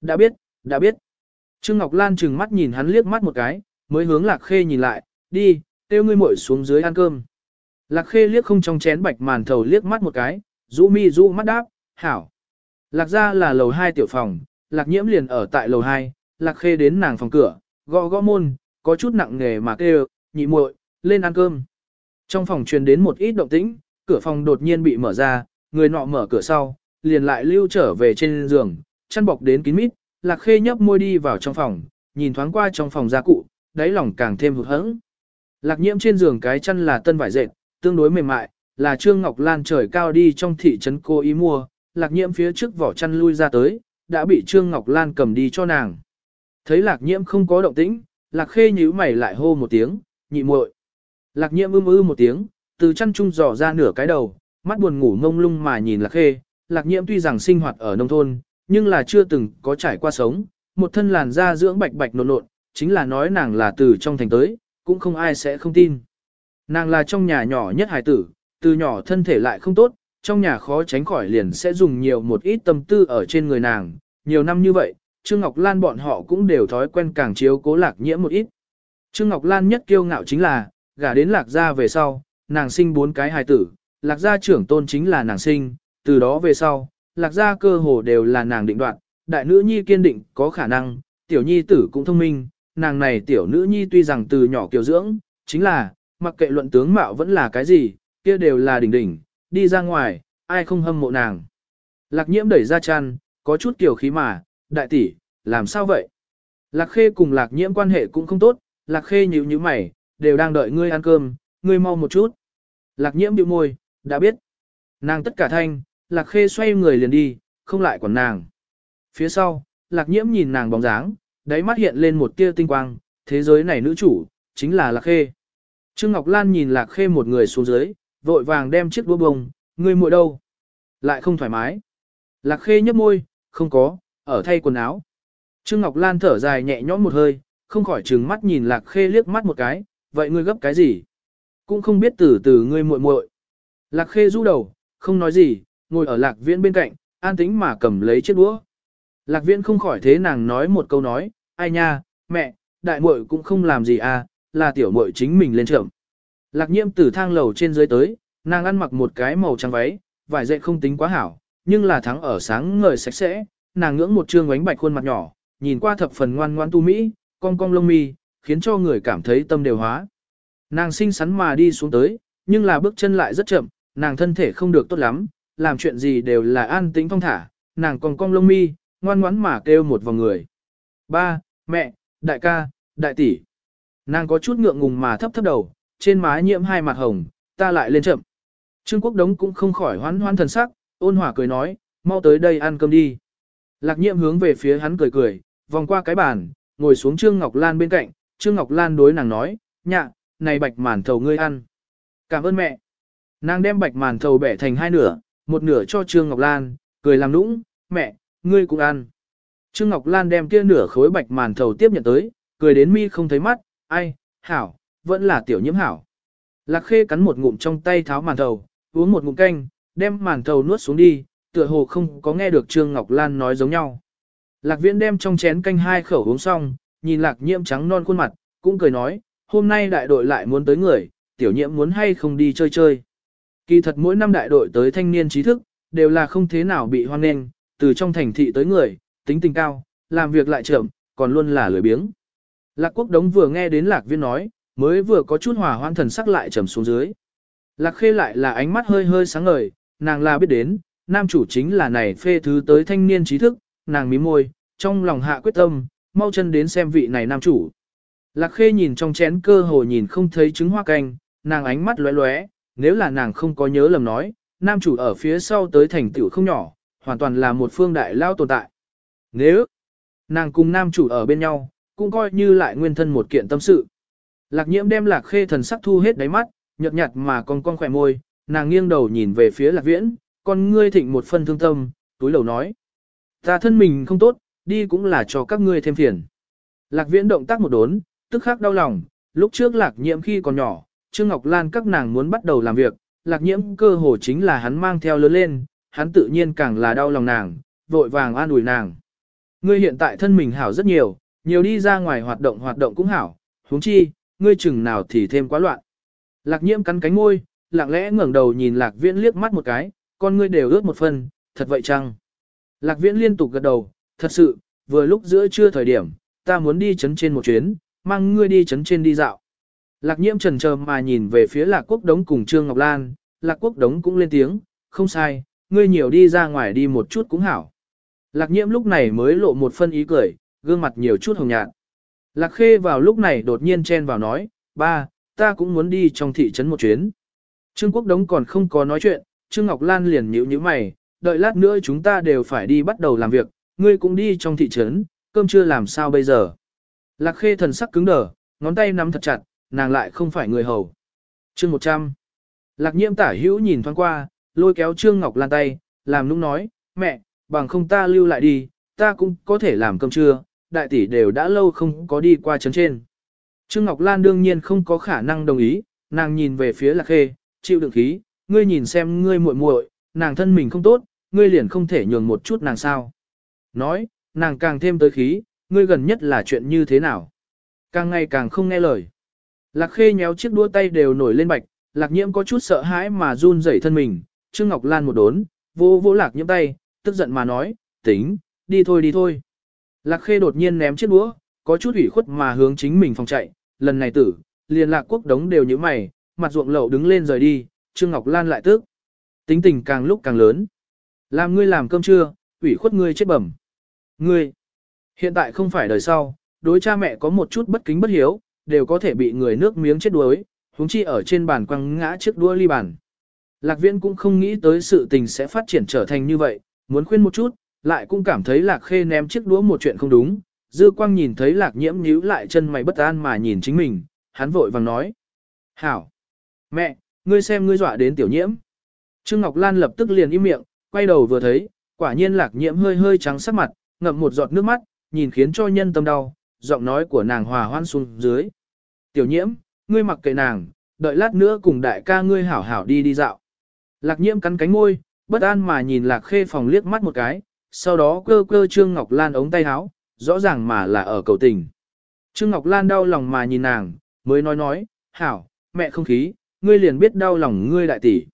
Đã biết, đã biết. Trương Ngọc Lan trừng mắt nhìn hắn liếc mắt một cái, mới hướng Lạc Khê nhìn lại, đi, kêu ngươi muội xuống dưới ăn cơm. Lạc Khê liếc không trong chén bạch màn thầu liếc mắt một cái, rũ mi rũ mắt đáp, hảo. Lạc ra là lầu 2 tiểu phòng, Lạc nhiễm liền ở tại lầu 2, Lạc Khê đến nàng phòng cửa, gõ gõ môn, có chút nặng nghề mà kêu, nhị muội, lên ăn cơm. Trong phòng truyền đến một ít động tĩnh, cửa phòng đột nhiên bị mở ra, người nọ mở cửa sau, liền lại lưu trở về trên giường, chăn bọc đến kín mít, Lạc Khê nhấp môi đi vào trong phòng, nhìn thoáng qua trong phòng gia cụ, đáy lòng càng thêm hụt hẫng. Lạc nhiễm trên giường cái chăn là tân vải dệt, tương đối mềm mại, là Trương Ngọc Lan trời cao đi trong thị trấn cô ý mua, lạc nhiễm phía trước vỏ chăn lui ra tới, đã bị Trương Ngọc Lan cầm đi cho nàng. Thấy lạc nhiễm không có động tĩnh, lạc khê nhíu mày lại hô một tiếng, nhị muội. Lạc nhiễm ưm ư một tiếng, từ chăn trung dò ra nửa cái đầu, mắt buồn ngủ ngông lung mà nhìn lạc khê, lạc nhiễm tuy rằng sinh hoạt ở nông thôn, nhưng là chưa từng có trải qua sống, một thân làn da dưỡng bạch bạch nộn nộn, chính là nói nàng là từ trong thành tới, cũng không ai sẽ không tin. Nàng là trong nhà nhỏ nhất hài tử, từ nhỏ thân thể lại không tốt, trong nhà khó tránh khỏi liền sẽ dùng nhiều một ít tâm tư ở trên người nàng. Nhiều năm như vậy, Trương Ngọc Lan bọn họ cũng đều thói quen càng chiếu cố lạc nhiễm một ít. Trương Ngọc Lan nhất kiêu ngạo chính là, gả đến lạc gia về sau, nàng sinh bốn cái hài tử, lạc gia trưởng tôn chính là nàng sinh, từ đó về sau, lạc gia cơ hồ đều là nàng định đoạt, đại nữ nhi kiên định, có khả năng, tiểu nhi tử cũng thông minh, nàng này tiểu nữ nhi tuy rằng từ nhỏ kiều dưỡng, chính là, mặc kệ luận tướng mạo vẫn là cái gì, kia đều là đỉnh đỉnh, đi ra ngoài, ai không hâm mộ nàng. Lạc nhiễm đẩy ra chăn, có chút kiểu khí mà, đại tỷ, làm sao vậy? Lạc khê cùng lạc nhiễm quan hệ cũng không tốt, lạc khê nhíu nhíu mày, đều đang đợi ngươi ăn cơm, ngươi mau một chút. Lạc nhiễm bĩu môi, đã biết. Nàng tất cả thanh, lạc khê xoay người liền đi, không lại quản nàng. Phía sau, lạc nhiễm nhìn nàng bóng dáng, đáy mắt hiện lên một tia tinh quang, thế giới này nữ chủ, chính là lạc khê. Trương Ngọc Lan nhìn lạc khê một người xuống dưới, vội vàng đem chiếc đũa bông, ngươi muội đâu? Lại không thoải mái. Lạc khê nhấp môi, không có, ở thay quần áo. Trương Ngọc Lan thở dài nhẹ nhõm một hơi, không khỏi trừng mắt nhìn lạc khê liếc mắt một cái, vậy ngươi gấp cái gì? Cũng không biết từ từ ngươi muội muội. Lạc khê rũ đầu, không nói gì, ngồi ở lạc viễn bên cạnh, an tĩnh mà cầm lấy chiếc đũa. Lạc viễn không khỏi thế nàng nói một câu nói, ai nha, mẹ, đại muội cũng không làm gì à, là tiểu muội chính mình lên trưởng. Lạc nhiễm từ thang lầu trên dưới tới, nàng ăn mặc một cái màu trắng váy, vải dệt không tính quá hảo, nhưng là thắng ở sáng ngời sạch sẽ, nàng ngưỡng một trương bánh bạch khuôn mặt nhỏ, nhìn qua thập phần ngoan ngoan tu mỹ, cong cong lông mi, khiến cho người cảm thấy tâm đều hóa. Nàng xinh xắn mà đi xuống tới, nhưng là bước chân lại rất chậm, nàng thân thể không được tốt lắm, làm chuyện gì đều là an tĩnh thong thả, nàng còn cong lông mi, ngoan ngoãn mà kêu một vòng người. Ba, mẹ, đại ca, đại tỷ. Nàng có chút ngượng ngùng mà thấp thấp đầu, trên má nhiễm hai mặt hồng, ta lại lên chậm. Trương Quốc Đống cũng không khỏi hoán hoán thần sắc, ôn hòa cười nói, mau tới đây ăn cơm đi. Lạc nhiễm hướng về phía hắn cười cười, vòng qua cái bàn, ngồi xuống Trương Ngọc Lan bên cạnh, Trương Ngọc Lan đối nàng nói, nhạ, này bạch màn thầu ngươi ăn. Cảm ơn mẹ. Nàng đem bạch màn thầu bẻ thành hai nửa, một nửa cho Trương Ngọc Lan, cười làm nũng, mẹ, ngươi cũng ăn. Trương Ngọc Lan đem kia nửa khối bạch màn thầu tiếp nhận tới, cười đến mi không thấy mắt, ai, hảo, vẫn là tiểu nhiễm hảo. Lạc khê cắn một ngụm trong tay tháo màn thầu, uống một ngụm canh, đem màn thầu nuốt xuống đi, tựa hồ không có nghe được Trương Ngọc Lan nói giống nhau. Lạc viễn đem trong chén canh hai khẩu uống xong, nhìn lạc nhiễm trắng non khuôn mặt, cũng cười nói, hôm nay đại đội lại muốn tới người, tiểu nhiễm muốn hay không đi chơi chơi. Kỳ thật mỗi năm đại đội tới thanh niên trí thức, đều là không thế nào bị hoan nghênh, từ trong thành thị tới người, tính tình cao, làm việc lại chậm, còn luôn là lười biếng. Lạc quốc đống vừa nghe đến lạc viên nói, mới vừa có chút hòa hoan thần sắc lại trầm xuống dưới. Lạc khê lại là ánh mắt hơi hơi sáng ngời, nàng là biết đến, nam chủ chính là này phê thứ tới thanh niên trí thức, nàng mím môi, trong lòng hạ quyết tâm, mau chân đến xem vị này nam chủ. Lạc khê nhìn trong chén cơ hồ nhìn không thấy trứng hoa canh, nàng ánh mắt lóe lóe, nếu là nàng không có nhớ lầm nói, nam chủ ở phía sau tới thành tựu không nhỏ, hoàn toàn là một phương đại lao tồn tại. Nếu nàng cùng nam chủ ở bên nhau, cũng coi như lại nguyên thân một kiện tâm sự. Lạc nhiễm đem lạc khê thần sắc thu hết đáy mắt, nhợt nhạt mà còn con khỏe môi, nàng nghiêng đầu nhìn về phía lạc viễn, con ngươi thịnh một phân thương tâm, túi lầu nói. Ta thân mình không tốt, đi cũng là cho các ngươi thêm phiền. Lạc viễn động tác một đốn, tức khắc đau lòng, lúc trước lạc nhiễm khi còn nhỏ, Trương Ngọc Lan các nàng muốn bắt đầu làm việc, lạc nhiễm cơ hồ chính là hắn mang theo lớn lên, hắn tự nhiên càng là đau lòng nàng, vội vàng an ủi nàng. Ngươi hiện tại thân mình hảo rất nhiều, nhiều đi ra ngoài hoạt động hoạt động cũng hảo, huống chi, ngươi chừng nào thì thêm quá loạn. Lạc nhiễm cắn cánh môi, lặng lẽ ngẩng đầu nhìn lạc viễn liếc mắt một cái, con ngươi đều ướt một phần, thật vậy chăng? Lạc viễn liên tục gật đầu, thật sự, vừa lúc giữa trưa thời điểm, ta muốn đi chấn trên một chuyến, mang ngươi đi chấn trên đi dạo. Lạc nhiễm trần chờ mà nhìn về phía lạc quốc đống cùng Trương Ngọc Lan, lạc quốc đống cũng lên tiếng, không sai, ngươi nhiều đi ra ngoài đi một chút cũng hảo. Lạc nhiễm lúc này mới lộ một phân ý cười, gương mặt nhiều chút hồng nhạt. Lạc khê vào lúc này đột nhiên chen vào nói, ba, ta cũng muốn đi trong thị trấn một chuyến. Trương quốc đống còn không có nói chuyện, Trương Ngọc Lan liền nhíu nhíu mày, đợi lát nữa chúng ta đều phải đi bắt đầu làm việc, ngươi cũng đi trong thị trấn, cơm chưa làm sao bây giờ. Lạc khê thần sắc cứng đờ, ngón tay nắm thật chặt, nàng lại không phải người hầu. Chương 100 Lạc nhiễm tả hữu nhìn thoáng qua, lôi kéo Trương Ngọc Lan tay, làm nũng nói, mẹ, bằng không ta lưu lại đi, ta cũng có thể làm cơm trưa, đại tỷ đều đã lâu không có đi qua chấn trên. Trương Ngọc Lan đương nhiên không có khả năng đồng ý, nàng nhìn về phía Lạc Khê, chịu đựng khí, ngươi nhìn xem ngươi muội muội, nàng thân mình không tốt, ngươi liền không thể nhường một chút nàng sao. Nói, nàng càng thêm tới khí, ngươi gần nhất là chuyện như thế nào. Càng ngày càng không nghe lời. Lạc Khê nhéo chiếc đua tay đều nổi lên bạch, Lạc Nhiễm có chút sợ hãi mà run rẩy thân mình, Trương Ngọc Lan một đốn, vô vô Lạc Nhiễm tay, tức giận mà nói, tính, đi thôi đi thôi. Lạc Khê đột nhiên ném chiếc đũa, có chút ủy khuất mà hướng chính mình phòng chạy, lần này tử, liền Lạc Quốc đống đều như mày, mặt ruộng lậu đứng lên rời đi, Trương Ngọc Lan lại tức. Tính tình càng lúc càng lớn. Làm ngươi làm cơm trưa, ủy khuất ngươi chết bẩm. Ngươi, hiện tại không phải đời sau, đối cha mẹ có một chút bất kính bất hiếu, đều có thể bị người nước miếng chết đuối, huống chi ở trên bàn quăng ngã chiếc đũa ly bàn. Lạc Viễn cũng không nghĩ tới sự tình sẽ phát triển trở thành như vậy, muốn khuyên một chút, lại cũng cảm thấy Lạc Khê ném chiếc đũa một chuyện không đúng. Dư Quang nhìn thấy Lạc Nhiễm nhíu lại chân mày bất an mà nhìn chính mình, hắn vội vàng nói: "Hảo, mẹ, ngươi xem ngươi dọa đến tiểu Nhiễm." Trương Ngọc Lan lập tức liền im miệng, quay đầu vừa thấy, quả nhiên Lạc Nhiễm hơi hơi trắng sắc mặt, ngậm một giọt nước mắt, nhìn khiến cho nhân tâm đau, giọng nói của nàng hòa hoan xuống dưới. "Tiểu Nhiễm, ngươi mặc kệ nàng, đợi lát nữa cùng đại ca ngươi hảo hảo đi đi dạo." Lạc Nhiễm cắn cánh môi, bất an mà nhìn Lạc Khê phòng liếc mắt một cái, sau đó cơ cơ Trương Ngọc Lan ống tay áo, rõ ràng mà là ở cầu tình. Trương Ngọc Lan đau lòng mà nhìn nàng, mới nói nói, hảo, mẹ không khí, ngươi liền biết đau lòng ngươi đại tỷ.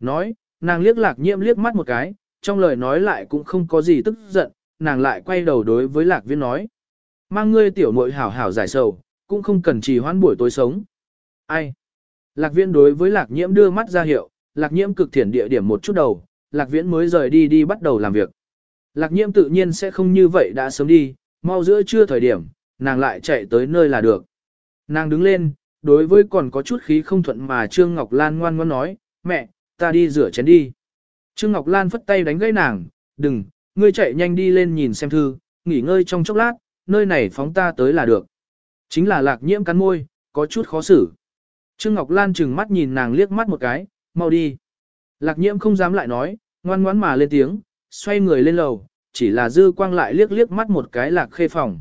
Nói, nàng liếc lạc nhiễm liếc mắt một cái, trong lời nói lại cũng không có gì tức giận, nàng lại quay đầu đối với lạc viên nói. Mang ngươi tiểu muội hảo hảo giải sầu, cũng không cần trì hoãn buổi tối sống. Ai? Lạc viễn đối với lạc nhiễm đưa mắt ra hiệu, lạc nhiễm cực thiển địa điểm một chút đầu, lạc viễn mới rời đi đi bắt đầu làm việc. Lạc nhiễm tự nhiên sẽ không như vậy đã sớm đi, mau giữa trưa thời điểm, nàng lại chạy tới nơi là được. Nàng đứng lên, đối với còn có chút khí không thuận mà Trương Ngọc Lan ngoan ngoãn nói, mẹ, ta đi rửa chén đi. Trương Ngọc Lan phất tay đánh gãy nàng, đừng, ngươi chạy nhanh đi lên nhìn xem thư, nghỉ ngơi trong chốc lát, nơi này phóng ta tới là được. Chính là lạc nhiễm cắn môi, có chút khó xử. Trương Ngọc Lan trừng mắt nhìn nàng liếc mắt một cái, mau đi. Lạc nhiễm không dám lại nói, ngoan ngoãn mà lên tiếng, xoay người lên lầu, chỉ là dư quang lại liếc liếc mắt một cái lạc khê phòng.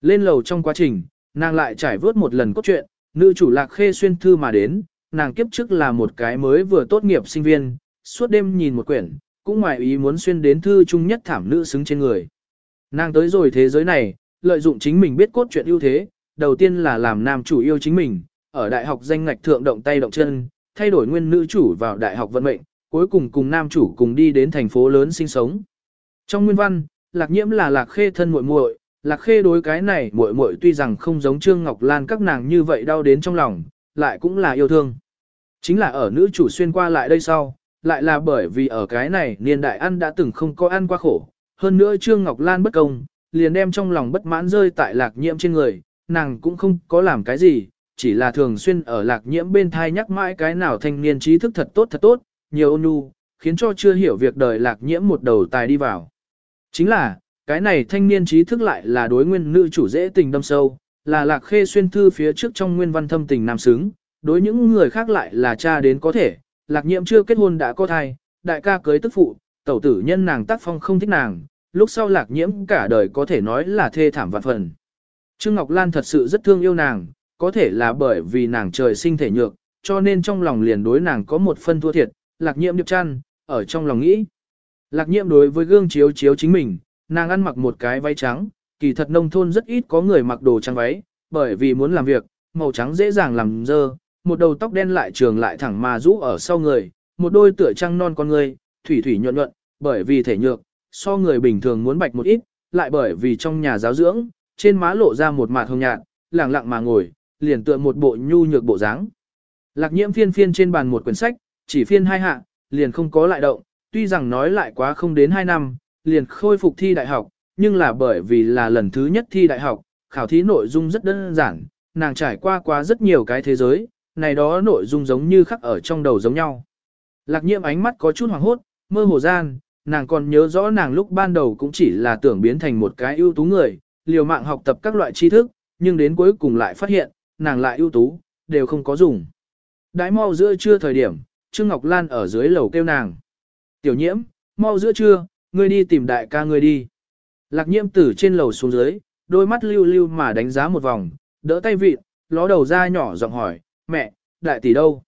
Lên lầu trong quá trình, nàng lại trải vớt một lần cốt truyện, nữ chủ lạc khê xuyên thư mà đến, nàng kiếp trước là một cái mới vừa tốt nghiệp sinh viên, suốt đêm nhìn một quyển, cũng ngoài ý muốn xuyên đến thư chung nhất thảm nữ xứng trên người. Nàng tới rồi thế giới này, lợi dụng chính mình biết cốt truyện ưu thế, đầu tiên là làm nam chủ yêu chính mình, ở đại học danh ngạch thượng động tay động chân, thay đổi nguyên nữ chủ vào đại học vận mệnh, cuối cùng cùng nam chủ cùng đi đến thành phố lớn sinh sống. Trong nguyên văn, lạc nhiễm là lạc khê thân muội muội, lạc khê đối cái này muội muội tuy rằng không giống Trương Ngọc Lan các nàng như vậy đau đến trong lòng, lại cũng là yêu thương. Chính là ở nữ chủ xuyên qua lại đây sau, lại là bởi vì ở cái này niên đại ăn đã từng không có ăn qua khổ. Hơn nữa Trương Ngọc Lan bất công, liền đem trong lòng bất mãn rơi tại lạc nhiễm trên người, nàng cũng không có làm cái gì, chỉ là thường xuyên ở lạc nhiễm bên thai nhắc mãi cái nào thanh niên trí thức thật tốt thật tốt, nhiều ôn nhu, khiến cho chưa hiểu việc đời lạc nhiễm một đầu tài đi vào. Chính là, cái này thanh niên trí thức lại là đối nguyên nữ chủ dễ tình đâm sâu, là lạc khê xuyên thư phía trước trong nguyên văn thâm tình nam xứng, đối những người khác lại là cha đến có thể, lạc nhiễm chưa kết hôn đã có thai, đại ca cưới tức phụ, tẩu tử nhân nàng tác phong không thích nàng, lúc sau lạc nhiễm cả đời có thể nói là thê thảm vạn phần. Trương Ngọc Lan thật sự rất thương yêu nàng, có thể là bởi vì nàng trời sinh thể nhược, cho nên trong lòng liền đối nàng có một phân thua thiệt, lạc nhiễm điệp chăn, ở trong lòng nghĩ. Lạc nhiễm đối với gương chiếu chiếu chính mình, Nàng ăn mặc một cái váy trắng, kỳ thật nông thôn rất ít có người mặc đồ trắng váy, bởi vì muốn làm việc, màu trắng dễ dàng làm dơ, một đầu tóc đen lại trường lại thẳng mà rũ ở sau người, một đôi tựa trăng non con người, thủy thủy nhuận nhuận, bởi vì thể nhược, so người bình thường muốn bạch một ít, lại bởi vì trong nhà giáo dưỡng, trên má lộ ra một mạt hồng nhạt, lẳng lặng mà ngồi, liền tựa một bộ nhu nhược bộ dáng. Lạc nhiễm phiên phiên trên bàn một quyển sách, chỉ phiên hai hạ, liền không có lại động, tuy rằng nói lại quá không đến hai năm, liền khôi phục thi đại học, nhưng là bởi vì là lần thứ nhất thi đại học, khảo thí nội dung rất đơn giản, nàng trải qua quá rất nhiều cái thế giới, này đó nội dung giống như khắc ở trong đầu giống nhau. Lạc nhiễm ánh mắt có chút hoàng hốt, mơ hồ gian, nàng còn nhớ rõ nàng lúc ban đầu cũng chỉ là tưởng biến thành một cái ưu tú người, liều mạng học tập các loại tri thức, nhưng đến cuối cùng lại phát hiện, nàng lại ưu tú, đều không có dùng. Đãi mau giữa trưa thời điểm, Trương Ngọc Lan ở dưới lầu kêu nàng. Tiểu nhiễm, mau giữa trưa, ngươi đi tìm đại ca ngươi đi. Lạc nhiễm từ trên lầu xuống dưới, đôi mắt lưu lưu mà đánh giá một vòng, đỡ tay vịt, ló đầu ra nhỏ giọng hỏi, mẹ, đại tỷ đâu?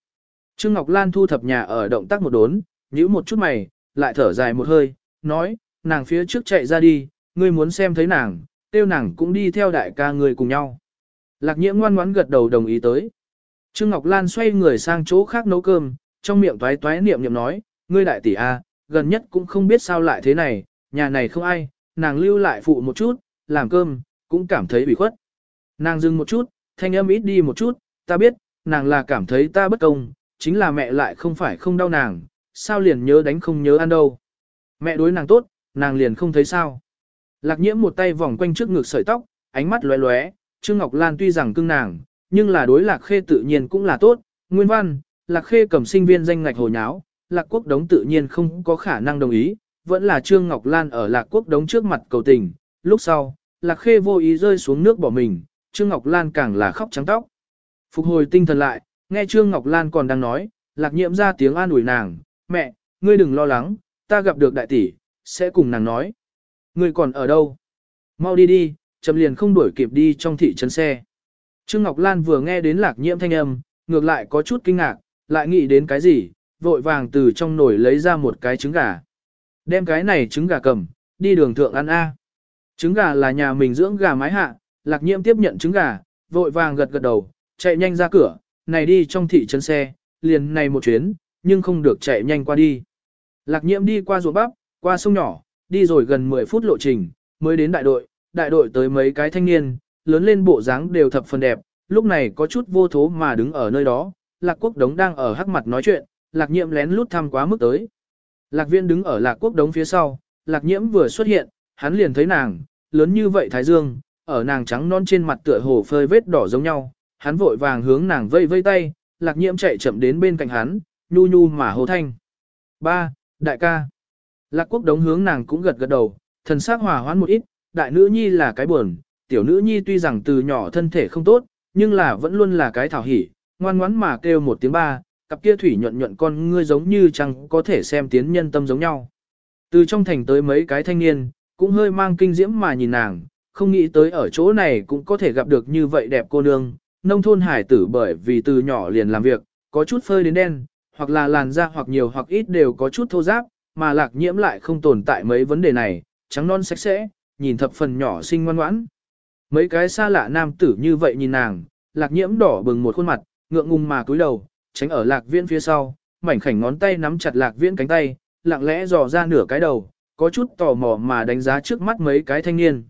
Trương Ngọc Lan thu thập nhà ở động tác một đốn, nhíu một chút mày, lại thở dài một hơi, nói, nàng phía trước chạy ra đi, ngươi muốn xem thấy nàng, tiêu nàng cũng đi theo đại ca ngươi cùng nhau. Lạc nhiễm ngoan ngoãn gật đầu đồng ý tới. Trương Ngọc Lan xoay người sang chỗ khác nấu cơm, trong miệng toái toái niệm niệm nói, ngươi đại tỷ a, gần nhất cũng không biết sao lại thế này, nhà này không ai, nàng lưu lại phụ một chút, làm cơm, cũng cảm thấy bị khuất. Nàng dừng một chút, thanh âm ít đi một chút, ta biết, nàng là cảm thấy ta bất công, chính là mẹ lại không phải không đau nàng, sao liền nhớ đánh không nhớ ăn đâu. Mẹ đối nàng tốt, nàng liền không thấy sao. Lạc nhiễm một tay vòng quanh trước ngực sợi tóc, ánh mắt lóe lóe, Trương Ngọc Lan tuy rằng cưng nàng, nhưng là đối lạc khê tự nhiên cũng là tốt. Nguyên văn, lạc khê cầm sinh viên danh ngạch hồ nháo, lạc quốc đống tự nhiên không có khả năng đồng ý, vẫn là Trương Ngọc Lan ở lạc quốc đống trước mặt cầu tình. Lúc sau, lạc khê vô ý rơi xuống nước bỏ mình, Trương Ngọc Lan càng là khóc trắng tóc. Phục hồi tinh thần lại, nghe Trương Ngọc Lan còn đang nói, lạc nhiễm ra tiếng an ủi nàng, mẹ, ngươi đừng lo lắng, ta gặp được đại tỷ, sẽ cùng nàng nói. Ngươi còn ở đâu? Mau đi đi, chậm liền không đuổi kịp đi trong thị trấn xe. Trương Ngọc Lan vừa nghe đến lạc nhiễm thanh âm, ngược lại có chút kinh ngạc, lại nghĩ đến cái gì, vội vàng từ trong nồi lấy ra một cái trứng gà. Đem cái này trứng gà cầm, đi đường thượng ăn A. Trứng gà là nhà mình dưỡng gà mái hạ, lạc nhiễm tiếp nhận trứng gà, vội vàng gật gật đầu, chạy nhanh ra cửa, này đi trong thị trấn xe, liền này một chuyến, nhưng không được chạy nhanh qua đi. Lạc nhiễm đi qua ruộng bắp, qua sông nhỏ, đi rồi gần 10 phút lộ trình, mới đến đại đội, đại đội tới mấy cái thanh niên, lớn lên bộ dáng đều thập phần đẹp, lúc này có chút vô thố mà đứng ở nơi đó, lạc quốc đống đang ở hắc mặt nói chuyện, lạc nhiễm lén lút thăm quá mức tới. Lạc viên đứng ở lạc quốc đống phía sau, lạc nhiễm vừa xuất hiện, hắn liền thấy nàng, lớn như vậy thái dương, ở nàng trắng non trên mặt tựa hồ phơi vết đỏ giống nhau, hắn vội vàng hướng nàng vây vây tay, lạc nhiễm chạy chậm đến bên cạnh hắn, nhu nhu mà hô thanh. Ba, đại ca. Lạc quốc đống hướng nàng cũng gật gật đầu, thần sắc hòa hoãn một ít, đại nữ nhi là cái buồn, tiểu nữ nhi tuy rằng từ nhỏ thân thể không tốt, nhưng là vẫn luôn là cái thảo hỉ, ngoan ngoãn mà kêu một tiếng ba, cặp kia thủy nhuận nhuận con ngươi giống như chẳng có thể xem tiến nhân tâm giống nhau. Từ trong thành tới mấy cái thanh niên, cũng hơi mang kinh diễm mà nhìn nàng, không nghĩ tới ở chỗ này cũng có thể gặp được như vậy đẹp cô nương, nông thôn hải tử bởi vì từ nhỏ liền làm việc, có chút phơi đến đen, hoặc là làn da hoặc nhiều hoặc ít đều có chút thô ráp, mà lạc nhiễm lại không tồn tại mấy vấn đề này, trắng non sạch sẽ, nhìn thập phần nhỏ xinh ngoan ngoãn. Mấy cái xa lạ nam tử như vậy nhìn nàng, lạc nhiễm đỏ bừng một khuôn mặt, ngượng ngùng mà cúi đầu, tránh ở lạc viễn phía sau, mảnh khảnh ngón tay nắm chặt lạc viễn cánh tay, lặng lẽ dò ra nửa cái đầu, có chút tò mò mà đánh giá trước mắt mấy cái thanh niên.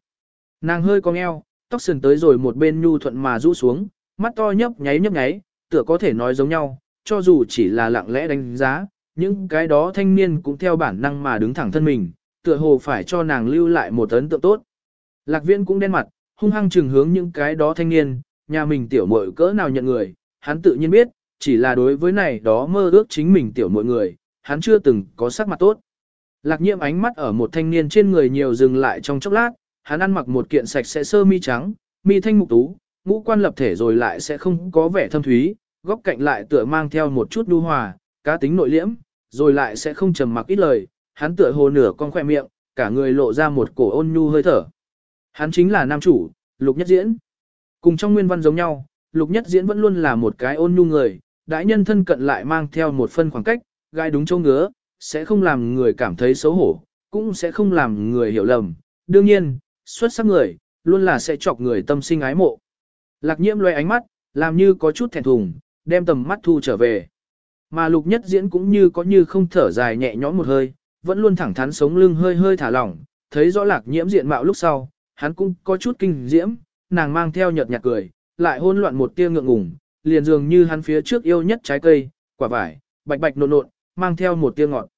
Nàng hơi cong eo, tóc sườn tới rồi một bên nhu thuận mà rũ xuống, mắt to nhấp nháy nhấp nháy, tựa có thể nói giống nhau, cho dù chỉ là lặng lẽ đánh giá, những cái đó thanh niên cũng theo bản năng mà đứng thẳng thân mình, tựa hồ phải cho nàng lưu lại một ấn tượng tốt. Lạc viễn cũng đen mặt, hung hăng trừng hướng những cái đó thanh niên, nhà mình tiểu muội cỡ nào nhận người, hắn tự nhiên biết, chỉ là đối với này đó mơ ước chính mình tiểu muội người, hắn chưa từng có sắc mặt tốt. Lạc Nhiệm ánh mắt ở một thanh niên trên người nhiều dừng lại trong chốc lát, hắn ăn mặc một kiện sạch sẽ sơ mi trắng, mi thanh mục tú, ngũ quan lập thể rồi lại sẽ không có vẻ thâm thúy, góc cạnh lại tựa mang theo một chút nhu hòa, cá tính nội liễm, rồi lại sẽ không trầm mặc ít lời, hắn tựa hồ nửa con khoe miệng, cả người lộ ra một cổ ôn nhu hơi thở. Hắn chính là nam chủ, Lục Nhất Diễn. Cùng trong nguyên văn giống nhau, Lục Nhất Diễn vẫn luôn là một cái ôn nhu người, đại nhân thân cận lại mang theo một phân khoảng cách, gai đúng chỗ ngứa, sẽ không làm người cảm thấy xấu hổ, cũng sẽ không làm người hiểu lầm, đương nhiên, xuất sắc người, luôn là sẽ chọc người tâm sinh ái mộ. Lạc nhiễm loe ánh mắt, làm như có chút thẹn thùng, đem tầm mắt thu trở về. Mà lục nhất diễn cũng như có như không thở dài nhẹ nhõm một hơi, vẫn luôn thẳng thắn sống lưng hơi hơi thả lỏng, thấy rõ lạc nhiễm diện mạo lúc sau, hắn cũng có chút kinh diễm, nàng mang theo nhợt nhạt cười, lại hôn loạn một tia ngượng ngùng, liền dường như hắn phía trước yêu nhất trái cây, quả vải, bạch bạch nộn nộn, mang theo một tia ngọt.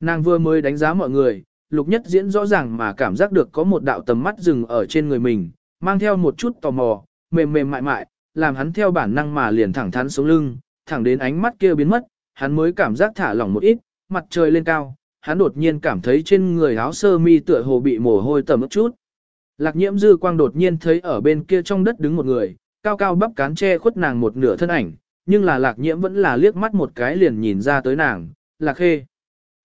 Nàng vừa mới đánh giá mọi người, lục nhất diễn rõ ràng mà cảm giác được có một đạo tầm mắt dừng ở trên người mình, mang theo một chút tò mò, mềm mềm mại mại, làm hắn theo bản năng mà liền thẳng thắn sống lưng, thẳng đến ánh mắt kia biến mất, hắn mới cảm giác thả lỏng một ít, mặt trời lên cao, hắn đột nhiên cảm thấy trên người áo sơ mi tựa hồ bị mồ hôi tầm ướt chút. Lạc nhiễm dư quang đột nhiên thấy ở bên kia trong đất đứng một người, cao cao bắp cán che khuất nàng một nửa thân ảnh, nhưng là lạc nhiễm vẫn là liếc mắt một cái liền nhìn ra tới nàng, lạc khê.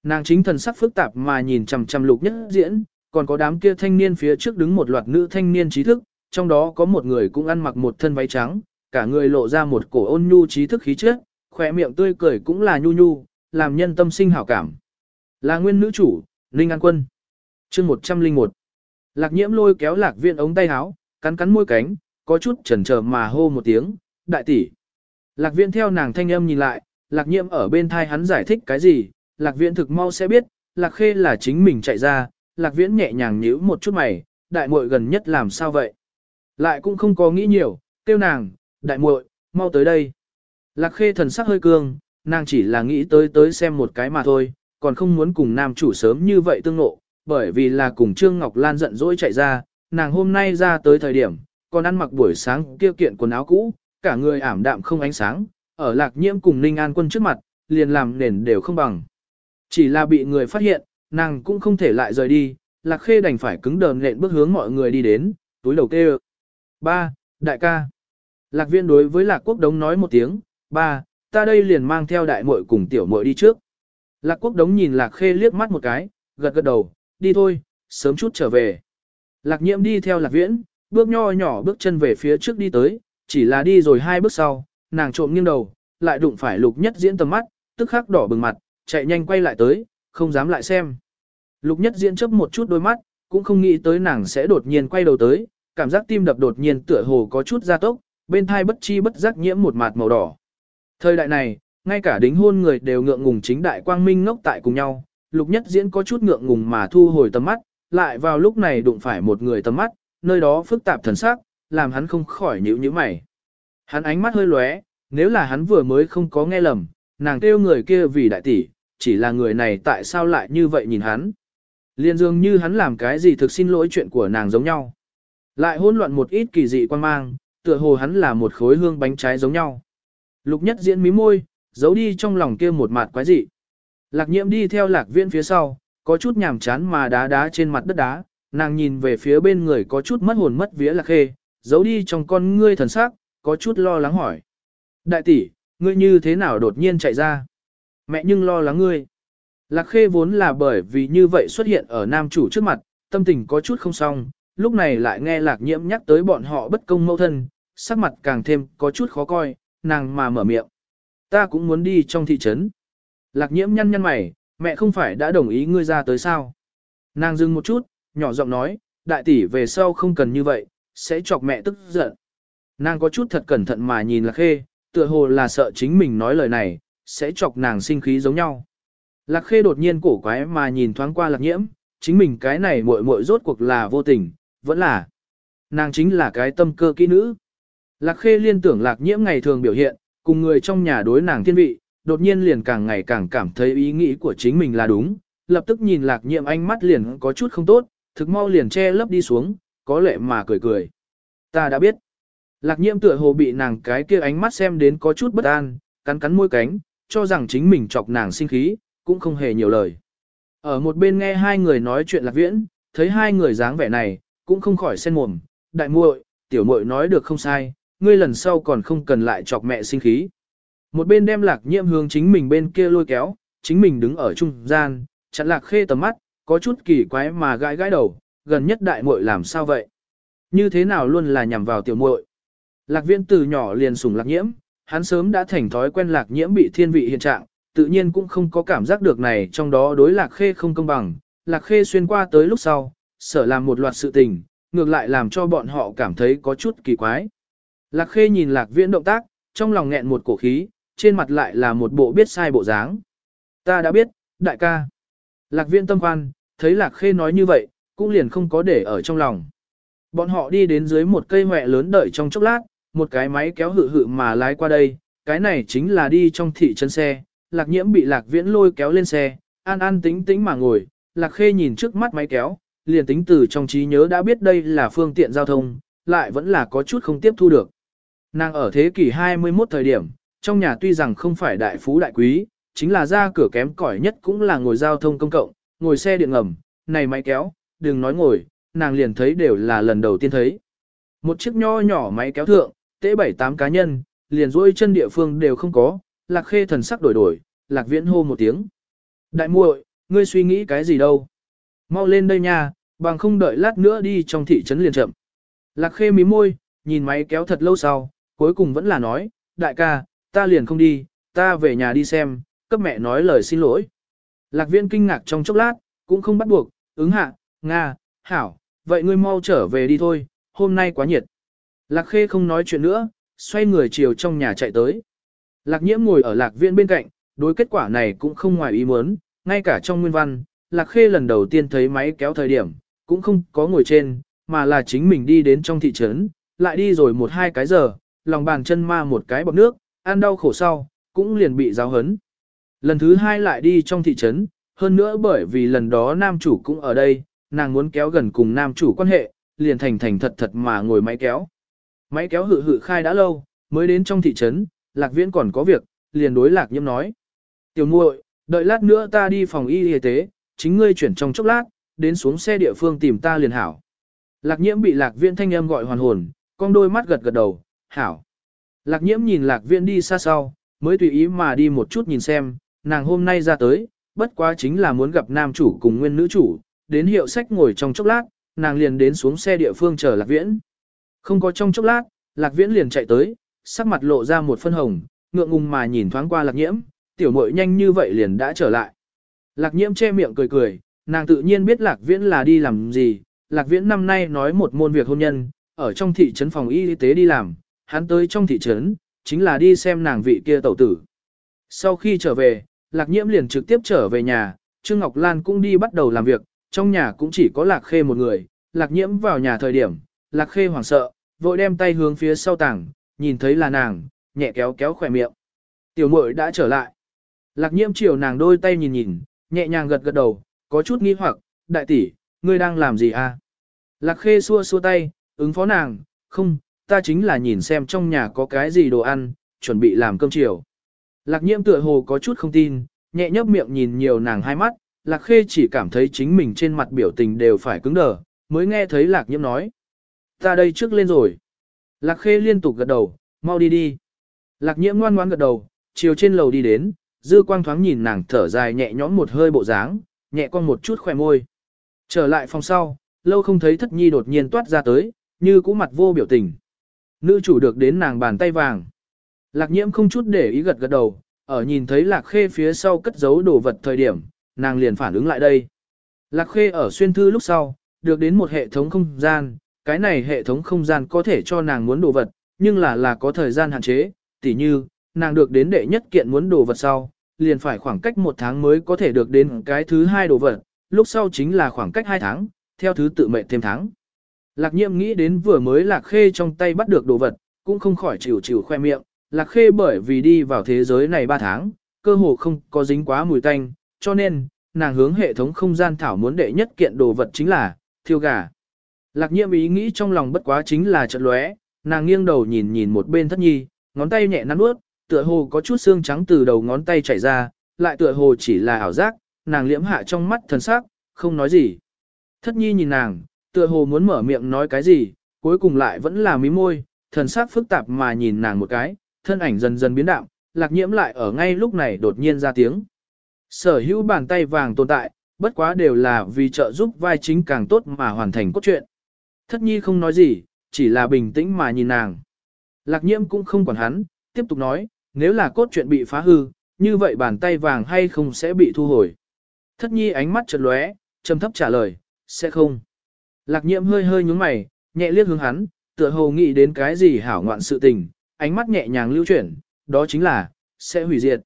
Nàng chính thần sắc phức tạp mà nhìn chằm chằm lục nhất diễn, còn có đám kia thanh niên phía trước đứng một loạt nữ thanh niên trí thức, trong đó có một người cũng ăn mặc một thân váy trắng, cả người lộ ra một cổ ôn nhu trí thức khí chất, khỏe miệng tươi cười cũng là nhu nhu, làm nhân tâm sinh hảo cảm. Là nguyên nữ chủ, Ninh An Quân. chương 101. Lạc nhiễm lôi kéo lạc viên ống tay áo, cắn cắn môi cánh, có chút chần chờ mà hô một tiếng, đại tỷ. Lạc viện theo nàng thanh âm nhìn lại, lạc nhiễm ở bên thai hắn giải thích cái gì, lạc viện thực mau sẽ biết, lạc khê là chính mình chạy ra, lạc viễn nhẹ nhàng nhíu một chút mày, đại muội gần nhất làm sao vậy. Lại cũng không có nghĩ nhiều, tiêu nàng, đại muội, mau tới đây. Lạc khê thần sắc hơi cương, nàng chỉ là nghĩ tới tới xem một cái mà thôi, còn không muốn cùng nam chủ sớm như vậy tương ngộ, bởi vì là cùng Trương Ngọc Lan giận dỗi chạy ra, nàng hôm nay ra tới thời điểm, còn ăn mặc buổi sáng kia kiện quần áo cũ, cả người ảm đạm không ánh sáng, ở lạc nhiễm cùng Ninh An quân trước mặt, liền làm nền đều không bằng. Chỉ là bị người phát hiện, nàng cũng không thể lại rời đi, lạc khê đành phải cứng đờ lện bước hướng mọi người đi đến, túi đầu kêu. Ba, đại ca. Lạc viên đối với lạc quốc đống nói một tiếng, ba, ta đây liền mang theo đại muội cùng tiểu muội đi trước. Lạc quốc đống nhìn lạc khê liếc mắt một cái, gật gật đầu, đi thôi, sớm chút trở về. Lạc nhiễm đi theo lạc viễn, bước nho nhỏ bước chân về phía trước đi tới, chỉ là đi rồi hai bước sau, nàng trộm nghiêng đầu, lại đụng phải lục nhất diễn tầm mắt, tức khắc đỏ bừng mặt, chạy nhanh quay lại tới, không dám lại xem. Lục nhất diễn chớp một chút đôi mắt, cũng không nghĩ tới nàng sẽ đột nhiên quay đầu tới, cảm giác tim đập đột nhiên tựa hồ có chút gia tốc, bên thai bất chi bất giác nhiễm một mạt màu đỏ. Thời đại này, ngay cả đính hôn người đều ngượng ngùng chính đại quang minh ngốc tại cùng nhau, lục nhất diễn có chút ngượng ngùng mà thu hồi tầm mắt, lại vào lúc này đụng phải một người tầm mắt, nơi đó phức tạp thần sắc, làm hắn không khỏi nhíu nhíu mày. Hắn ánh mắt hơi lóe, nếu là hắn vừa mới không có nghe lầm, nàng kêu người kia vì đại tỷ, chỉ là người này tại sao lại như vậy nhìn hắn. Liên dường như hắn làm cái gì thực xin lỗi chuyện của nàng giống nhau. Lại hỗn loạn một ít kỳ dị quan mang, tựa hồ hắn là một khối hương bánh trái giống nhau. Lục nhất diễn mí môi, giấu đi trong lòng kia một mặt quái dị. Lạc nhiễm đi theo lạc viễn phía sau, có chút nhàm chán mà đá đá trên mặt đất đá, nàng nhìn về phía bên người có chút mất hồn mất vía lạc khê, giấu đi trong con ngươi thần sắc, có chút lo lắng hỏi. Đại tỷ, ngươi như thế nào đột nhiên chạy ra? Mẹ nhưng lo lắng ngươi. Lạc khê vốn là bởi vì như vậy xuất hiện ở nam chủ trước mặt, tâm tình có chút không xong, lúc này lại nghe lạc nhiễm nhắc tới bọn họ bất công mẫu thân, sắc mặt càng thêm có chút khó coi, nàng mà mở miệng. Ta cũng muốn đi trong thị trấn. Lạc nhiễm nhăn nhăn mày, mẹ không phải đã đồng ý ngươi ra tới sao? Nàng dừng một chút, nhỏ giọng nói, đại tỷ về sau không cần như vậy, sẽ chọc mẹ tức giận. Nàng có chút thật cẩn thận mà nhìn lạc khê, tựa hồ là sợ chính mình nói lời này, sẽ chọc nàng sinh khí giống nhau. Lạc khê đột nhiên cổ quái mà nhìn thoáng qua lạc nhiễm, chính mình cái này muội muội rốt cuộc là vô tình, vẫn là. Nàng chính là cái tâm cơ kỹ nữ. Lạc khê liên tưởng lạc nhiễm ngày thường biểu hiện, cùng người trong nhà đối nàng thiên vị, đột nhiên liền càng ngày càng cảm thấy ý nghĩ của chính mình là đúng, lập tức nhìn lạc nhiễm ánh mắt liền có chút không tốt, thực mau liền che lấp đi xuống, có lệ mà cười cười. Ta đã biết. Lạc nhiễm tựa hồ bị nàng cái kia ánh mắt xem đến có chút bất an, cắn cắn môi cánh, cho rằng chính mình chọc nàng sinh khí, cũng không hề nhiều lời. Ở một bên nghe hai người nói chuyện lạc viễn, thấy hai người dáng vẻ này, cũng không khỏi sen mồm, đại muội, tiểu muội nói được không sai, ngươi lần sau còn không cần lại chọc mẹ sinh khí. Một bên đem lạc nhiễm hướng chính mình bên kia lôi kéo, chính mình đứng ở trung gian, chặn lạc khê tầm mắt, có chút kỳ quái mà gãi gãi đầu, gần nhất đại muội làm sao vậy? Như thế nào luôn là nhằm vào tiểu muội? Lạc viên từ nhỏ liền sủng lạc nhiễm, hắn sớm đã thành thói quen lạc nhiễm bị thiên vị hiện trạng, tự nhiên cũng không có cảm giác được này trong đó đối lạc khê không công bằng. Lạc khê xuyên qua tới lúc sau, sở làm một loạt sự tình, ngược lại làm cho bọn họ cảm thấy có chút kỳ quái. Lạc khê nhìn lạc viễn động tác, trong lòng nghẹn một cổ khí, trên mặt lại là một bộ biết sai bộ dáng. Ta đã biết, đại ca. Lạc viễn tâm khoan, thấy lạc khê nói như vậy, cũng liền không có để ở trong lòng. Bọn họ đi đến dưới một cây hòe lớn đợi trong chốc lát, một cái máy kéo hự hự mà lái qua đây, cái này chính là đi trong thị trấn xe, lạc nhiễm bị lạc viễn lôi kéo lên xe, an an tính tính mà ngồi, lạc khê nhìn trước mắt máy kéo, liền tính từ trong trí nhớ đã biết đây là phương tiện giao thông, lại vẫn là có chút không tiếp thu được. Nàng ở thế kỷ 21 thời điểm, trong nhà tuy rằng không phải đại phú đại quý, chính là ra cửa kém cỏi nhất cũng là ngồi giao thông công cộng, ngồi xe điện ngầm, này máy kéo, đừng nói ngồi, nàng liền thấy đều là lần đầu tiên thấy. Một chiếc nho nhỏ máy kéo thượng, tế bảy tám cá nhân, liền duỗi chân địa phương đều không có, lạc khê thần sắc đổi đổi, lạc viễn hô một tiếng. Đại muội, ngươi suy nghĩ cái gì đâu? Mau lên đây nha, bằng không đợi lát nữa đi trong thị trấn liền chậm. Lạc khê mí môi, nhìn máy kéo thật lâu sau, cuối cùng vẫn là nói, đại ca, ta liền không đi, ta về nhà đi xem, cấp mẹ nói lời xin lỗi. Lạc viên kinh ngạc trong chốc lát, cũng không bắt buộc, ứng hạ, Nga, Hảo, vậy ngươi mau trở về đi thôi, hôm nay quá nhiệt. Lạc khê không nói chuyện nữa, xoay người chiều trong nhà chạy tới. Lạc nhiễm ngồi ở lạc viện bên cạnh, đối kết quả này cũng không ngoài ý muốn, ngay cả trong nguyên văn, lạc khê lần đầu tiên thấy máy kéo thời điểm, cũng không có ngồi trên, mà là chính mình đi đến trong thị trấn, lại đi rồi một hai cái giờ, lòng bàn chân ma một cái bọc nước, ăn đau khổ sau, cũng liền bị giáo hấn. Lần thứ hai lại đi trong thị trấn, hơn nữa bởi vì lần đó nam chủ cũng ở đây, nàng muốn kéo gần cùng nam chủ quan hệ, liền thành thành thật thật mà ngồi máy kéo. Máy kéo hự hự khai đã lâu, mới đến trong thị trấn, lạc viễn còn có việc, liền đối lạc nhiễm nói. Tiểu muội, đợi lát nữa ta đi phòng y y tế, chính ngươi chuyển trong chốc lát, đến xuống xe địa phương tìm ta liền hảo. Lạc nhiễm bị lạc viễn thanh âm gọi hoàn hồn, con đôi mắt gật gật đầu, hảo. Lạc nhiễm nhìn lạc viễn đi xa sau, mới tùy ý mà đi một chút nhìn xem, nàng hôm nay ra tới, bất quá chính là muốn gặp nam chủ cùng nguyên nữ chủ, đến hiệu sách ngồi trong chốc lát, nàng liền đến xuống xe địa phương chờ lạc viễn. Không có trong chốc lát, lạc viễn liền chạy tới, sắc mặt lộ ra một phân hồng, ngượng ngùng mà nhìn thoáng qua lạc nhiễm, tiểu muội nhanh như vậy liền đã trở lại. Lạc nhiễm che miệng cười cười, nàng tự nhiên biết lạc viễn là đi làm gì, lạc viễn năm nay nói một môn việc hôn nhân, ở trong thị trấn phòng y tế đi làm, hắn tới trong thị trấn, chính là đi xem nàng vị kia tẩu tử. Sau khi trở về, lạc nhiễm liền trực tiếp trở về nhà, Trương Ngọc Lan cũng đi bắt đầu làm việc, trong nhà cũng chỉ có lạc khê một người, lạc nhiễm vào nhà thời điểm, lạc khê hoảng sợ, vội đem tay hướng phía sau tảng, nhìn thấy là nàng, nhẹ kéo kéo khỏe miệng. Tiểu muội đã trở lại. Lạc nhiễm chiều nàng đôi tay nhìn nhìn, nhẹ nhàng gật gật đầu, có chút nghi hoặc, đại tỷ, ngươi đang làm gì à? Lạc khê xua xua tay, ứng phó nàng, không, ta chính là nhìn xem trong nhà có cái gì đồ ăn, chuẩn bị làm cơm chiều. Lạc nhiễm tựa hồ có chút không tin, nhẹ nhấp miệng nhìn nhiều nàng hai mắt, lạc khê chỉ cảm thấy chính mình trên mặt biểu tình đều phải cứng đờ, mới nghe thấy lạc nhiễm nói. Ta đây trước lên rồi. Lạc khê liên tục gật đầu, mau đi đi. Lạc nhiễm ngoan ngoan gật đầu, chiều trên lầu đi đến, dư quang thoáng nhìn nàng thở dài nhẹ nhõm một hơi bộ dáng, nhẹ con một chút khỏe môi. Trở lại phòng sau, lâu không thấy thất nhi đột nhiên toát ra tới, như cũ mặt vô biểu tình. Nữ chủ được đến nàng bàn tay vàng. Lạc nhiễm không chút để ý gật gật đầu, ở nhìn thấy lạc khê phía sau cất giấu đồ vật thời điểm, nàng liền phản ứng lại đây. Lạc khê ở xuyên thư lúc sau, được đến một hệ thống không gian, cái này hệ thống không gian có thể cho nàng muốn đồ vật, nhưng là là có thời gian hạn chế, tỉ như, nàng được đến đệ nhất kiện muốn đồ vật sau, liền phải khoảng cách một tháng mới có thể được đến cái thứ hai đồ vật, lúc sau chính là khoảng cách hai tháng, theo thứ tự mệnh thêm tháng. Lạc nhiệm nghĩ đến vừa mới lạc khê trong tay bắt được đồ vật, cũng không khỏi chịu chịu khoe miệng, lạc khê bởi vì đi vào thế giới này ba tháng, cơ hồ không có dính quá mùi tanh, cho nên, nàng hướng hệ thống không gian thảo muốn đệ nhất kiện đồ vật chính là, thiêu gà. Lạc nhiệm ý nghĩ trong lòng bất quá chính là trận lóe, nàng nghiêng đầu nhìn nhìn một bên thất nhi, ngón tay nhẹ nắn ướt, tựa hồ có chút xương trắng từ đầu ngón tay chảy ra, lại tựa hồ chỉ là ảo giác, nàng liễm hạ trong mắt thần sắc, không nói gì. Thất nhi nhìn nàng, tựa hồ muốn mở miệng nói cái gì, cuối cùng lại vẫn là mí môi, thần sắc phức tạp mà nhìn nàng một cái, thân ảnh dần dần biến đạo, lạc nhiễm lại ở ngay lúc này đột nhiên ra tiếng. Sở hữu bàn tay vàng tồn tại, bất quá đều là vì trợ giúp vai chính càng tốt mà hoàn thành cốt truyện. Thất nhi không nói gì, chỉ là bình tĩnh mà nhìn nàng. Lạc nhiễm cũng không quản hắn, tiếp tục nói, nếu là cốt truyện bị phá hư, như vậy bàn tay vàng hay không sẽ bị thu hồi. Thất nhi ánh mắt chợt lóe, trầm thấp trả lời, sẽ không. Lạc nhiễm hơi hơi nhúng mày, nhẹ liếc hướng hắn, tựa hồ nghĩ đến cái gì hảo ngoạn sự tình, ánh mắt nhẹ nhàng lưu chuyển, đó chính là, sẽ hủy diệt.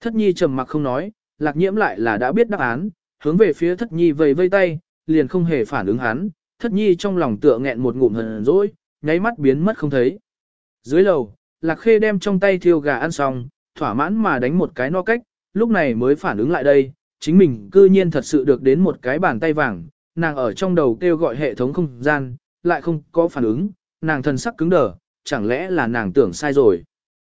Thất nhi trầm mặc không nói, lạc nhiễm lại là đã biết đáp án, hướng về phía thất nhi vây vây tay, liền không hề phản ứng hắn, thất nhi trong lòng tựa nghẹn một ngụm hờn dỗi, nháy mắt biến mất không thấy. Dưới lầu, lạc khê đem trong tay thiêu gà ăn xong, thỏa mãn mà đánh một cái no cách, lúc này mới phản ứng lại đây, chính mình cư nhiên thật sự được đến một cái bàn tay vàng, nàng ở trong đầu kêu gọi hệ thống không gian, lại không có phản ứng, nàng thần sắc cứng đờ, chẳng lẽ là nàng tưởng sai rồi.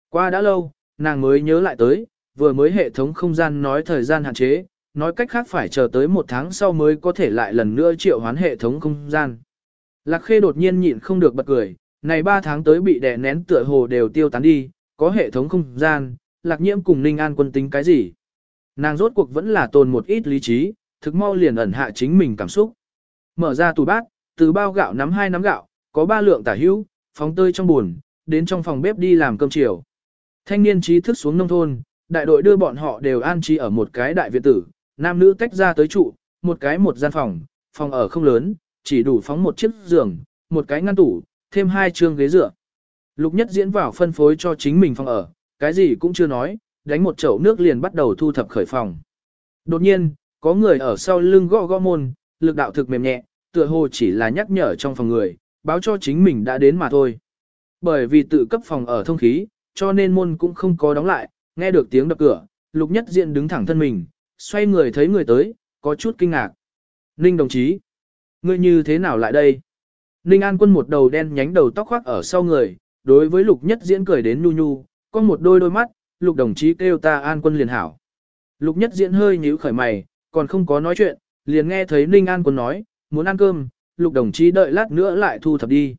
Qua đã lâu, nàng mới nhớ lại tới, vừa mới hệ thống không gian nói thời gian hạn chế, nói cách khác phải chờ tới một tháng sau mới có thể lại lần nữa triệu hoán hệ thống không gian. Lạc Khê đột nhiên nhịn không được bật cười, này ba tháng tới bị đè nén tựa hồ đều tiêu tán đi, có hệ thống không gian, Lạc Nhiễm cùng Ninh An quân tính cái gì? Nàng rốt cuộc vẫn là tồn một ít lý trí, thực mau liền ẩn hạ chính mình cảm xúc. Mở ra tủ bát, từ bao gạo nắm hai nắm gạo, có ba lượng tả hữu, phóng tơi trong buồn, đến trong phòng bếp đi làm cơm chiều. Thanh niên trí thức xuống nông thôn, đại đội đưa bọn họ đều an trí ở một cái đại viện tử, nam nữ tách ra tới trụ, một cái một gian phòng, phòng ở không lớn, chỉ đủ phóng một chiếc giường, một cái ngăn tủ, thêm hai chương ghế dựa. Lục nhất diễn vào phân phối cho chính mình phòng ở, cái gì cũng chưa nói, đánh một chậu nước liền bắt đầu thu thập khởi phòng. Đột nhiên, có người ở sau lưng gõ gõ môn, lực đạo thực mềm nhẹ, tựa hồ chỉ là nhắc nhở trong phòng người, báo cho chính mình đã đến mà thôi. Bởi vì tự cấp phòng ở thông khí, cho nên môn cũng không có đóng lại, nghe được tiếng đập cửa, lục nhất diện đứng thẳng thân mình, xoay người thấy người tới, có chút kinh ngạc. Ninh đồng chí, ngươi như thế nào lại đây? Ninh An quân một đầu đen nhánh đầu tóc khoác ở sau người, đối với lục nhất diễn cười đến nhu nhu, có một đôi đôi mắt, lục đồng chí kêu ta An quân liền hảo. Lục nhất diễn hơi nhíu khởi mày, còn không có nói chuyện, liền nghe thấy Ninh An quân nói, muốn ăn cơm, lục đồng chí đợi lát nữa lại thu thập đi.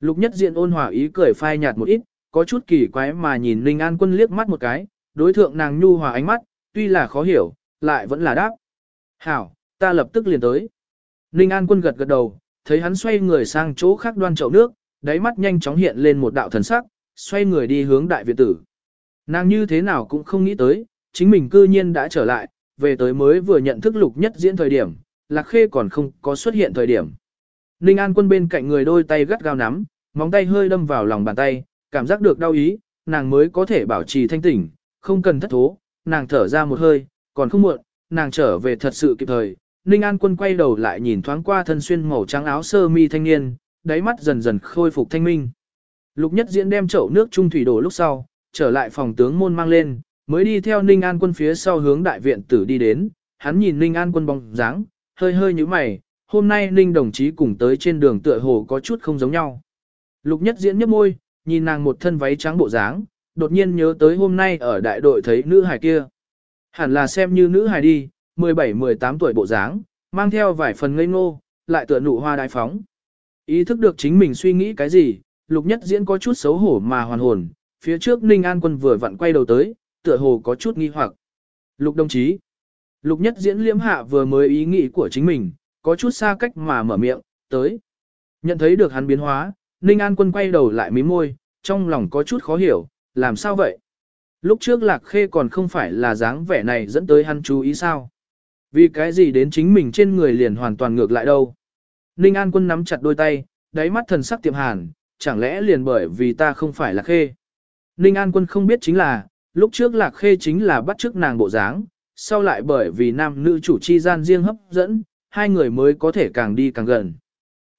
Lục nhất diện ôn hòa ý cười phai nhạt một ít, có chút kỳ quái mà nhìn Ninh An quân liếc mắt một cái, đối thượng nàng nhu hòa ánh mắt, tuy là khó hiểu, lại vẫn là đáp. Hảo, ta lập tức liền tới. Ninh An quân gật gật đầu, thấy hắn xoay người sang chỗ khác đoan chậu nước, đáy mắt nhanh chóng hiện lên một đạo thần sắc, xoay người đi hướng đại viện tử. Nàng như thế nào cũng không nghĩ tới, chính mình cư nhiên đã trở lại, về tới mới vừa nhận thức lục nhất diễn thời điểm, lạc khê còn không có xuất hiện thời điểm. Ninh An quân bên cạnh người đôi tay gắt gao nắm, móng tay hơi đâm vào lòng bàn tay, cảm giác được đau ý, nàng mới có thể bảo trì thanh tỉnh, không cần thất thố, nàng thở ra một hơi, còn không muộn, nàng trở về thật sự kịp thời. Ninh An quân quay đầu lại nhìn thoáng qua thân xuyên màu trắng áo sơ mi thanh niên, đáy mắt dần dần khôi phục thanh minh. Lục nhất diễn đem chậu nước trung thủy đổ lúc sau, trở lại phòng tướng môn mang lên, mới đi theo Ninh An quân phía sau hướng đại viện tử đi đến, hắn nhìn Ninh An quân bóng dáng, hơi hơi như mày, hôm nay Ninh đồng chí cùng tới trên đường tựa hồ có chút không giống nhau. Lục nhất diễn nhấp môi, nhìn nàng một thân váy trắng bộ dáng, đột nhiên nhớ tới hôm nay ở đại đội thấy nữ hài kia. Hẳn là xem như nữ hài đi, 17-18 tuổi bộ dáng, mang theo vài phần ngây ngô, lại tựa nụ hoa đại phóng. Ý thức được chính mình suy nghĩ cái gì, lục nhất diễn có chút xấu hổ mà hoàn hồn, phía trước Ninh An quân vừa vặn quay đầu tới, tựa hồ có chút nghi hoặc. Lục đồng chí, lục nhất diễn liễm hạ vừa mới ý nghĩ của chính mình, có chút xa cách mà mở miệng, tới. Nhận thấy được hắn biến hóa, Ninh An quân quay đầu lại mí môi, trong lòng có chút khó hiểu, làm sao vậy? Lúc trước Lạc Khê còn không phải là dáng vẻ này dẫn tới hắn chú ý sao? Vì cái gì đến chính mình trên người liền hoàn toàn ngược lại đâu? Ninh An quân nắm chặt đôi tay, đáy mắt thần sắc tiệm hàn, chẳng lẽ liền bởi vì ta không phải Lạc Khê? Ninh An quân không biết chính là, lúc trước Lạc Khê chính là bắt chước nàng bộ dáng, sau lại bởi vì nam nữ chủ chi gian riêng hấp dẫn, hai người mới có thể càng đi càng gần.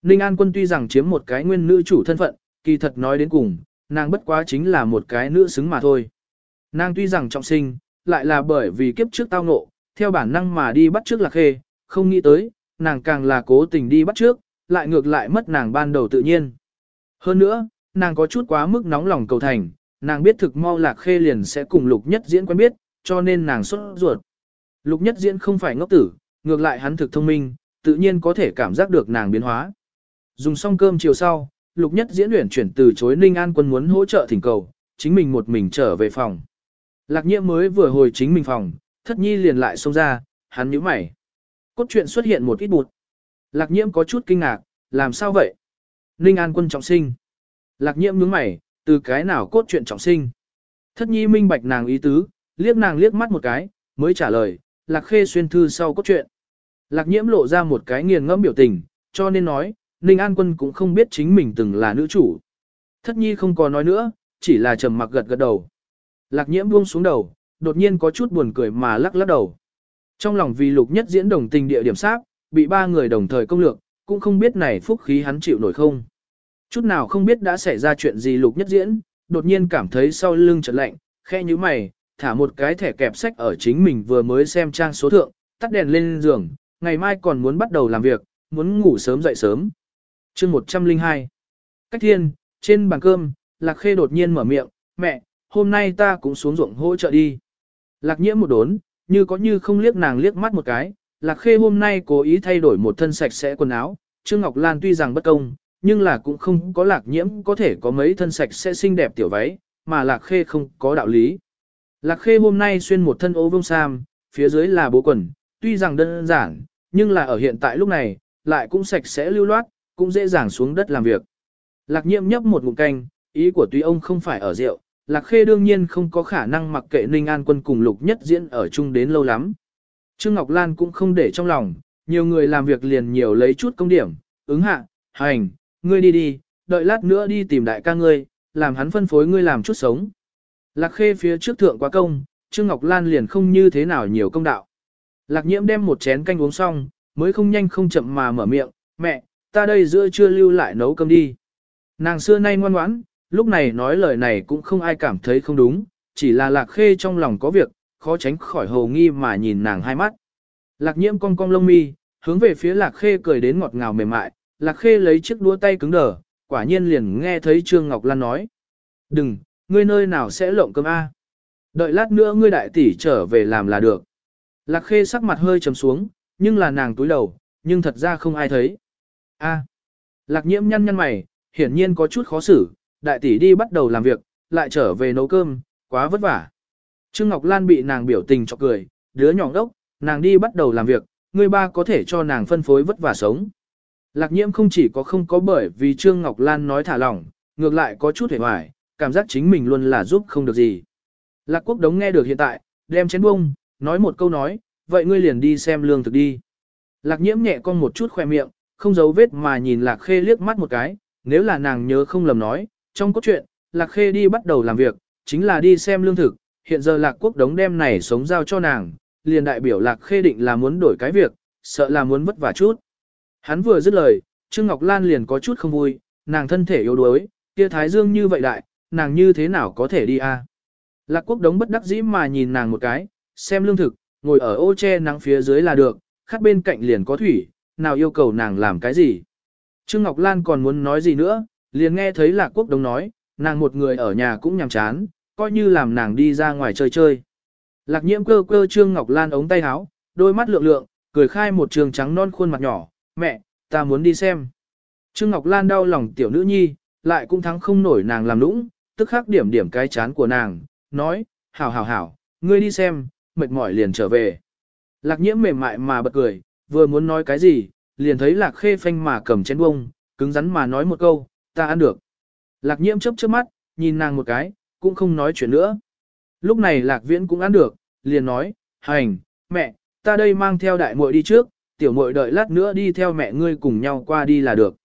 Ninh An quân tuy rằng chiếm một cái nguyên nữ chủ thân phận, kỳ thật nói đến cùng, nàng bất quá chính là một cái nữ xứng mà thôi. Nàng tuy rằng trọng sinh, lại là bởi vì kiếp trước tao ngộ, theo bản năng mà đi bắt trước lạc khê, không nghĩ tới, nàng càng là cố tình đi bắt trước, lại ngược lại mất nàng ban đầu tự nhiên. Hơn nữa, nàng có chút quá mức nóng lòng cầu thành, nàng biết thực mau lạc khê liền sẽ cùng lục nhất diễn quen biết, cho nên nàng xuất ruột. Lục nhất diễn không phải ngốc tử, ngược lại hắn thực thông minh, tự nhiên có thể cảm giác được nàng biến hóa. Dùng xong cơm chiều sau, lục nhất diễn luyện chuyển từ chối Ninh An quân muốn hỗ trợ thỉnh cầu, chính mình một mình trở về phòng. Lạc nhiễm mới vừa hồi chính mình phòng, thất nhi liền lại xông ra, hắn nhíu mày. Cốt truyện xuất hiện một ít bụt. Lạc nhiễm có chút kinh ngạc, làm sao vậy? Ninh An quân trọng sinh. Lạc nhiễm nhướng mày, từ cái nào cốt truyện trọng sinh? Thất nhi minh bạch nàng ý tứ, liếc nàng liếc mắt một cái, mới trả lời, lạc khê xuyên thư sau cốt truyện. Lạc nhiễm lộ ra một cái nghiền ngẫm biểu tình, cho nên nói, Ninh An Quân cũng không biết chính mình từng là nữ chủ. Thất nhi không có nói nữa, chỉ là trầm mặc gật gật đầu. Lạc nhiễm buông xuống đầu, đột nhiên có chút buồn cười mà lắc lắc đầu. Trong lòng vì lục nhất diễn đồng tình địa điểm sát, bị ba người đồng thời công lược, cũng không biết này phúc khí hắn chịu nổi không. Chút nào không biết đã xảy ra chuyện gì lục nhất diễn, đột nhiên cảm thấy sau lưng chợt lạnh, khe như mày, thả một cái thẻ kẹp sách ở chính mình vừa mới xem trang số thượng, tắt đèn lên giường, ngày mai còn muốn bắt đầu làm việc, muốn ngủ sớm dậy sớm. chương 102 Cách thiên, trên bàn cơm, Lạc Khê đột nhiên mở miệng, mẹ, hôm nay ta cũng xuống ruộng hỗ trợ đi. Lạc nhiễm một đốn, như có như không liếc nàng liếc mắt một cái, Lạc Khê hôm nay cố ý thay đổi một thân sạch sẽ quần áo, Trương Ngọc Lan tuy rằng bất công, nhưng là cũng không có Lạc nhiễm có thể có mấy thân sạch sẽ xinh đẹp tiểu váy, mà Lạc Khê không có đạo lý. Lạc Khê hôm nay xuyên một thân ô vông sam, phía dưới là bố quần, tuy rằng đơn giản, nhưng là ở hiện tại lúc này, lại cũng sạch sẽ lưu loát, cũng dễ dàng xuống đất làm việc. Lạc nhiễm nhấp một ngụm canh, ý của tuy ông không phải ở rượu, Lạc Khê đương nhiên không có khả năng mặc kệ Ninh An quân cùng Lục Nhất Diễn ở chung đến lâu lắm. Trương Ngọc Lan cũng không để trong lòng, nhiều người làm việc liền nhiều lấy chút công điểm, ứng hạ, hành, ngươi đi đi, đợi lát nữa đi tìm đại ca ngươi, làm hắn phân phối ngươi làm chút sống. Lạc Khê phía trước thượng quá công, Trương Ngọc Lan liền không như thế nào nhiều công đạo. Lạc Nhiễm đem một chén canh uống xong, mới không nhanh không chậm mà mở miệng, mẹ, ta đây giữa chưa lưu lại nấu cơm đi. Nàng xưa nay ngoan ngoãn, lúc này nói lời này cũng không ai cảm thấy không đúng, chỉ là lạc khê trong lòng có việc, khó tránh khỏi hồ nghi mà nhìn nàng hai mắt. Lạc nhiễm cong cong lông mi, hướng về phía lạc khê cười đến ngọt ngào mềm mại, lạc khê lấy chiếc đũa tay cứng đờ, quả nhiên liền nghe thấy Trương Ngọc Lan nói. Đừng, ngươi nơi nào sẽ lộng cơm A. Đợi lát nữa ngươi đại tỷ trở về làm là được. Lạc khê sắc mặt hơi trầm xuống, nhưng là nàng túi đầu, nhưng thật ra không ai thấy. A. Lạc nhiễm nhăn nhăn mày, hiển nhiên có chút khó xử, đại tỷ đi bắt đầu làm việc, lại trở về nấu cơm, quá vất vả. Trương Ngọc Lan bị nàng biểu tình cho cười, đứa nhỏ đốc, nàng đi bắt đầu làm việc, người ba có thể cho nàng phân phối vất vả sống. Lạc nhiễm không chỉ có không có bởi vì Trương Ngọc Lan nói thả lỏng, ngược lại có chút hề hoài, cảm giác chính mình luôn là giúp không được gì. Lạc quốc đống nghe được hiện tại, đem chén bông, nói một câu nói, vậy ngươi liền đi xem lương thực đi. Lạc nhiễm nhẹ con một chút khoe miệng, không giấu vết mà nhìn lạc khê liếc mắt một cái, nếu là nàng nhớ không lầm nói, trong cốt truyện, Lạc Khê đi bắt đầu làm việc, chính là đi xem lương thực, hiện giờ Lạc Quốc đống đem này sống giao cho nàng, liền đại biểu Lạc Khê định là muốn đổi cái việc, sợ là muốn vất vả chút. Hắn vừa dứt lời, Trương Ngọc Lan liền có chút không vui, nàng thân thể yếu đuối, kia thái dương như vậy đại, nàng như thế nào có thể đi a? Lạc Quốc đống bất đắc dĩ mà nhìn nàng một cái, xem lương thực, ngồi ở ô che nắng phía dưới là được, khát bên cạnh liền có thủy, nào yêu cầu nàng làm cái gì. Trương Ngọc Lan còn muốn nói gì nữa, liền nghe thấy Lạc Quốc Đông nói, nàng một người ở nhà cũng nhàm chán, coi như làm nàng đi ra ngoài chơi chơi. Lạc nhiễm cơ cơ Trương Ngọc Lan ống tay áo, đôi mắt lượng lượng, cười khai một trường trắng non khuôn mặt nhỏ, mẹ, ta muốn đi xem. Trương Ngọc Lan đau lòng tiểu nữ nhi, lại cũng thắng không nổi nàng làm nũng, tức khắc điểm điểm cái chán của nàng, nói, hảo hảo hảo, ngươi đi xem, mệt mỏi liền trở về. Lạc nhiễm mềm mại mà bật cười, vừa muốn nói cái gì, liền thấy lạc khê phanh mà cầm chén bông, cứng rắn mà nói một câu, ta ăn được. Lạc nhiễm chớp chớp mắt, nhìn nàng một cái, cũng không nói chuyện nữa. Lúc này lạc viễn cũng ăn được, liền nói, hành, mẹ, ta đây mang theo đại muội đi trước, tiểu muội đợi lát nữa đi theo mẹ ngươi cùng nhau qua đi là được.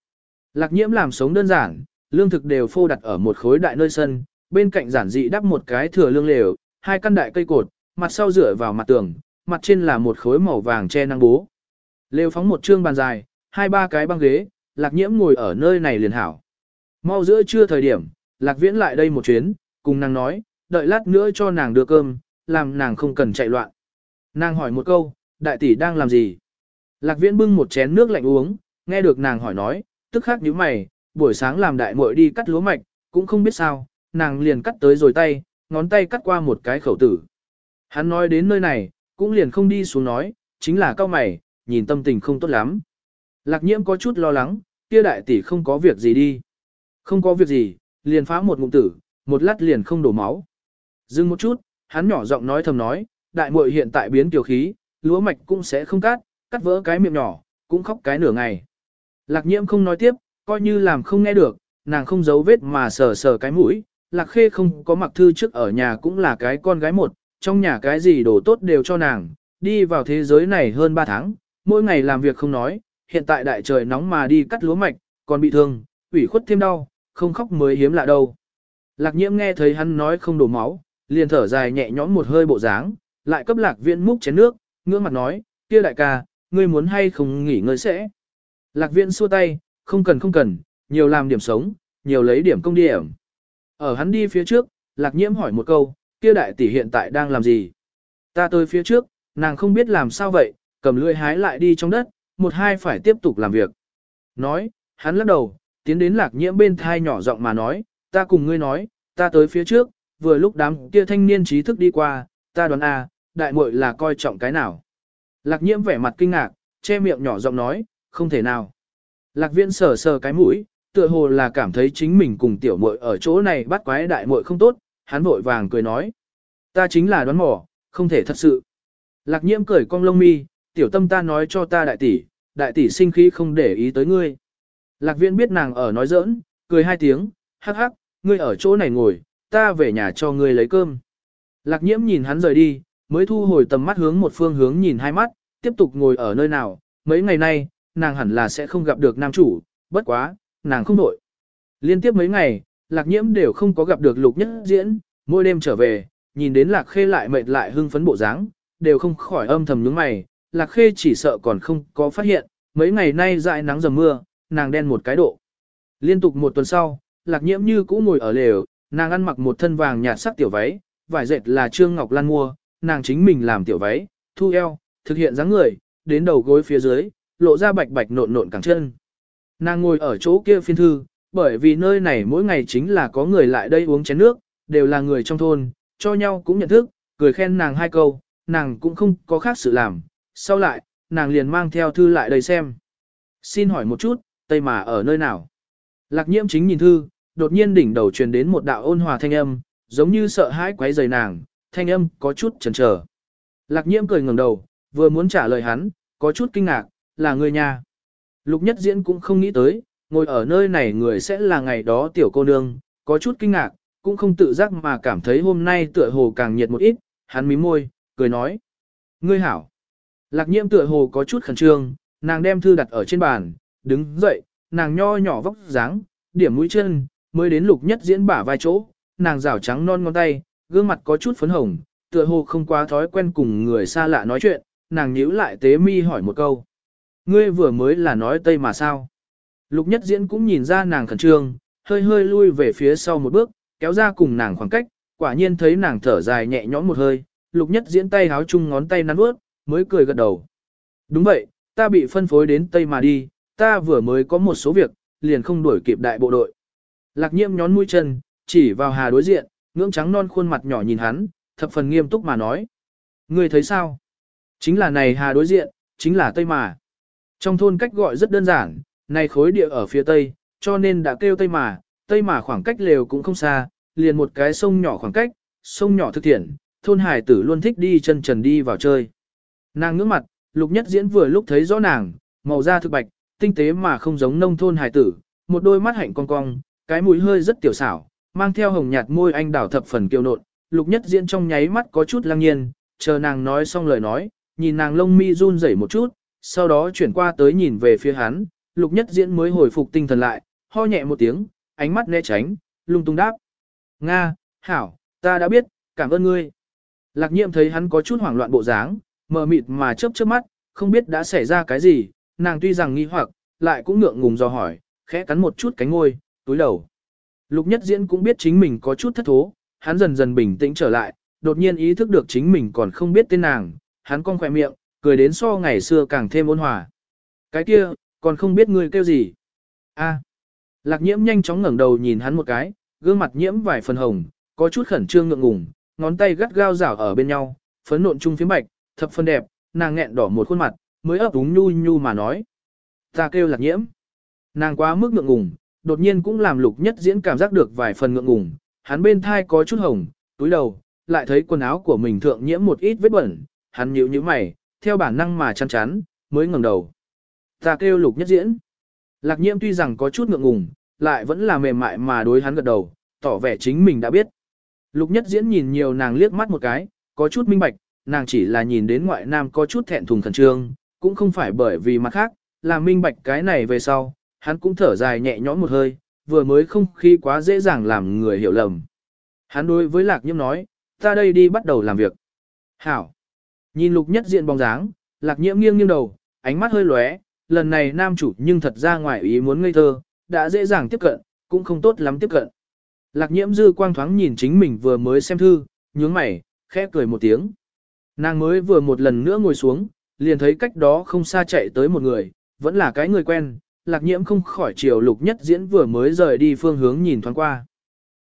Lạc nhiễm làm sống đơn giản, lương thực đều phô đặt ở một khối đại nơi sân, bên cạnh giản dị đắp một cái thừa lương lều, hai căn đại cây cột, mặt sau dựa vào mặt tường, mặt trên là một khối màu vàng che năng bố. Lều phóng một trương bàn dài, hai ba cái băng ghế, lạc nhiễm ngồi ở nơi này liền hảo. Mau giữa trưa thời điểm, lạc viễn lại đây một chuyến, cùng nàng nói, đợi lát nữa cho nàng đưa cơm, làm nàng không cần chạy loạn. Nàng hỏi một câu, đại tỷ đang làm gì? Lạc viễn bưng một chén nước lạnh uống, nghe được nàng hỏi nói, tức khắc nhíu mày, buổi sáng làm đại muội đi cắt lúa mạch, cũng không biết sao, nàng liền cắt tới rồi tay, ngón tay cắt qua một cái khẩu tử. Hắn nói đến nơi này, cũng liền không đi xuống nói, chính là cao mày, nhìn tâm tình không tốt lắm. Lạc nhiễm có chút lo lắng, kia đại tỷ không có việc gì đi. Không có việc gì, liền phá một ngụm tử, một lát liền không đổ máu. Dừng một chút, hắn nhỏ giọng nói thầm nói, đại muội hiện tại biến tiểu khí, lúa mạch cũng sẽ không cắt, cắt vỡ cái miệng nhỏ, cũng khóc cái nửa ngày. Lạc nhiễm không nói tiếp, coi như làm không nghe được, nàng không giấu vết mà sờ sờ cái mũi. Lạc khê không có mặc thư trước ở nhà cũng là cái con gái một, trong nhà cái gì đồ tốt đều cho nàng, đi vào thế giới này hơn 3 tháng, mỗi ngày làm việc không nói, hiện tại đại trời nóng mà đi cắt lúa mạch, còn bị thương, ủy khuất thêm đau, không khóc mới hiếm lạ đâu. Lạc nhiễm nghe thấy hắn nói không đổ máu, liền thở dài nhẹ nhõm một hơi bộ dáng, lại cấp lạc Viễn múc chén nước, ngưỡng mặt nói, kia đại ca, ngươi muốn hay không nghỉ ngơi sẽ. Lạc Viễn xua tay, không cần không cần, nhiều làm điểm sống, nhiều lấy điểm công điểm. Ở hắn đi phía trước, lạc nhiễm hỏi một câu, kia đại tỷ hiện tại đang làm gì? Ta tới phía trước, nàng không biết làm sao vậy, cầm lưỡi hái lại đi trong đất, một hai phải tiếp tục làm việc. Nói, hắn lắc đầu, tiến đến lạc nhiễm bên thai nhỏ giọng mà nói, ta cùng ngươi nói, ta tới phía trước, vừa lúc đám kia thanh niên trí thức đi qua, ta đoán a, à, đại muội là coi trọng cái nào. Lạc nhiễm vẻ mặt kinh ngạc, che miệng nhỏ giọng nói, không thể nào. Lạc viên sờ sờ cái mũi, tựa hồ là cảm thấy chính mình cùng tiểu muội ở chỗ này bắt quái đại muội không tốt, hắn vội vàng cười nói. Ta chính là đoán mò, không thể thật sự. Lạc nhiễm cười cong lông mi, tiểu tâm ta nói cho ta đại tỷ, đại tỷ sinh khí không để ý tới ngươi. Lạc viễn biết nàng ở nói giỡn, cười hai tiếng, hắc hắc, ngươi ở chỗ này ngồi, ta về nhà cho ngươi lấy cơm. Lạc nhiễm nhìn hắn rời đi, mới thu hồi tầm mắt hướng một phương hướng nhìn hai mắt, tiếp tục ngồi ở nơi nào, mấy ngày nay, nàng hẳn là sẽ không gặp được nam chủ, bất quá, nàng không đổi. Liên tiếp mấy ngày, lạc nhiễm đều không có gặp được lục nhất diễn, mỗi đêm trở về, nhìn đến lạc khê lại mệt lại hưng phấn bộ dáng, đều không khỏi âm thầm nhướng mày, lạc khê chỉ sợ còn không có phát hiện, mấy ngày nay dại nắng dầm mưa, nàng đen một cái độ. Liên tục một tuần sau, lạc nhiễm như cũ ngồi ở lều, nàng ăn mặc một thân vàng nhạt sắc tiểu váy, vải dệt là Trương Ngọc Lan mua, nàng chính mình làm tiểu váy, thu eo, thực hiện dáng người, đến đầu gối phía dưới, lộ ra bạch bạch nộn nộn cẳng chân. Nàng ngồi ở chỗ kia phiên thư, bởi vì nơi này mỗi ngày chính là có người lại đây uống chén nước, đều là người trong thôn, cho nhau cũng nhận thức, cười khen nàng hai câu, nàng cũng không có khác sự làm. Sau lại, nàng liền mang theo thư lại đây xem. Xin hỏi một chút, Tây mà ở nơi nào? Lạc nhiễm chính nhìn thư, đột nhiên đỉnh đầu truyền đến một đạo ôn hòa thanh âm, giống như sợ hãi quấy rầy nàng, thanh âm có chút chần chờ. Lạc nhiễm cười ngẩng đầu, vừa muốn trả lời hắn, có chút kinh ngạc, là người nhà. Lục nhất diễn cũng không nghĩ tới, ngồi ở nơi này người sẽ là ngày đó tiểu cô nương, có chút kinh ngạc, cũng không tự giác mà cảm thấy hôm nay tựa hồ càng nhiệt một ít, hắn mím môi, cười nói. Ngươi hảo. Lạc nhiễm tựa hồ có chút khẩn trương, nàng đem thư đặt ở trên bàn, đứng dậy, nàng nho nhỏ vóc dáng, điểm mũi chân, mới đến lục nhất diễn bả vai chỗ, nàng rảo trắng non ngón tay, gương mặt có chút phấn hồng, tựa hồ không quá thói quen cùng người xa lạ nói chuyện, nàng nhíu lại tế mi hỏi một câu. Ngươi vừa mới là nói Tây mà sao? Lục nhất diễn cũng nhìn ra nàng khẩn trương, hơi hơi lui về phía sau một bước, kéo ra cùng nàng khoảng cách, quả nhiên thấy nàng thở dài nhẹ nhõm một hơi, lục nhất diễn tay háo chung ngón tay nắn bước, mới cười gật đầu. Đúng vậy, ta bị phân phối đến Tây mà đi, ta vừa mới có một số việc, liền không đuổi kịp đại bộ đội. Lạc nhiễm nhón mũi chân, chỉ vào hà đối diện, ngưỡng trắng non khuôn mặt nhỏ nhìn hắn, thập phần nghiêm túc mà nói. Ngươi thấy sao? Chính là này hà đối diện, chính là Tây mà. Trong thôn cách gọi rất đơn giản, này khối địa ở phía Tây, cho nên đã kêu Tây mà, Tây mà khoảng cách lều cũng không xa, liền một cái sông nhỏ khoảng cách, sông nhỏ thực thiện, thôn hải tử luôn thích đi chân trần đi vào chơi. Nàng ngưỡng mặt, lục nhất diễn vừa lúc thấy rõ nàng, màu da thực bạch, tinh tế mà không giống nông thôn hải tử, một đôi mắt hạnh cong cong, cái mũi hơi rất tiểu xảo, mang theo hồng nhạt môi anh đảo thập phần kiêu nộn, lục nhất diễn trong nháy mắt có chút lăng nhiên, chờ nàng nói xong lời nói, nhìn nàng lông mi run rẩy một chút, sau đó chuyển qua tới nhìn về phía hắn, lục nhất diễn mới hồi phục tinh thần lại, ho nhẹ một tiếng, ánh mắt né tránh, lung tung đáp. Nga, hảo, ta đã biết, cảm ơn ngươi. Lạc nhiệm thấy hắn có chút hoảng loạn bộ dáng, mờ mịt mà chớp chớp mắt, không biết đã xảy ra cái gì, nàng tuy rằng nghi hoặc, lại cũng ngượng ngùng do hỏi, khẽ cắn một chút cánh ngôi, túi đầu. Lục nhất diễn cũng biết chính mình có chút thất thố, hắn dần dần bình tĩnh trở lại, đột nhiên ý thức được chính mình còn không biết tên nàng, hắn cong khỏe miệng, cười đến so ngày xưa càng thêm ôn hòa. Cái kia, còn không biết ngươi kêu gì. a lạc nhiễm nhanh chóng ngẩng đầu nhìn hắn một cái, gương mặt nhiễm vài phần hồng, có chút khẩn trương ngượng ngùng, ngón tay gắt gao rảo ở bên nhau, phấn nộn chung phía bạch, thập phân đẹp, nàng nghẹn đỏ một khuôn mặt, mới ấp úng nhu nhu mà nói. Ta kêu lạc nhiễm. Nàng quá mức ngượng ngùng, đột nhiên cũng làm lục nhất diễn cảm giác được vài phần ngượng ngùng, hắn bên thai có chút hồng, túi đầu, lại thấy quần áo của mình thượng nhiễm một ít vết bẩn, hắn nhíu nhíu mày, theo bản năng mà chăn chán, mới ngẩng đầu. Ta kêu lục nhất diễn. Lạc nhiễm tuy rằng có chút ngượng ngùng, lại vẫn là mềm mại mà đối hắn gật đầu, tỏ vẻ chính mình đã biết. Lục nhất diễn nhìn nhiều nàng liếc mắt một cái, có chút minh bạch, nàng chỉ là nhìn đến ngoại nam có chút thẹn thùng khẩn trương, cũng không phải bởi vì mặt khác, làm minh bạch cái này về sau, hắn cũng thở dài nhẹ nhõm một hơi, vừa mới không khí quá dễ dàng làm người hiểu lầm. Hắn đối với lạc nhiễm nói, ta đây đi bắt đầu làm việc. Hảo. Nhìn lục nhất diện bóng dáng, lạc nhiễm nghiêng nghiêng đầu, ánh mắt hơi lóe, lần này nam chủ nhưng thật ra ngoài ý muốn ngây thơ, đã dễ dàng tiếp cận, cũng không tốt lắm tiếp cận. Lạc nhiễm dư quang thoáng nhìn chính mình vừa mới xem thư, nhướng mày, khẽ cười một tiếng. Nàng mới vừa một lần nữa ngồi xuống, liền thấy cách đó không xa chạy tới một người, vẫn là cái người quen, lạc nhiễm không khỏi chiều lục nhất diễn vừa mới rời đi phương hướng nhìn thoáng qua.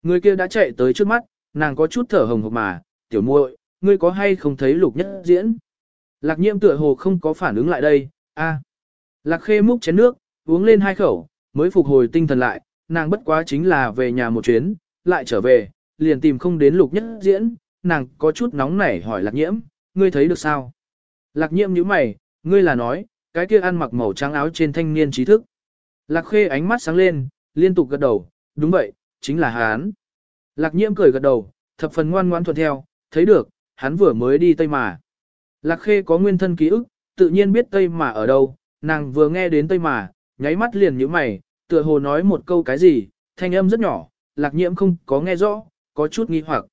Người kia đã chạy tới trước mắt, nàng có chút thở hồng hộc mà, tiểu muội, ngươi có hay không thấy lục nhất diễn? Lạc nhiễm tựa hồ không có phản ứng lại đây, a. Lạc khê múc chén nước, uống lên hai khẩu, mới phục hồi tinh thần lại, nàng bất quá chính là về nhà một chuyến, lại trở về, liền tìm không đến lục nhất diễn, nàng có chút nóng nảy hỏi lạc nhiễm, ngươi thấy được sao? Lạc nhiễm nhíu mày, ngươi là nói, cái kia ăn mặc màu trắng áo trên thanh niên trí thức. Lạc khê ánh mắt sáng lên, liên tục gật đầu, đúng vậy, chính là hắn. Lạc nhiễm cười gật đầu, thập phần ngoan ngoãn thuận theo, thấy được, hắn vừa mới đi Tây Mà. Lạc khê có nguyên thân ký ức, tự nhiên biết Tây Mà ở đâu, nàng vừa nghe đến Tây Mà, nháy mắt liền nhíu mày, tựa hồ nói một câu cái gì, thanh âm rất nhỏ, lạc nhiễm không có nghe rõ, có chút nghi hoặc.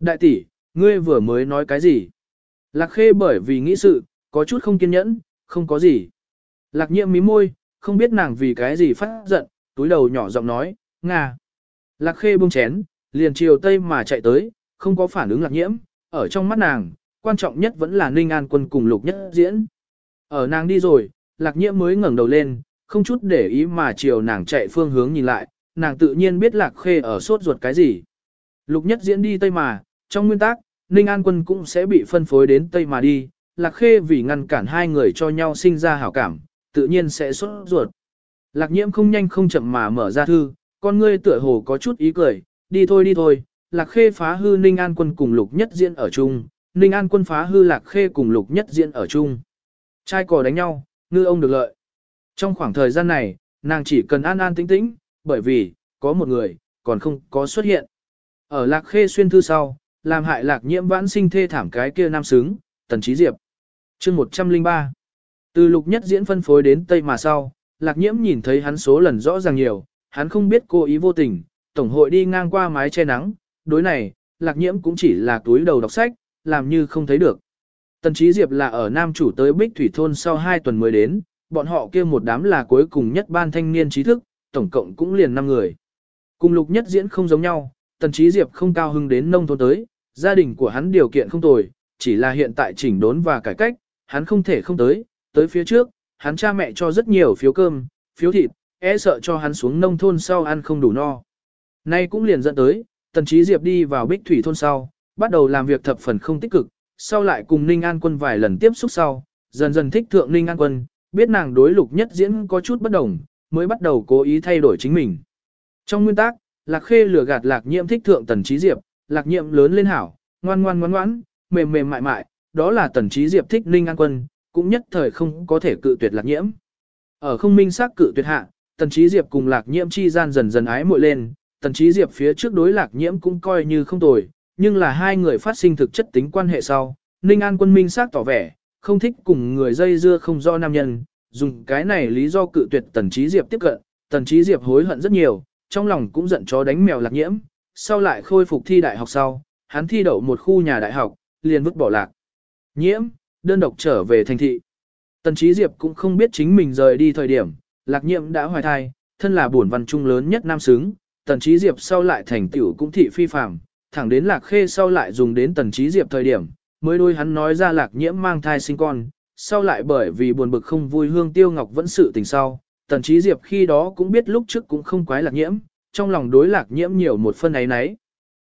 Đại tỷ, ngươi vừa mới nói cái gì? Lạc khê bởi vì nghĩ sự, có chút không kiên nhẫn, không có gì. Lạc Nhiệm mí môi, không biết nàng vì cái gì phát giận, túi đầu nhỏ giọng nói, Nga. Lạc khê buông chén, liền chiều tây mà chạy tới, không có phản ứng lạc nhiễm, ở trong mắt nàng, quan trọng nhất vẫn là ninh an quân cùng lục nhất diễn. Ở nàng đi rồi, lạc nhiễm mới ngẩng đầu lên, không chút để ý mà chiều nàng chạy phương hướng nhìn lại, nàng tự nhiên biết lạc khê ở sốt ruột cái gì. Lục nhất diễn đi tây mà, trong nguyên tắc, ninh an quân cũng sẽ bị phân phối đến tây mà đi, lạc khê vì ngăn cản hai người cho nhau sinh ra hảo cảm, tự nhiên sẽ xuất ruột. Lạc nhiễm không nhanh không chậm mà mở ra thư, con ngươi tựa hồ có chút ý cười, đi thôi đi thôi, lạc khê phá hư ninh an quân cùng lục nhất diễn ở chung, ninh an quân phá hư lạc khê cùng lục nhất diễn ở chung. Trai cò đánh nhau, ngư ông được lợi. Trong khoảng thời gian này, nàng chỉ cần an an tĩnh tĩnh, bởi vì, có một người, còn không có xuất hiện. Ở lạc khê xuyên thư sau, làm hại lạc nhiễm vãn sinh thê thảm cái kia nam xứng, tần trí diệp. chương 103 Từ lục nhất diễn phân phối đến Tây mà sau, lạc nhiễm nhìn thấy hắn số lần rõ ràng nhiều, hắn không biết cô ý vô tình, tổng hội đi ngang qua mái che nắng, đối này, lạc nhiễm cũng chỉ là túi đầu đọc sách, làm như không thấy được. Tần trí diệp là ở Nam chủ tới Bích Thủy Thôn sau 2 tuần mới đến, bọn họ kia một đám là cuối cùng nhất ban thanh niên trí thức, tổng cộng cũng liền 5 người. Cùng lục nhất diễn không giống nhau, tần trí diệp không cao hưng đến nông thôn tới, gia đình của hắn điều kiện không tồi, chỉ là hiện tại chỉnh đốn và cải cách, hắn không thể không tới, tới phía trước, hắn cha mẹ cho rất nhiều phiếu cơm, phiếu thịt, e sợ cho hắn xuống nông thôn sau ăn không đủ no. Nay cũng liền dẫn tới, tần trí diệp đi vào bích thủy thôn sau, bắt đầu làm việc thập phần không tích cực, sau lại cùng Ninh An Quân vài lần tiếp xúc sau, dần dần thích thượng Ninh An Quân, biết nàng đối lục nhất diễn có chút bất đồng, mới bắt đầu cố ý thay đổi chính mình. Trong nguyên tắc, Lạc Khê lừa gạt Lạc Nhiệm thích thượng Tần Trí Diệp, Lạc Nhiệm lớn lên hảo, ngoan ngoan ngoan ngoãn, mềm mềm mại mại, đó là Tần Trí Diệp thích Ninh An Quân, cũng nhất thời không có thể cự tuyệt Lạc Nhiễm. Ở không minh xác cự tuyệt hạ, Tần Trí Diệp cùng Lạc Nhiễm chi gian dần dần ái muội lên, Tần Trí Diệp phía trước đối Lạc Nhiễm cũng coi như không tồi, nhưng là hai người phát sinh thực chất tính quan hệ sau, Ninh An Quân minh xác tỏ vẻ, không thích cùng người dây dưa không do nam nhân, dùng cái này lý do cự tuyệt Tần Trí Diệp tiếp cận, Tần Trí Diệp hối hận rất nhiều, trong lòng cũng giận chó đánh mèo lạc nhiễm, sau lại khôi phục thi đại học sau, hắn thi đậu một khu nhà đại học, liền vứt bỏ lạc. Nhiễm, đơn độc trở về thành thị. Tần Trí Diệp cũng không biết chính mình rời đi thời điểm, lạc nhiễm đã hoài thai, thân là bổn văn trung lớn nhất nam xứng, Tần Trí Diệp sau lại thành tiểu cũng thị phi phàm, thẳng đến lạc khê sau lại dùng đến Tần Trí Diệp thời điểm, mới đôi hắn nói ra lạc nhiễm mang thai sinh con, sau lại bởi vì buồn bực không vui hương tiêu ngọc vẫn sự tình sau, tần trí diệp khi đó cũng biết lúc trước cũng không quái lạc nhiễm, trong lòng đối lạc nhiễm nhiều một phân ấy nấy.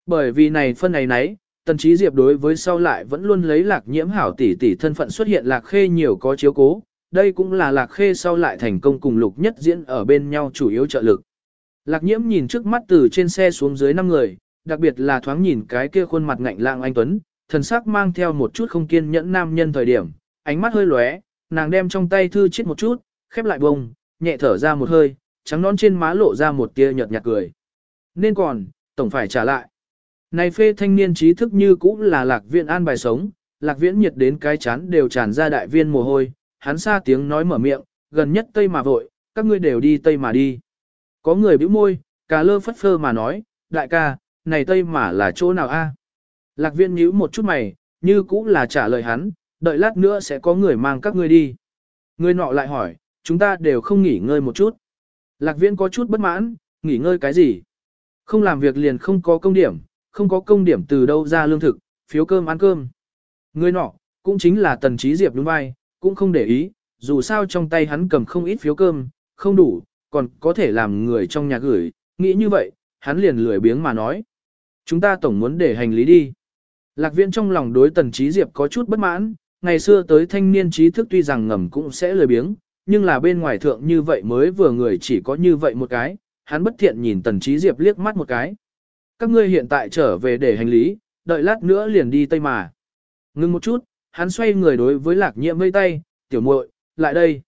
Bởi vì này phân ấy nấy, tần trí diệp đối với sau lại vẫn luôn lấy lạc nhiễm hảo tỷ tỷ thân phận xuất hiện lạc khê nhiều có chiếu cố, đây cũng là lạc khê sau lại thành công cùng lục nhất diễn ở bên nhau chủ yếu trợ lực. Lạc nhiễm nhìn trước mắt từ trên xe xuống dưới năm người, đặc biệt là thoáng nhìn cái kia khuôn mặt ngạnh lạng anh Tuấn, thần sắc mang theo một chút không kiên nhẫn nam nhân thời điểm, ánh mắt hơi lóe, nàng đem trong tay thư chết một chút, khép lại bông, nhẹ thở ra một hơi, trắng nón trên má lộ ra một tia nhợt nhạt cười. Nên còn, tổng phải trả lại. Này phê thanh niên trí thức như cũ là lạc viện an bài sống, lạc viễn nhiệt đến cái chán đều tràn ra đại viên mồ hôi, hắn xa tiếng nói mở miệng, gần nhất Tây mà vội, các ngươi đều đi Tây mà đi. Có người bĩu môi, cà lơ phất phơ mà nói, đại ca, này Tây mà là chỗ nào a? Lạc viên nhíu một chút mày, như cũng là trả lời hắn, đợi lát nữa sẽ có người mang các ngươi đi. Người nọ lại hỏi, chúng ta đều không nghỉ ngơi một chút. Lạc viễn có chút bất mãn, nghỉ ngơi cái gì? Không làm việc liền không có công điểm, không có công điểm từ đâu ra lương thực, phiếu cơm ăn cơm. Người nọ, cũng chính là tần trí diệp đúng vai, cũng không để ý, dù sao trong tay hắn cầm không ít phiếu cơm, không đủ, còn có thể làm người trong nhà gửi, nghĩ như vậy, hắn liền lười biếng mà nói. Chúng ta tổng muốn để hành lý đi. Lạc viện trong lòng đối tần trí diệp có chút bất mãn, ngày xưa tới thanh niên trí thức tuy rằng ngầm cũng sẽ lười biếng, nhưng là bên ngoài thượng như vậy mới vừa người chỉ có như vậy một cái, hắn bất thiện nhìn tần trí diệp liếc mắt một cái. Các ngươi hiện tại trở về để hành lý, đợi lát nữa liền đi Tây mà. Ngưng một chút, hắn xoay người đối với lạc nhiễm vây tay, tiểu muội, lại đây.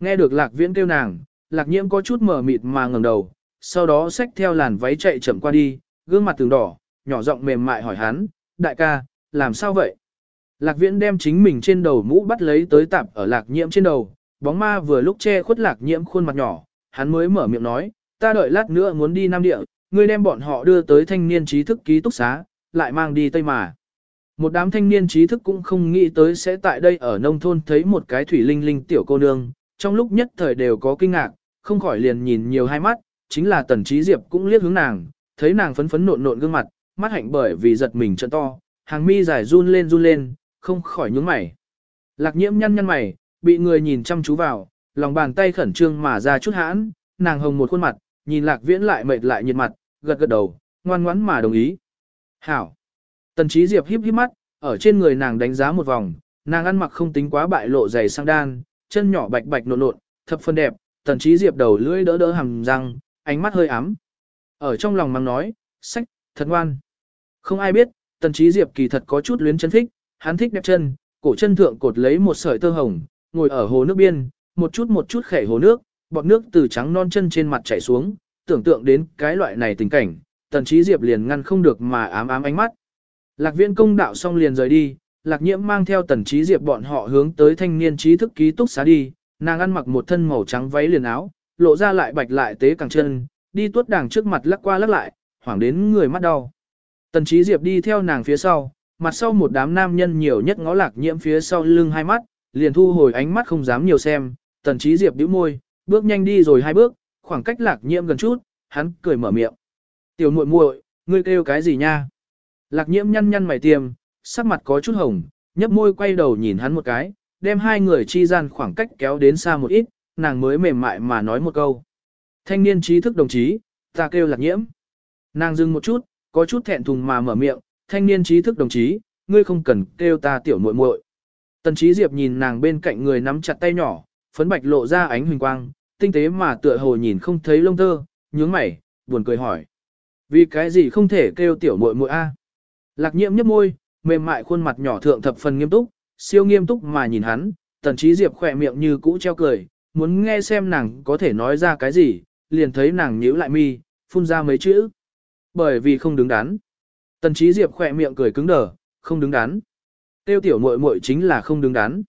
Nghe được lạc viễn kêu nàng, lạc nhiễm có chút mở mịt mà ngẩng đầu, sau đó xách theo làn váy chạy chậm qua đi, gương mặt từng đỏ, nhỏ giọng mềm mại hỏi hắn, đại ca, làm sao vậy? Lạc viễn đem chính mình trên đầu mũ bắt lấy tới tạp ở lạc nhiễm trên đầu, bóng ma vừa lúc che khuất lạc nhiễm khuôn mặt nhỏ, hắn mới mở miệng nói, ta đợi lát nữa muốn đi Nam Địa, ngươi đem bọn họ đưa tới thanh niên trí thức ký túc xá, lại mang đi Tây Mà. Một đám thanh niên trí thức cũng không nghĩ tới sẽ tại đây ở nông thôn thấy một cái thủy linh linh tiểu cô nương, trong lúc nhất thời đều có kinh ngạc, không khỏi liền nhìn nhiều hai mắt, chính là tần trí diệp cũng liếc hướng nàng, thấy nàng phấn phấn nộn nộn gương mặt, mắt hạnh bởi vì giật mình trận to, hàng mi dài run lên run lên, không khỏi nhướng mày. Lạc nhiễm nhăn nhăn mày, bị người nhìn chăm chú vào, lòng bàn tay khẩn trương mà ra chút hãn, nàng hồng một khuôn mặt, nhìn lạc viễn lại mệt lại nhiệt mặt, gật gật đầu, ngoan ngoãn mà đồng ý. Hảo. Tần trí diệp híp híp mắt, ở trên người nàng đánh giá một vòng, nàng ăn mặc không tính quá bại lộ dày sang đan, chân nhỏ bạch bạch nộn nộn, thập phân đẹp, tần trí diệp đầu lưỡi đỡ đỡ hàm răng, ánh mắt hơi ám. Ở trong lòng mang nói, sách, thật ngoan. Không ai biết, tần trí diệp kỳ thật có chút luyến chân thích, hắn thích đẹp chân, cổ chân thượng cột lấy một sợi tơ hồng, ngồi ở hồ nước biên, một chút một chút khẻ hồ nước, bọt nước từ trắng non chân trên mặt chảy xuống, tưởng tượng đến cái loại này tình cảnh, tần trí diệp liền ngăn không được mà ám ám ánh mắt. Lạc viễn công đạo xong liền rời đi, lạc nhiễm mang theo tần trí diệp bọn họ hướng tới thanh niên trí thức ký túc xá đi, nàng ăn mặc một thân màu trắng váy liền áo, lộ ra lại bạch lại tế càng chân, đi tuốt đàng trước mặt lắc qua lắc lại, hoảng đến người mắt đau. Tần trí diệp đi theo nàng phía sau, mặt sau một đám nam nhân nhiều nhất ngó lạc nhiễm phía sau lưng hai mắt, liền thu hồi ánh mắt không dám nhiều xem, tần trí diệp bĩu môi, bước nhanh đi rồi hai bước, khoảng cách lạc nhiễm gần chút, hắn cười mở miệng. Tiểu muội muội, ngươi kêu cái gì nha? Lạc nhiễm nhăn nhăn mày tiêm, sắc mặt có chút hồng, nhấp môi quay đầu nhìn hắn một cái, đem hai người chi gian khoảng cách kéo đến xa một ít, nàng mới mềm mại mà nói một câu. Thanh niên trí thức đồng chí, ta kêu lạc nhiễm. Nàng dừng một chút, có chút thẹn thùng mà mở miệng, thanh niên trí thức đồng chí, ngươi không cần kêu ta tiểu muội muội. Tần trí diệp nhìn nàng bên cạnh người nắm chặt tay nhỏ, phấn bạch lộ ra ánh huỳnh quang, tinh tế mà tựa hồ nhìn không thấy lông tơ, nhướng mày, buồn cười hỏi. Vì cái gì không thể kêu tiểu muội muội a? Lạc nhiễm nhếch môi, mềm mại khuôn mặt nhỏ thượng thập phần nghiêm túc, siêu nghiêm túc mà nhìn hắn, tần trí diệp khỏe miệng như cũ treo cười, muốn nghe xem nàng có thể nói ra cái gì, liền thấy nàng nhíu lại mi, phun ra mấy chữ. Bởi vì không đứng đắn. Tần trí diệp khỏe miệng cười cứng đờ, không đứng đắn. Tiêu tiểu muội muội chính là không đứng đắn.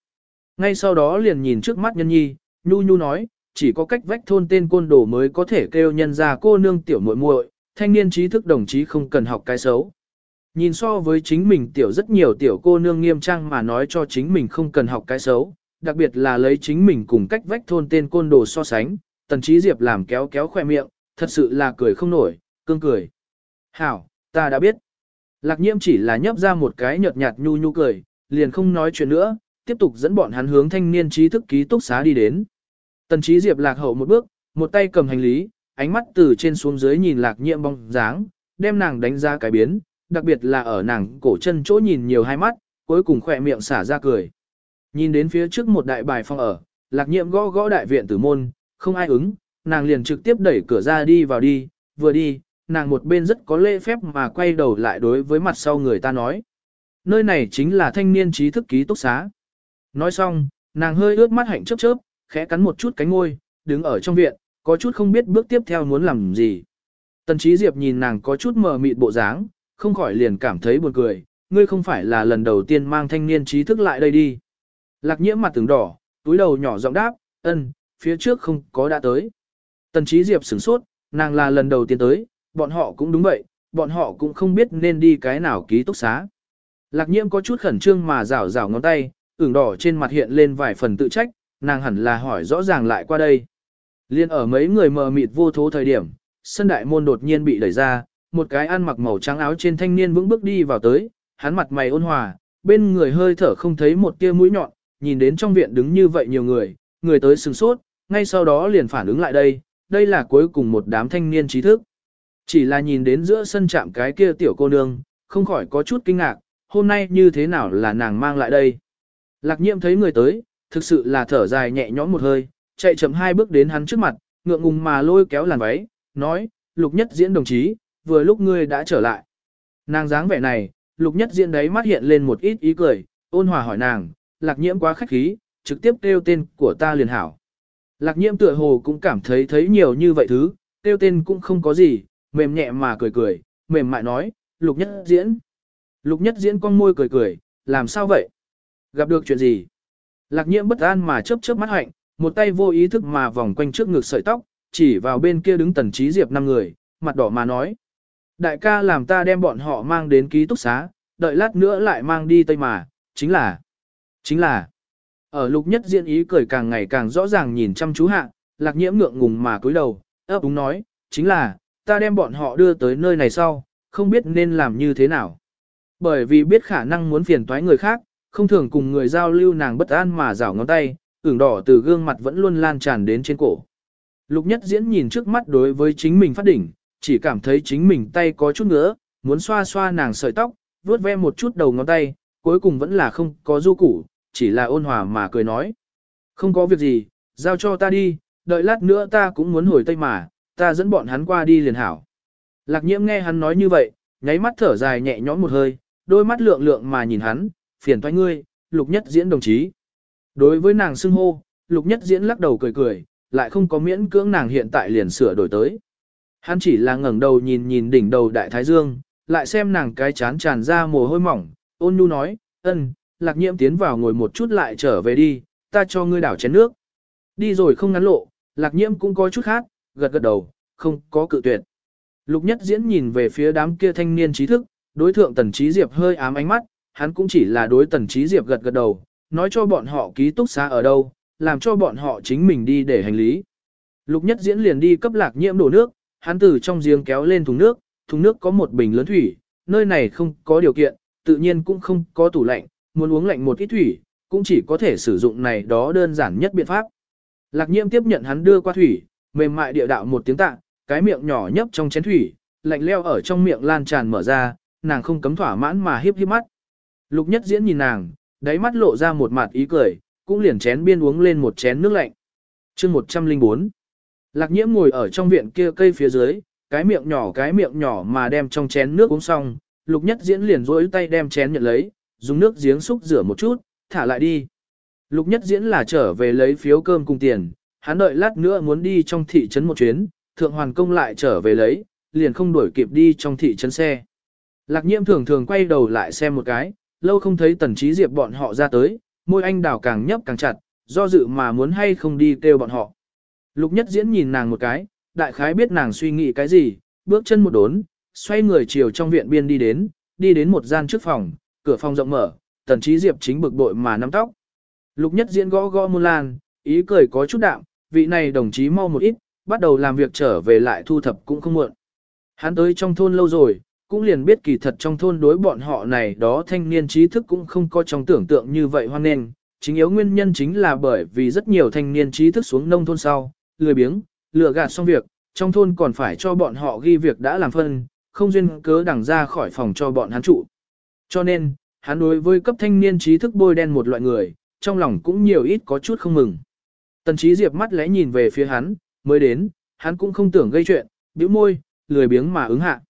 Ngay sau đó liền nhìn trước mắt nhân nhi, nhu nhu nói, chỉ có cách vách thôn tên côn đồ mới có thể kêu nhân ra cô nương tiểu muội muội, thanh niên trí thức đồng chí không cần học cái xấu. Nhìn so với chính mình tiểu rất nhiều tiểu cô nương nghiêm trang mà nói cho chính mình không cần học cái xấu, đặc biệt là lấy chính mình cùng cách vách thôn tên côn đồ so sánh, tần trí diệp làm kéo kéo khoe miệng, thật sự là cười không nổi, cương cười. Hảo, ta đã biết. Lạc nhiễm chỉ là nhấp ra một cái nhợt nhạt nhu nhu cười, liền không nói chuyện nữa, tiếp tục dẫn bọn hắn hướng thanh niên trí thức ký túc xá đi đến. Tần trí diệp lạc hậu một bước, một tay cầm hành lý, ánh mắt từ trên xuống dưới nhìn lạc nhiễm bóng dáng, đem nàng đánh ra cái biến, đặc biệt là ở nàng cổ chân chỗ nhìn nhiều hai mắt, cuối cùng khỏe miệng xả ra cười. Nhìn đến phía trước một đại bài phòng ở, lạc nhiệm gõ gõ đại viện tử môn, không ai ứng, nàng liền trực tiếp đẩy cửa ra đi vào đi, vừa đi, nàng một bên rất có lễ phép mà quay đầu lại đối với mặt sau người ta nói. Nơi này chính là thanh niên trí thức ký túc xá. Nói xong, nàng hơi ướt mắt hạnh chớp chớp, khẽ cắn một chút cánh ngôi, đứng ở trong viện, có chút không biết bước tiếp theo muốn làm gì. Tần trí diệp nhìn nàng có chút mờ mịt bộ dáng, không khỏi liền cảm thấy buồn cười, ngươi không phải là lần đầu tiên mang thanh niên trí thức lại đây đi. Lạc nhiễm mặt từng đỏ, túi đầu nhỏ giọng đáp, ân, phía trước không có đã tới. Tần trí diệp sửng sốt, nàng là lần đầu tiên tới, bọn họ cũng đúng vậy, bọn họ cũng không biết nên đi cái nào ký túc xá. Lạc nhiễm có chút khẩn trương mà rảo rảo ngón tay, ửng đỏ trên mặt hiện lên vài phần tự trách, nàng hẳn là hỏi rõ ràng lại qua đây. Liên ở mấy người mờ mịt vô thố thời điểm, sân đại môn đột nhiên bị đẩy ra, một cái ăn mặc màu trắng áo trên thanh niên vững bước đi vào tới, hắn mặt mày ôn hòa, bên người hơi thở không thấy một tia mũi nhọn, nhìn đến trong viện đứng như vậy nhiều người, người tới sừng sốt, ngay sau đó liền phản ứng lại đây, đây là cuối cùng một đám thanh niên trí thức. Chỉ là nhìn đến giữa sân chạm cái kia tiểu cô nương, không khỏi có chút kinh ngạc, hôm nay như thế nào là nàng mang lại đây. Lạc nhiệm thấy người tới, thực sự là thở dài nhẹ nhõm một hơi, chạy chậm hai bước đến hắn trước mặt, ngượng ngùng mà lôi kéo làn váy, nói, lục nhất diễn đồng chí, vừa lúc ngươi đã trở lại. Nàng dáng vẻ này, lục nhất diễn đấy mắt hiện lên một ít ý cười, ôn hòa hỏi nàng, lạc nhiễm quá khách khí, trực tiếp kêu tên của ta liền hảo. Lạc nhiễm tựa hồ cũng cảm thấy thấy nhiều như vậy thứ, kêu tên cũng không có gì, mềm nhẹ mà cười cười, mềm mại nói, lục nhất diễn. Lục nhất diễn con môi cười cười, làm sao vậy? Gặp được chuyện gì? Lạc nhiễm bất an mà chớp chớp mắt hạnh, một tay vô ý thức mà vòng quanh trước ngực sợi tóc, chỉ vào bên kia đứng tần trí diệp năm người, mặt đỏ mà nói. Đại ca làm ta đem bọn họ mang đến ký túc xá, đợi lát nữa lại mang đi tây mà, chính là, chính là. Ở lục nhất diễn ý cười càng ngày càng rõ ràng nhìn chăm chú hạ, lạc nhiễm ngượng ngùng mà cúi đầu, ấp úng nói, chính là, ta đem bọn họ đưa tới nơi này sau, không biết nên làm như thế nào. Bởi vì biết khả năng muốn phiền toái người khác, không thường cùng người giao lưu nàng bất an mà rảo ngón tay, ửng đỏ từ gương mặt vẫn luôn lan tràn đến trên cổ. Lục nhất diễn nhìn trước mắt đối với chính mình phát đỉnh, chỉ cảm thấy chính mình tay có chút nữa, muốn xoa xoa nàng sợi tóc, vuốt ve một chút đầu ngón tay, cuối cùng vẫn là không có du củ, chỉ là ôn hòa mà cười nói. Không có việc gì, giao cho ta đi, đợi lát nữa ta cũng muốn hồi tây mà, ta dẫn bọn hắn qua đi liền hảo. Lạc nhiễm nghe hắn nói như vậy, nháy mắt thở dài nhẹ nhõm một hơi, đôi mắt lượng lượng mà nhìn hắn, phiền toái ngươi, lục nhất diễn đồng chí. Đối với nàng xưng hô, lục nhất diễn lắc đầu cười cười, lại không có miễn cưỡng nàng hiện tại liền sửa đổi tới. Hắn chỉ là ngẩng đầu nhìn nhìn đỉnh đầu đại thái dương, lại xem nàng cái chán tràn ra mồ hôi mỏng, ôn nhu nói, ân, lạc nhiễm tiến vào ngồi một chút lại trở về đi, ta cho ngươi đảo chén nước. Đi rồi không ngắn lộ, lạc nhiễm cũng có chút khác, gật gật đầu, không có cự tuyệt. Lục nhất diễn nhìn về phía đám kia thanh niên trí thức, đối thượng tần trí diệp hơi ám ánh mắt, hắn cũng chỉ là đối tần trí diệp gật gật đầu, nói cho bọn họ ký túc xá ở đâu, làm cho bọn họ chính mình đi để hành lý. Lục nhất diễn liền đi cấp lạc nhiễm đổ nước, hắn từ trong giếng kéo lên thùng nước, thùng nước có một bình lớn thủy, nơi này không có điều kiện, tự nhiên cũng không có tủ lạnh, muốn uống lạnh một ít thủy, cũng chỉ có thể sử dụng này đó đơn giản nhất biện pháp. Lạc nhiễm tiếp nhận hắn đưa qua thủy, mềm mại địa đạo một tiếng tạ, cái miệng nhỏ nhấp trong chén thủy, lạnh leo ở trong miệng lan tràn mở ra, nàng không cấm thỏa mãn mà hiếp hiếp mắt. Lục nhất diễn nhìn nàng, đáy mắt lộ ra một mặt ý cười, cũng liền chén biên uống lên một chén nước lạnh. chương 104 Lạc nhiễm ngồi ở trong viện kia cây phía dưới, cái miệng nhỏ cái miệng nhỏ mà đem trong chén nước uống xong, lục nhất diễn liền rỗi tay đem chén nhận lấy, dùng nước giếng xúc rửa một chút, thả lại đi. Lục nhất diễn là trở về lấy phiếu cơm cùng tiền, hắn đợi lát nữa muốn đi trong thị trấn một chuyến, thượng hoàn công lại trở về lấy, liền không đuổi kịp đi trong thị trấn xe. Lạc nhiễm thường thường quay đầu lại xem một cái, lâu không thấy tần trí diệp bọn họ ra tới, môi anh đào càng nhấp càng chặt, do dự mà muốn hay không đi kêu bọn họ. Lục nhất diễn nhìn nàng một cái, đại khái biết nàng suy nghĩ cái gì, bước chân một đốn, xoay người chiều trong viện biên đi đến, đi đến một gian trước phòng, cửa phòng rộng mở, tần trí diệp chính bực bội mà nắm tóc. Lục nhất diễn gõ gõ môn lan, ý cười có chút đạm, vị này đồng chí mau một ít, bắt đầu làm việc trở về lại thu thập cũng không muộn. Hắn tới trong thôn lâu rồi, cũng liền biết kỳ thật trong thôn đối bọn họ này đó thanh niên trí thức cũng không có trong tưởng tượng như vậy hoan nên. Chính yếu nguyên nhân chính là bởi vì rất nhiều thanh niên trí thức xuống nông thôn sau, lười biếng, lừa gạt xong việc, trong thôn còn phải cho bọn họ ghi việc đã làm phân, không duyên cớ đằng ra khỏi phòng cho bọn hắn trụ. Cho nên, hắn đối với cấp thanh niên trí thức bôi đen một loại người, trong lòng cũng nhiều ít có chút không mừng. Tần trí diệp mắt lẽ nhìn về phía hắn, mới đến, hắn cũng không tưởng gây chuyện, bĩu môi, lười biếng mà ứng hạ.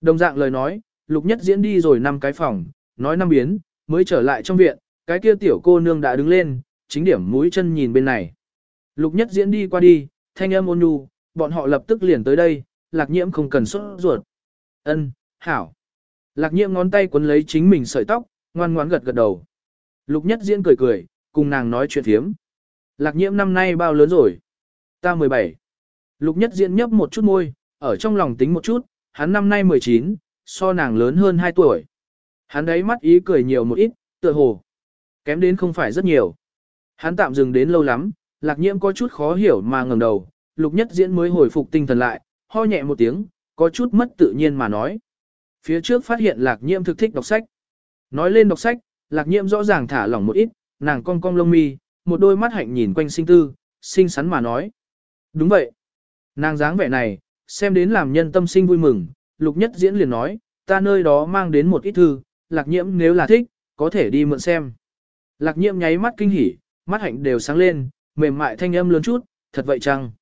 Đồng dạng lời nói, lục nhất diễn đi rồi năm cái phòng, nói năm biến, mới trở lại trong viện, cái kia tiểu cô nương đã đứng lên, chính điểm mũi chân nhìn bên này. Lục nhất diễn đi qua đi, thanh âm ôn nhu, bọn họ lập tức liền tới đây, lạc nhiễm không cần sốt ruột. Ân, hảo. Lạc nhiễm ngón tay quấn lấy chính mình sợi tóc, ngoan ngoãn gật gật đầu. Lục nhất diễn cười cười, cùng nàng nói chuyện thiếm. Lạc nhiễm năm nay bao lớn rồi? Ta 17. Lục nhất diễn nhấp một chút môi, ở trong lòng tính một chút, hắn năm nay 19, so nàng lớn hơn 2 tuổi. Hắn đấy mắt ý cười nhiều một ít, tựa hồ. Kém đến không phải rất nhiều. Hắn tạm dừng đến lâu lắm, lạc nhiễm có chút khó hiểu mà ngẩng đầu, lục nhất diễn mới hồi phục tinh thần lại, ho nhẹ một tiếng, có chút mất tự nhiên mà nói. Phía trước phát hiện lạc nhiễm thực thích đọc sách. Nói lên đọc sách, lạc nhiễm rõ ràng thả lỏng một ít, nàng cong cong lông mi, một đôi mắt hạnh nhìn quanh sinh tư, xinh xắn mà nói. Đúng vậy. Nàng dáng vẻ này, xem đến làm nhân tâm sinh vui mừng, lục nhất diễn liền nói, ta nơi đó mang đến một ít thư, lạc nhiễm nếu là thích, có thể đi mượn xem. Lạc nhiễm nháy mắt kinh hỉ, mắt hạnh đều sáng lên, mềm mại thanh âm lớn chút, thật vậy chăng?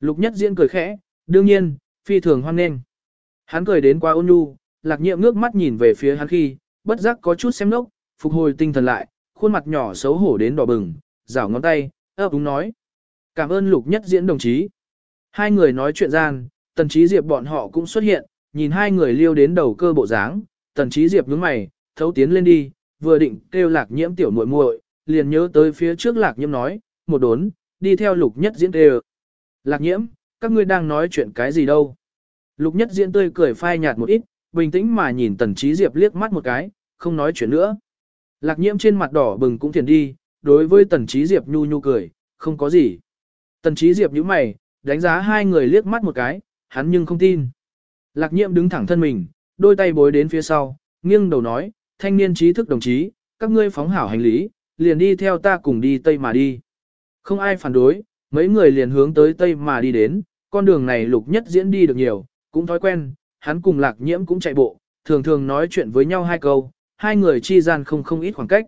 Lục nhất diễn cười khẽ, đương nhiên, phi thường hoan nghênh. Hắn cười đến qua ôn nhu, lạc nhiễm ngước mắt nhìn về phía hắn khi, bất giác có chút xem nốc, phục hồi tinh thần lại, khuôn mặt nhỏ xấu hổ đến đỏ bừng, rảo ngón tay, ấp úng nói. Cảm ơn lục nhất diễn đồng chí. Hai người nói chuyện gian, tần trí diệp bọn họ cũng xuất hiện, nhìn hai người liêu đến đầu cơ bộ dáng, tần trí diệp nhướng mày, thấu tiến lên đi, vừa định kêu lạc nhiễm tiểu muội muội, liền nhớ tới phía trước lạc nhiễm nói, một đốn, đi theo lục nhất diễn kêu. Lạc nhiễm, các ngươi đang nói chuyện cái gì đâu? Lục nhất diễn tươi cười phai nhạt một ít, bình tĩnh mà nhìn tần trí diệp liếc mắt một cái, không nói chuyện nữa. Lạc nhiễm trên mặt đỏ bừng cũng thiền đi, đối với tần trí diệp nhu nhu cười, không có gì. Tần trí diệp nhíu mày, đánh giá hai người liếc mắt một cái, hắn nhưng không tin. Lạc nhiễm đứng thẳng thân mình, đôi tay bối đến phía sau, nghiêng đầu nói, thanh niên trí thức đồng chí, các ngươi phóng hảo hành lý, liền đi theo ta cùng đi Tây mà đi. Không ai phản đối, mấy người liền hướng tới Tây mà đi đến, con đường này lục nhất diễn đi được nhiều, cũng thói quen, hắn cùng lạc nhiễm cũng chạy bộ, thường thường nói chuyện với nhau hai câu, hai người chi gian không không ít khoảng cách.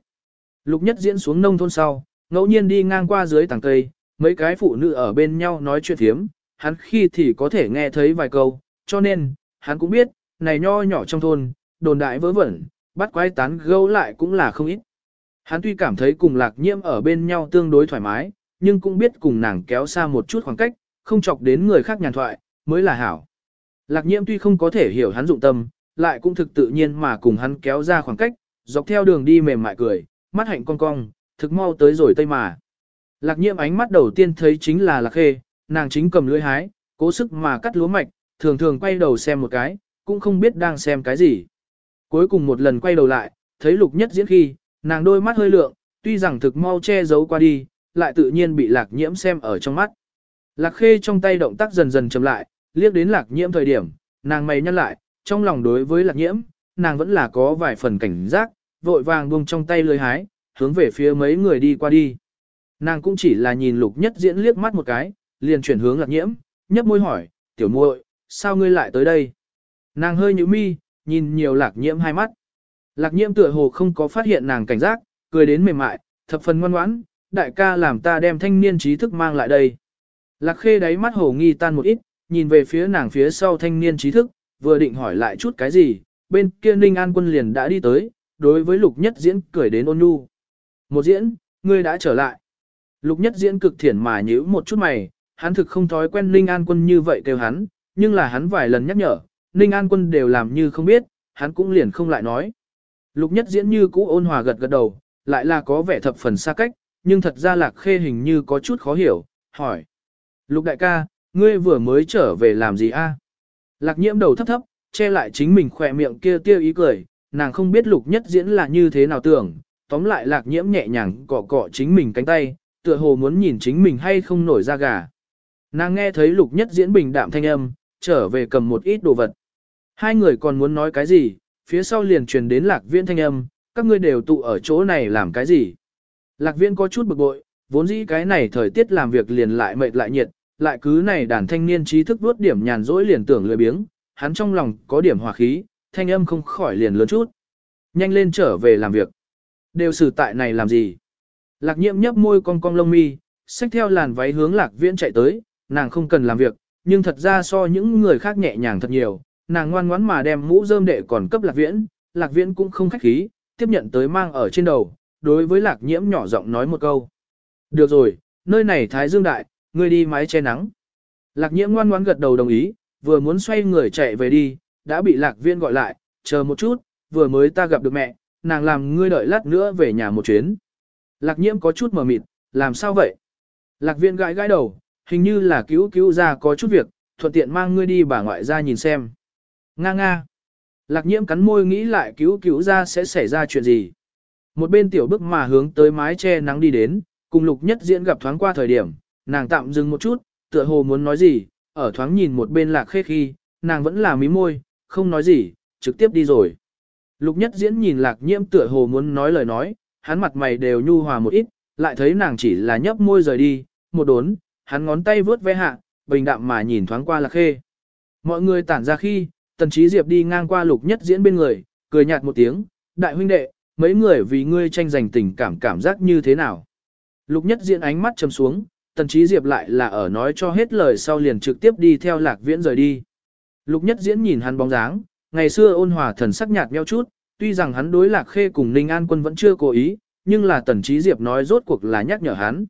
Lục nhất diễn xuống nông thôn sau, ngẫu nhiên đi ngang qua dưới tảng cây, mấy cái phụ nữ ở bên nhau nói chuyện thiếm, hắn khi thì có thể nghe thấy vài câu, cho nên, hắn cũng biết, này nho nhỏ trong thôn, đồn đại vớ vẩn, bắt quái tán gâu lại cũng là không ít. Hắn tuy cảm thấy cùng lạc nhiễm ở bên nhau tương đối thoải mái, nhưng cũng biết cùng nàng kéo xa một chút khoảng cách, không chọc đến người khác nhàn thoại, mới là hảo. Lạc nhiễm tuy không có thể hiểu hắn dụng tâm, lại cũng thực tự nhiên mà cùng hắn kéo ra khoảng cách, dọc theo đường đi mềm mại cười, mắt hạnh cong cong, thực mau tới rồi tây mà. Lạc nhiễm ánh mắt đầu tiên thấy chính là lạc khê, nàng chính cầm lưỡi hái, cố sức mà cắt lúa mạch, thường thường quay đầu xem một cái, cũng không biết đang xem cái gì. Cuối cùng một lần quay đầu lại, thấy lục nhất diễn khi, nàng đôi mắt hơi lượng, tuy rằng thực mau che giấu qua đi, lại tự nhiên bị lạc nhiễm xem ở trong mắt. Lạc khê trong tay động tác dần dần chậm lại, liếc đến lạc nhiễm thời điểm, nàng mày nhăn lại, trong lòng đối với lạc nhiễm, nàng vẫn là có vài phần cảnh giác, vội vàng buông trong tay lưới hái, hướng về phía mấy người đi qua đi. Nàng cũng chỉ là nhìn lục nhất diễn liếc mắt một cái, liền chuyển hướng lạc nhiễm, nhấp môi hỏi, tiểu muội, sao ngươi lại tới đây? Nàng hơi nhíu mi, nhìn nhiều lạc nhiễm hai mắt. Lạc nhiễm tựa hồ không có phát hiện nàng cảnh giác, cười đến mềm mại, thập phần ngoan ngoãn, đại ca làm ta đem thanh niên trí thức mang lại đây. Lạc khê đáy mắt hồ nghi tan một ít, nhìn về phía nàng phía sau thanh niên trí thức, vừa định hỏi lại chút cái gì, bên kia Ninh An quân liền đã đi tới, đối với lục nhất diễn cười đến ôn nhu. Một diễn, ngươi đã trở lại. Lục nhất diễn cực thiển mà nhíu một chút mày, hắn thực không thói quen Ninh An quân như vậy kêu hắn, nhưng là hắn vài lần nhắc nhở, Ninh An quân đều làm như không biết, hắn cũng liền không lại nói. Lục nhất diễn như cũ ôn hòa gật gật đầu, lại là có vẻ thập phần xa cách, nhưng thật ra lạc khê hình như có chút khó hiểu, hỏi. Lục đại ca, ngươi vừa mới trở về làm gì a? Lạc nhiễm đầu thấp thấp, che lại chính mình khỏe miệng kia tiêu ý cười, nàng không biết lục nhất diễn là như thế nào tưởng, tóm lại lạc nhiễm nhẹ nhàng cọ cọ chính mình cánh tay, tựa hồ muốn nhìn chính mình hay không nổi ra gà. Nàng nghe thấy lục nhất diễn bình đạm thanh âm, trở về cầm một ít đồ vật. Hai người còn muốn nói cái gì, phía sau liền truyền đến lạc viễn thanh âm, các ngươi đều tụ ở chỗ này làm cái gì. Lạc viễn có chút bực bội, vốn dĩ cái này thời tiết làm việc liền lại mệt lại nhiệt, lại cứ này đàn thanh niên trí thức vuốt điểm nhàn rỗi liền tưởng lười biếng, hắn trong lòng có điểm hòa khí, thanh âm không khỏi liền lớn chút. Nhanh lên trở về làm việc. Đều xử tại này làm gì? Lạc nhiễm nhấp môi cong cong lông mi, xách theo làn váy hướng lạc viễn chạy tới, nàng không cần làm việc, nhưng thật ra so những người khác nhẹ nhàng thật nhiều, nàng ngoan ngoãn mà đem mũ rơm đệ còn cấp lạc viễn, lạc viễn cũng không khách khí, tiếp nhận tới mang ở trên đầu, đối với lạc nhiễm nhỏ giọng nói một câu. Được rồi, nơi này thái dương đại, ngươi đi mái che nắng. Lạc nhiễm ngoan ngoãn gật đầu đồng ý, vừa muốn xoay người chạy về đi, đã bị lạc viên gọi lại, chờ một chút, vừa mới ta gặp được mẹ, nàng làm ngươi đợi lát nữa về nhà một chuyến. Lạc nhiễm có chút mờ mịt, làm sao vậy? Lạc viên gãi gãi đầu, hình như là cứu cứu ra có chút việc, thuận tiện mang ngươi đi bà ngoại ra nhìn xem. Nga nga. Lạc nhiễm cắn môi nghĩ lại cứu cứu ra sẽ xảy ra chuyện gì. Một bên tiểu bức mà hướng tới mái che nắng đi đến, cùng lục nhất diễn gặp thoáng qua thời điểm, nàng tạm dừng một chút, tựa hồ muốn nói gì, ở thoáng nhìn một bên lạc khê khi, nàng vẫn là mí môi, không nói gì, trực tiếp đi rồi. Lục nhất diễn nhìn lạc nhiễm tựa hồ muốn nói lời nói, hắn mặt mày đều nhu hòa một ít, lại thấy nàng chỉ là nhấp môi rời đi, một đốn, hắn ngón tay vướt ve hạ, bình đạm mà nhìn thoáng qua lạc khê. Mọi người tản ra khi, tần trí diệp đi ngang qua lục nhất diễn bên người, cười nhạt một tiếng, đại huynh đệ, mấy người vì ngươi tranh giành tình cảm cảm giác như thế nào. Lục nhất diễn ánh mắt chầm xuống, tần trí diệp lại là ở nói cho hết lời sau liền trực tiếp đi theo lạc viễn rời đi. Lục nhất diễn nhìn hắn bóng dáng, ngày xưa ôn hòa thần sắc nhạt nheo chút, tuy rằng hắn đối lạc khê cùng Ninh An quân vẫn chưa cố ý, nhưng là tần trí diệp nói rốt cuộc là nhắc nhở hắn.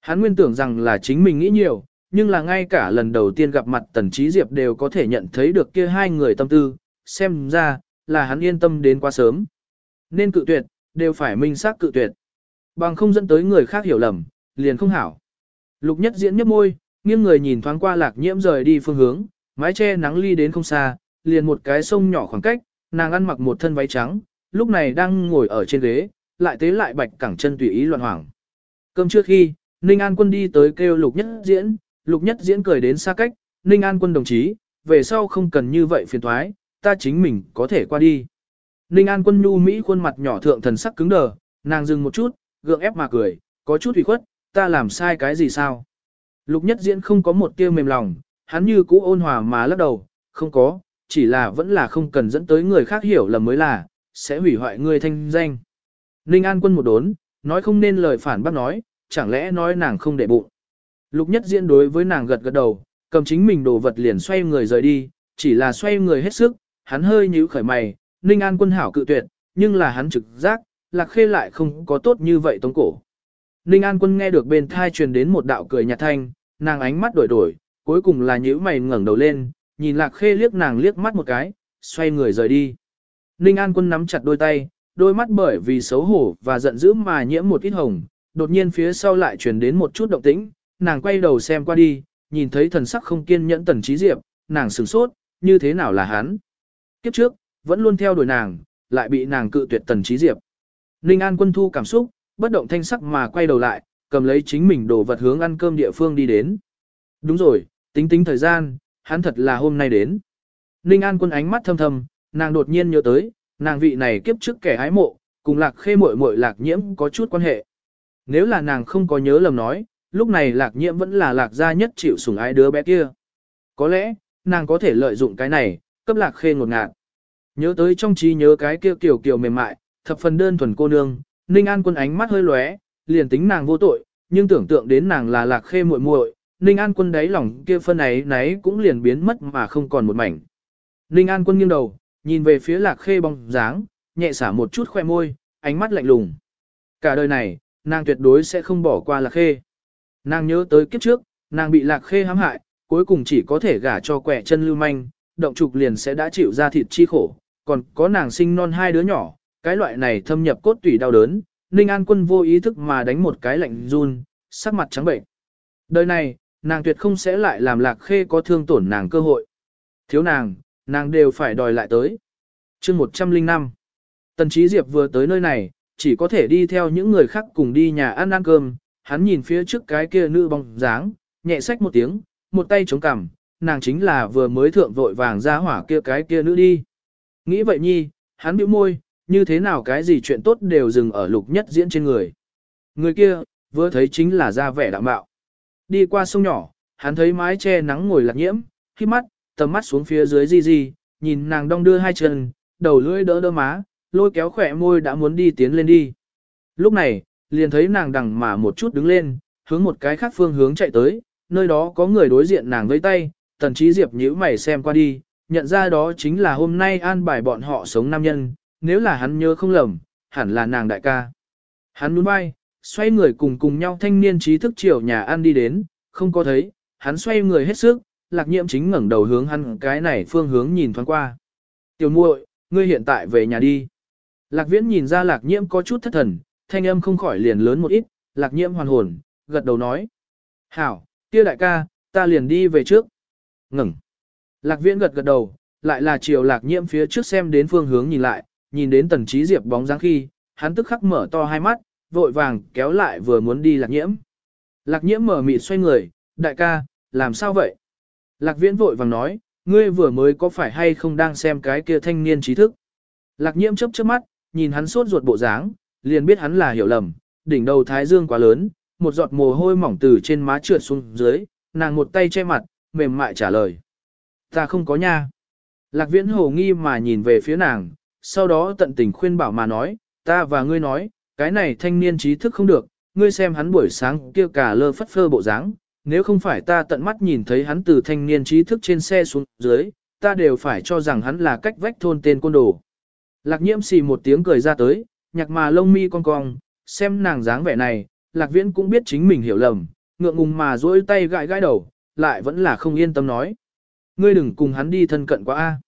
Hắn nguyên tưởng rằng là chính mình nghĩ nhiều, nhưng là ngay cả lần đầu tiên gặp mặt tần trí diệp đều có thể nhận thấy được kia hai người tâm tư, xem ra, là hắn yên tâm đến quá sớm. Nên cự tuyệt, đều phải minh xác cự tuyệt. Bằng không dẫn tới người khác hiểu lầm, liền không hảo. Lục nhất diễn nhấp môi, nghiêng người nhìn thoáng qua lạc nhiễm rời đi phương hướng, mái che nắng ly đến không xa, liền một cái sông nhỏ khoảng cách, nàng ăn mặc một thân váy trắng, lúc này đang ngồi ở trên ghế, lại tế lại bạch cẳng chân tùy ý loạn hoảng. Cơm trước khi, Ninh An quân đi tới kêu lục nhất diễn, lục nhất diễn cười đến xa cách, Ninh An quân đồng chí, về sau không cần như vậy phiền thoái, ta chính mình có thể qua đi. Ninh An quân nhu Mỹ khuôn mặt nhỏ thượng thần sắc cứng đờ, nàng dừng một chút, gượng ép mà cười, có chút ủy khuất, ta làm sai cái gì sao? Lục nhất diễn không có một tia mềm lòng, hắn như cũ ôn hòa mà lắc đầu, không có, chỉ là vẫn là không cần dẫn tới người khác hiểu lầm mới là, sẽ hủy hoại người thanh danh. Ninh An quân một đốn, nói không nên lời phản bác nói, chẳng lẽ nói nàng không để bụng. Lục nhất diễn đối với nàng gật gật đầu, cầm chính mình đồ vật liền xoay người rời đi, chỉ là xoay người hết sức, hắn hơi nhíu khởi mày, Ninh An quân hảo cự tuyệt, nhưng là hắn trực giác, lạc khê lại không có tốt như vậy tống cổ. Ninh An quân nghe được bên thai truyền đến một đạo cười nhạt thanh, nàng ánh mắt đổi đổi, cuối cùng là nhíu mày ngẩng đầu lên, nhìn lạc khê liếc nàng liếc mắt một cái, xoay người rời đi. Ninh An quân nắm chặt đôi tay, đôi mắt bởi vì xấu hổ và giận dữ mà nhiễm một ít hồng, đột nhiên phía sau lại truyền đến một chút động tĩnh, nàng quay đầu xem qua đi, nhìn thấy thần sắc không kiên nhẫn tần trí diệp, nàng sửng sốt, như thế nào là hắn. Kiếp trước, vẫn luôn theo đuổi nàng, lại bị nàng cự tuyệt tần trí diệp. Ninh An quân thu cảm xúc, bất động thanh sắc mà quay đầu lại, cầm lấy chính mình đồ vật hướng ăn cơm địa phương đi đến. Đúng rồi, tính tính thời gian, hắn thật là hôm nay đến. Ninh An quân ánh mắt thâm thâm, nàng đột nhiên nhớ tới, nàng vị này kiếp trước kẻ hái mộ, cùng lạc khê muội muội lạc nhiễm có chút quan hệ. Nếu là nàng không có nhớ lầm nói, lúc này lạc nhiễm vẫn là lạc gia nhất chịu sủng ái đứa bé kia. Có lẽ, nàng có thể lợi dụng cái này, cấp lạc khê ngột ngạt. Nhớ tới trong trí nhớ cái kia kiểu kiểu mềm mại, thập phần đơn thuần cô nương, Ninh An quân ánh mắt hơi lóe, liền tính nàng vô tội, nhưng tưởng tượng đến nàng là lạc khê muội muội, Ninh An quân đáy lòng kia phân ấy nấy cũng liền biến mất mà không còn một mảnh. Ninh An quân nghiêng đầu, nhìn về phía lạc khê bóng dáng, nhẹ xả một chút khoe môi, ánh mắt lạnh lùng. Cả đời này, nàng tuyệt đối sẽ không bỏ qua lạc khê. Nàng nhớ tới kiếp trước, nàng bị lạc khê hãm hại, cuối cùng chỉ có thể gả cho quẻ chân lưu manh, động trục liền sẽ đã chịu ra thịt chi khổ, còn có nàng sinh non hai đứa nhỏ, cái loại này thâm nhập cốt tủy đau đớn, Ninh An Quân vô ý thức mà đánh một cái lạnh run, sắc mặt trắng bệnh. Đời này, nàng tuyệt không sẽ lại làm lạc khê có thương tổn nàng cơ hội. Thiếu nàng, nàng đều phải đòi lại tới. chương 105 Tần Trí Diệp vừa tới nơi này, chỉ có thể đi theo những người khác cùng đi nhà ăn ăn cơm, hắn nhìn phía trước cái kia nữ bóng dáng, nhẹ sách một tiếng, một tay chống cằm, nàng chính là vừa mới thượng vội vàng ra hỏa kia cái kia nữ đi. Nghĩ vậy nhi, hắn bĩu môi, như thế nào cái gì chuyện tốt đều dừng ở lục nhất diễn trên người. Người kia, vừa thấy chính là ra vẻ đạm bạo. Đi qua sông nhỏ, hắn thấy mái che nắng ngồi lạc nhiễm, khi mắt, tầm mắt xuống phía dưới di di, nhìn nàng đong đưa hai chân, đầu lưỡi đỡ đỡ má, lôi kéo khỏe môi đã muốn đi tiến lên đi. Lúc này, liền thấy nàng đằng mà một chút đứng lên, hướng một cái khác phương hướng chạy tới, nơi đó có người đối diện nàng với tay, tần trí diệp nhíu mày xem qua đi, nhận ra đó chính là hôm nay an bài bọn họ sống nam nhân, nếu là hắn nhớ không lầm, hẳn là nàng đại ca. Hắn nuôn vai, xoay người cùng cùng nhau thanh niên trí thức chiều nhà ăn đi đến, không có thấy, hắn xoay người hết sức, lạc nhiễm chính ngẩng đầu hướng hắn cái này phương hướng nhìn thoáng qua. Tiểu muội, ngươi hiện tại về nhà đi. Lạc viễn nhìn ra lạc nhiễm có chút thất thần, thanh âm không khỏi liền lớn một ít, lạc nhiễm hoàn hồn, gật đầu nói. Hảo, kia đại ca, ta liền đi về trước. Ngừng. Lạc viễn gật gật đầu, lại là chiều lạc nhiễm phía trước xem đến phương hướng nhìn lại, nhìn đến tần trí diệp bóng dáng khi, hắn tức khắc mở to hai mắt, vội vàng kéo lại vừa muốn đi lạc nhiễm. Lạc nhiễm mở mịt xoay người, đại ca, làm sao vậy? Lạc viễn vội vàng nói, ngươi vừa mới có phải hay không đang xem cái kia thanh niên trí thức? Lạc nhiễm chớp chớp mắt, nhìn hắn sốt ruột bộ dáng, liền biết hắn là hiểu lầm, đỉnh đầu thái dương quá lớn, một giọt mồ hôi mỏng từ trên má trượt xuống dưới, nàng một tay che mặt, mềm mại trả lời. Ta không có nha. Lạc viễn hồ nghi mà nhìn về phía nàng, sau đó tận tình khuyên bảo mà nói, ta và ngươi nói, cái này thanh niên trí thức không được, ngươi xem hắn buổi sáng kia cả lơ phất phơ bộ dáng, nếu không phải ta tận mắt nhìn thấy hắn từ thanh niên trí thức trên xe xuống dưới, ta đều phải cho rằng hắn là cách vách thôn tên côn đồ. Lạc nhiễm xì một tiếng cười ra tới, nhạc mà lông mi cong cong, xem nàng dáng vẻ này, lạc viễn cũng biết chính mình hiểu lầm, ngượng ngùng mà duỗi tay gãi gãi đầu, lại vẫn là không yên tâm nói. Ngươi đừng cùng hắn đi thân cận quá a.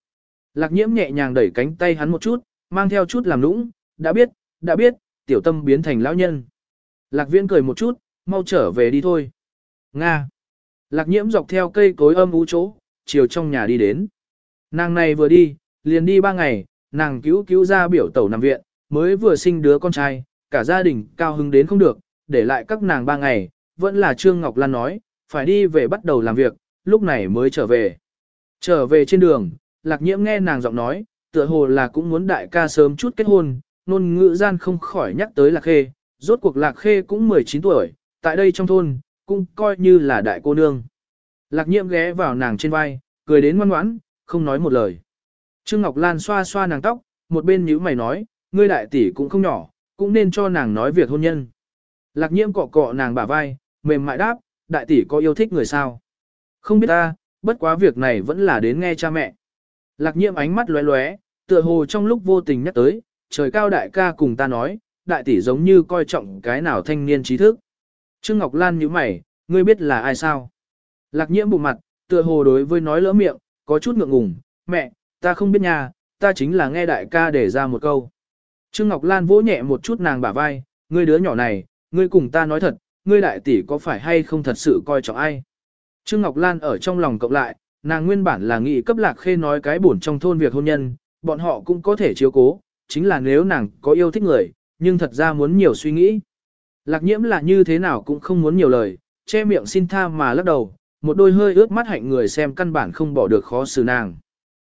Lạc nhiễm nhẹ nhàng đẩy cánh tay hắn một chút, mang theo chút làm nũng, đã biết, đã biết, tiểu tâm biến thành lão nhân. Lạc viễn cười một chút, mau trở về đi thôi. Nga. Lạc nhiễm dọc theo cây cối âm ú chỗ, chiều trong nhà đi đến. Nàng này vừa đi, liền đi ba ngày, nàng cứu cứu ra biểu tẩu nằm viện, mới vừa sinh đứa con trai, cả gia đình cao hứng đến không được, để lại các nàng ba ngày, vẫn là Trương Ngọc Lan nói, phải đi về bắt đầu làm việc, lúc này mới trở về. Trở về trên đường, lạc nhiễm nghe nàng giọng nói, tựa hồ là cũng muốn đại ca sớm chút kết hôn, nôn ngữ gian không khỏi nhắc tới lạc khê, rốt cuộc lạc khê cũng 19 tuổi, tại đây trong thôn, cũng coi như là đại cô nương. Lạc nhiễm ghé vào nàng trên vai, cười đến ngoan ngoãn, không nói một lời. Trương Ngọc Lan xoa xoa nàng tóc, một bên nhíu mày nói, ngươi đại tỷ cũng không nhỏ, cũng nên cho nàng nói việc hôn nhân. Lạc nhiễm cọ cọ nàng bả vai, mềm mại đáp, đại tỷ có yêu thích người sao? Không biết ta, bất quá việc này vẫn là đến nghe cha mẹ. Lạc nhiễm ánh mắt lóe lóe, tựa hồ trong lúc vô tình nhắc tới, trời cao đại ca cùng ta nói, đại tỷ giống như coi trọng cái nào thanh niên trí thức. Trương Ngọc Lan nhíu mày, ngươi biết là ai sao? Lạc nhiễm bụng mặt, tựa hồ đối với nói lỡ miệng, có chút ngượng ngùng, mẹ, ta không biết nhà, ta chính là nghe đại ca để ra một câu. Trương Ngọc Lan vỗ nhẹ một chút nàng bả vai, ngươi đứa nhỏ này, ngươi cùng ta nói thật, ngươi đại tỷ có phải hay không thật sự coi trọng ai? Trương Ngọc Lan ở trong lòng cộng lại, nàng nguyên bản là nghĩ cấp lạc khê nói cái buồn trong thôn việc hôn nhân, bọn họ cũng có thể chiếu cố, chính là nếu nàng có yêu thích người, nhưng thật ra muốn nhiều suy nghĩ. Lạc nhiễm là như thế nào cũng không muốn nhiều lời, che miệng xin tha mà lắc đầu, một đôi hơi ướt mắt hạnh người xem căn bản không bỏ được khó xử nàng.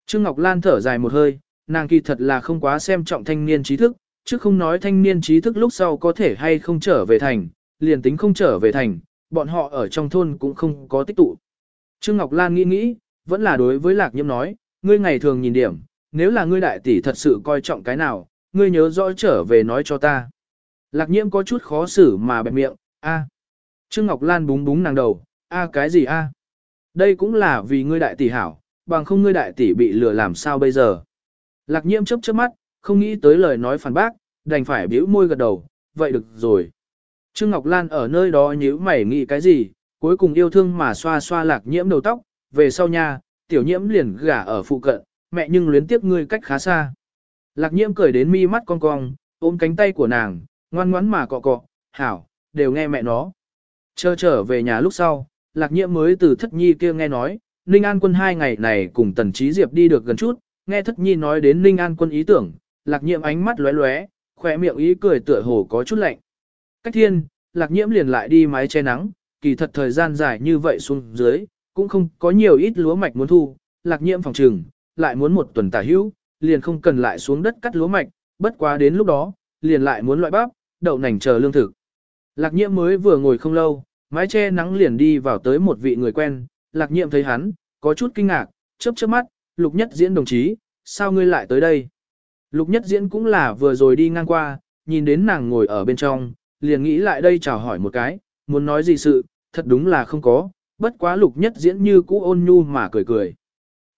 Trương Ngọc Lan thở dài một hơi, nàng kỳ thật là không quá xem trọng thanh niên trí thức, chứ không nói thanh niên trí thức lúc sau có thể hay không trở về thành, liền tính không trở về thành, bọn họ ở trong thôn cũng không có tích tụ. Trương Ngọc Lan nghĩ nghĩ, vẫn là đối với Lạc Nhiễm nói, ngươi ngày thường nhìn điểm, nếu là ngươi đại tỷ thật sự coi trọng cái nào, ngươi nhớ rõ trở về nói cho ta. Lạc Nhiễm có chút khó xử mà bẹp miệng, a. Trương Ngọc Lan búng búng nàng đầu, a cái gì a? Đây cũng là vì ngươi đại tỷ hảo, bằng không ngươi đại tỷ bị lừa làm sao bây giờ. Lạc Nhiễm chớp chớp mắt, không nghĩ tới lời nói phản bác, đành phải bĩu môi gật đầu, vậy được rồi. Trương Ngọc Lan ở nơi đó nhíu mày nghĩ cái gì, cuối cùng yêu thương mà xoa xoa lạc nhiễm đầu tóc, về sau nha, tiểu nhiễm liền gả ở phụ cận, mẹ nhưng luyến tiếc ngươi cách khá xa. Lạc nhiễm cười đến mi mắt cong cong, ôm cánh tay của nàng, ngoan ngoãn mà cọ cọ, hảo, đều nghe mẹ nó. Chờ trở về nhà lúc sau, lạc nhiễm mới từ thất nhi kia nghe nói, Ninh An quân hai ngày này cùng tần trí diệp đi được gần chút, nghe thất nhi nói đến Ninh An quân ý tưởng, lạc nhiễm ánh mắt lóe lóe, khỏe miệng ý cười tựa hồ có chút lạnh. Cách thiên, lạc nhiễm liền lại đi mái che nắng, kỳ thật thời gian dài như vậy xuống dưới, cũng không có nhiều ít lúa mạch muốn thu, lạc nhiễm phòng trừng, lại muốn một tuần tả hữu, liền không cần lại xuống đất cắt lúa mạch, bất quá đến lúc đó, liền lại muốn loại bắp, đậu nành chờ lương thực. Lạc nhiệm mới vừa ngồi không lâu, mái che nắng liền đi vào tới một vị người quen, lạc nhiệm thấy hắn, có chút kinh ngạc, chớp chớp mắt, lục nhất diễn đồng chí, sao ngươi lại tới đây? Lục nhất diễn cũng là vừa rồi đi ngang qua, nhìn đến nàng ngồi ở bên trong, liền nghĩ lại đây chào hỏi một cái, muốn nói gì sự, thật đúng là không có, bất quá lục nhất diễn như cũ ôn nhu mà cười cười.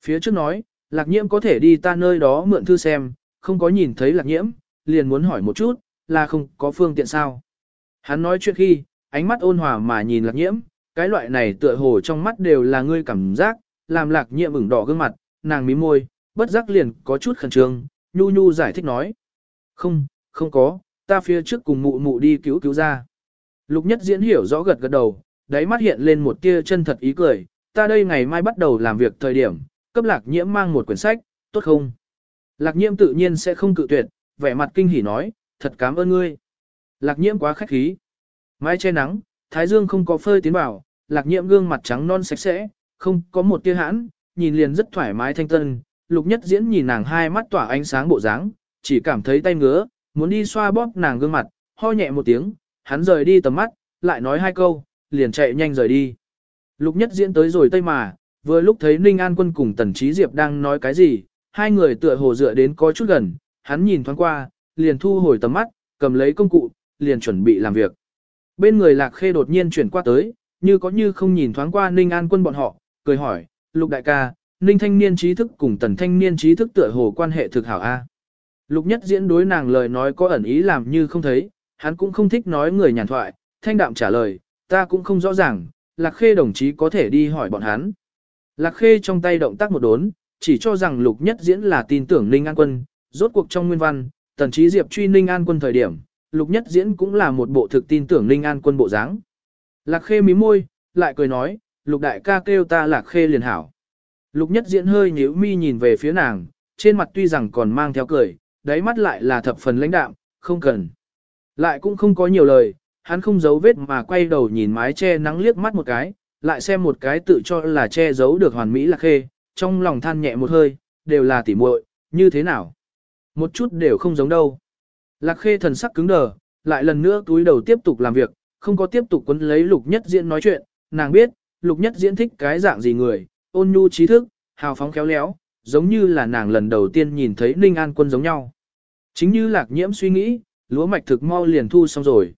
Phía trước nói, lạc nhiễm có thể đi ta nơi đó mượn thư xem, không có nhìn thấy lạc nhiễm, liền muốn hỏi một chút, là không có phương tiện sao. Hắn nói chuyện khi, ánh mắt ôn hòa mà nhìn lạc nhiễm, cái loại này tựa hồ trong mắt đều là ngươi cảm giác, làm lạc nhiễm ửng đỏ gương mặt, nàng mím môi, bất giác liền có chút khẩn trương, nhu nhu giải thích nói. Không, không có, ta phía trước cùng mụ mụ đi cứu cứu ra. Lục nhất diễn hiểu rõ gật gật đầu, đáy mắt hiện lên một tia chân thật ý cười, ta đây ngày mai bắt đầu làm việc thời điểm, cấp lạc nhiễm mang một quyển sách, tốt không? Lạc nhiễm tự nhiên sẽ không cự tuyệt, vẻ mặt kinh hỉ nói, thật cảm ơn ngươi. Lạc nhiễm quá khách khí. Mái che nắng, thái dương không có phơi tiến vào, lạc nhiễm gương mặt trắng non sạch sẽ, không có một tia hãn, nhìn liền rất thoải mái thanh tân. Lục nhất diễn nhìn nàng hai mắt tỏa ánh sáng bộ dáng, chỉ cảm thấy tay ngứa, muốn đi xoa bóp nàng gương mặt, ho nhẹ một tiếng, hắn rời đi tầm mắt, lại nói hai câu, liền chạy nhanh rời đi. Lục nhất diễn tới rồi tây mà, vừa lúc thấy Ninh An quân cùng Tần Trí Diệp đang nói cái gì, hai người tựa hồ dựa đến có chút gần, hắn nhìn thoáng qua, liền thu hồi tầm mắt, cầm lấy công cụ, liền chuẩn bị làm việc. Bên người Lạc Khê đột nhiên chuyển qua tới, như có như không nhìn thoáng qua Ninh An quân bọn họ, cười hỏi, Lục đại ca, Ninh thanh niên trí thức cùng Tần thanh niên trí thức tựa hồ quan hệ thực hảo A. Lục nhất diễn đối nàng lời nói có ẩn ý làm như không thấy, hắn cũng không thích nói người nhàn thoại, thanh đạm trả lời, ta cũng không rõ ràng, Lạc Khê đồng chí có thể đi hỏi bọn hắn. Lạc Khê trong tay động tác một đốn, chỉ cho rằng Lục Nhất Diễn là tin tưởng Ninh An Quân, rốt cuộc trong nguyên văn, Tần Trí Diệp truy Ninh An Quân thời điểm, Lục Nhất Diễn cũng là một bộ thực tin tưởng Ninh An Quân bộ dáng. Lạc Khê mí môi, lại cười nói, Lục đại ca kêu ta Lạc Khê liền hảo. Lục Nhất Diễn hơi nhíu mi nhìn về phía nàng, trên mặt tuy rằng còn mang theo cười, đáy mắt lại là thập phần lãnh đạm, không cần. Lại cũng không có nhiều lời, hắn không giấu vết mà quay đầu nhìn mái che nắng liếc mắt một cái, lại xem một cái tự cho là che giấu được hoàn mỹ lạc khê, trong lòng than nhẹ một hơi, đều là tỉ muội, như thế nào? Một chút đều không giống đâu. Lạc khê thần sắc cứng đờ, lại lần nữa túi đầu tiếp tục làm việc, không có tiếp tục quấn lấy lục nhất diễn nói chuyện, nàng biết, lục nhất diễn thích cái dạng gì người, ôn nhu trí thức, hào phóng khéo léo, giống như là nàng lần đầu tiên nhìn thấy Ninh An quân giống nhau. Chính như lạc nhiễm suy nghĩ, lúa mạch thực mau liền thu xong rồi.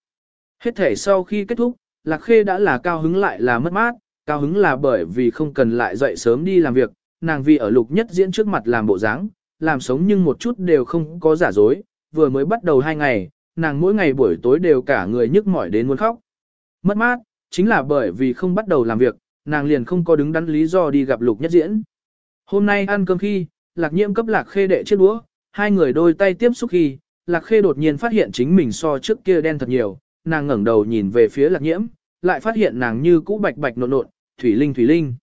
Hết thể sau khi kết thúc, Lạc Khê đã là cao hứng lại là mất mát, cao hứng là bởi vì không cần lại dậy sớm đi làm việc, nàng vì ở lục nhất diễn trước mặt làm bộ dáng, làm sống nhưng một chút đều không có giả dối, vừa mới bắt đầu hai ngày, nàng mỗi ngày buổi tối đều cả người nhức mỏi đến muốn khóc. Mất mát, chính là bởi vì không bắt đầu làm việc, nàng liền không có đứng đắn lý do đi gặp lục nhất diễn. Hôm nay ăn cơm khi, lạc nhiễm cấp lạc khê đệ chiếc đũa, hai người đôi tay tiếp xúc khi, lạc khê đột nhiên phát hiện chính mình so trước kia đen thật nhiều, nàng ngẩng đầu nhìn về phía lạc nhiễm, lại phát hiện nàng như cũ bạch bạch nộn nộn, thủy linh thủy linh.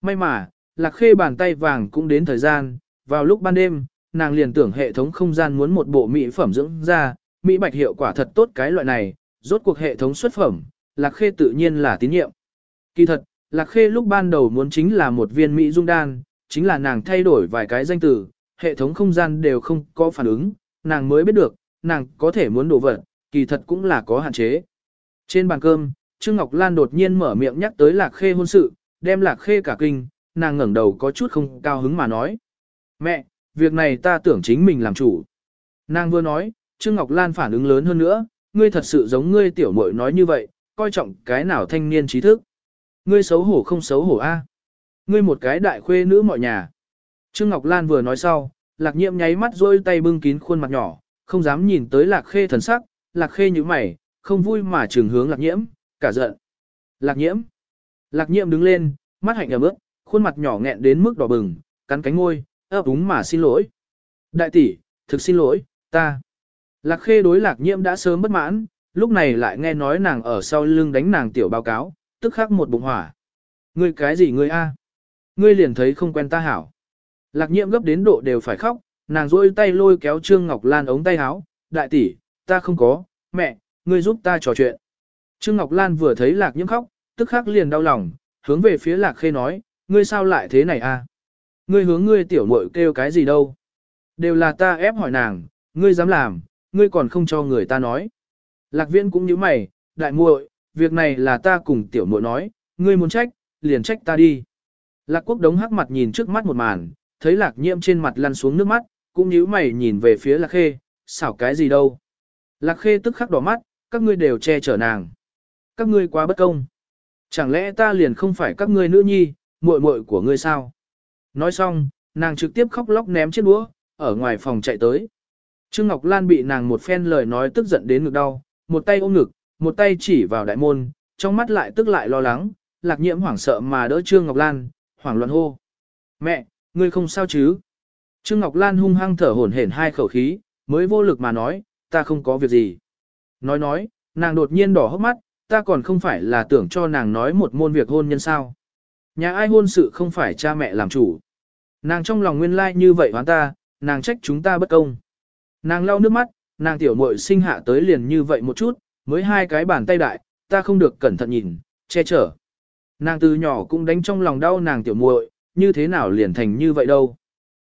May mà, lạc khê bàn tay vàng cũng đến thời gian, vào lúc ban đêm, nàng liền tưởng hệ thống không gian muốn một bộ mỹ phẩm dưỡng da, mỹ bạch hiệu quả thật tốt cái loại này, rốt cuộc hệ thống xuất phẩm, lạc khê tự nhiên là tín nhiệm. Kỳ thật, lạc khê lúc ban đầu muốn chính là một viên mỹ dung đan, chính là nàng thay đổi vài cái danh từ, hệ thống không gian đều không có phản ứng, nàng mới biết được, nàng có thể muốn đồ vật, kỳ thật cũng là có hạn chế. Trên bàn cơm, Trương Ngọc Lan đột nhiên mở miệng nhắc tới Lạc Khê hôn sự, đem Lạc Khê cả kinh, nàng ngẩng đầu có chút không cao hứng mà nói. Mẹ, việc này ta tưởng chính mình làm chủ. Nàng vừa nói, Trương Ngọc Lan phản ứng lớn hơn nữa, ngươi thật sự giống ngươi tiểu muội nói như vậy, coi trọng cái nào thanh niên trí thức. Ngươi xấu hổ không xấu hổ a? Ngươi một cái đại khuê nữ mọi nhà. Trương Ngọc Lan vừa nói sau, Lạc Nhiệm nháy mắt rôi tay bưng kín khuôn mặt nhỏ, không dám nhìn tới Lạc Khê thần sắc, lạc khê như mày, không vui mà trường hướng lạc nhiễm, cả giận. Lạc nhiễm. Lạc nhiễm đứng lên, mắt hạnh ấm ướt, khuôn mặt nhỏ nghẹn đến mức đỏ bừng, cắn cánh môi, ấp úng mà xin lỗi. Đại tỷ, thực xin lỗi, ta. Lạc khê đối lạc nhiễm đã sớm bất mãn, lúc này lại nghe nói nàng ở sau lưng đánh nàng tiểu báo cáo, tức khắc một bụng hỏa. Ngươi cái gì ngươi a? Ngươi liền thấy không quen ta hảo. Lạc nhiễm gấp đến độ đều phải khóc, nàng rôi tay lôi kéo Trương Ngọc Lan ống tay áo, đại tỷ, ta không có, mẹ, ngươi giúp ta trò chuyện. Trương Ngọc Lan vừa thấy lạc nhiễm khóc, tức khắc liền đau lòng, hướng về phía lạc khê nói, ngươi sao lại thế này à? Ngươi hướng ngươi tiểu muội kêu cái gì đâu? Đều là ta ép hỏi nàng, ngươi dám làm, ngươi còn không cho người ta nói. Lạc viễn cũng như mày, đại muội, việc này là ta cùng tiểu muội nói, ngươi muốn trách, liền trách ta đi. Lạc quốc đống hắc mặt nhìn trước mắt một màn, thấy lạc nhiễm trên mặt lăn xuống nước mắt, cũng nhíu mày nhìn về phía lạc khê, xảo cái gì đâu. Lạc khê tức khắc đỏ mắt, các ngươi đều che chở nàng. Các ngươi quá bất công. Chẳng lẽ ta liền không phải các ngươi nữ nhi, muội muội của ngươi sao? Nói xong, nàng trực tiếp khóc lóc ném chiếc đũa, ở ngoài phòng chạy tới. Trương Ngọc Lan bị nàng một phen lời nói tức giận đến ngực đau, một tay ôm ngực, một tay chỉ vào đại môn, trong mắt lại tức lại lo lắng, lạc nhiễm hoảng sợ mà đỡ Trương Ngọc Lan, hoảng loạn hô. Mẹ, ngươi không sao chứ? Trương Ngọc Lan hung hăng thở hổn hển hai khẩu khí, mới vô lực mà nói, ta không có việc gì. Nói nói, nàng đột nhiên đỏ hốc mắt, ta còn không phải là tưởng cho nàng nói một môn việc hôn nhân sao. Nhà ai hôn sự không phải cha mẹ làm chủ. Nàng trong lòng nguyên lai like như vậy hoán ta, nàng trách chúng ta bất công. Nàng lau nước mắt, nàng tiểu muội sinh hạ tới liền như vậy một chút, mới hai cái bàn tay đại, ta không được cẩn thận nhìn, che chở. Nàng từ nhỏ cũng đánh trong lòng đau nàng tiểu muội, như thế nào liền thành như vậy đâu.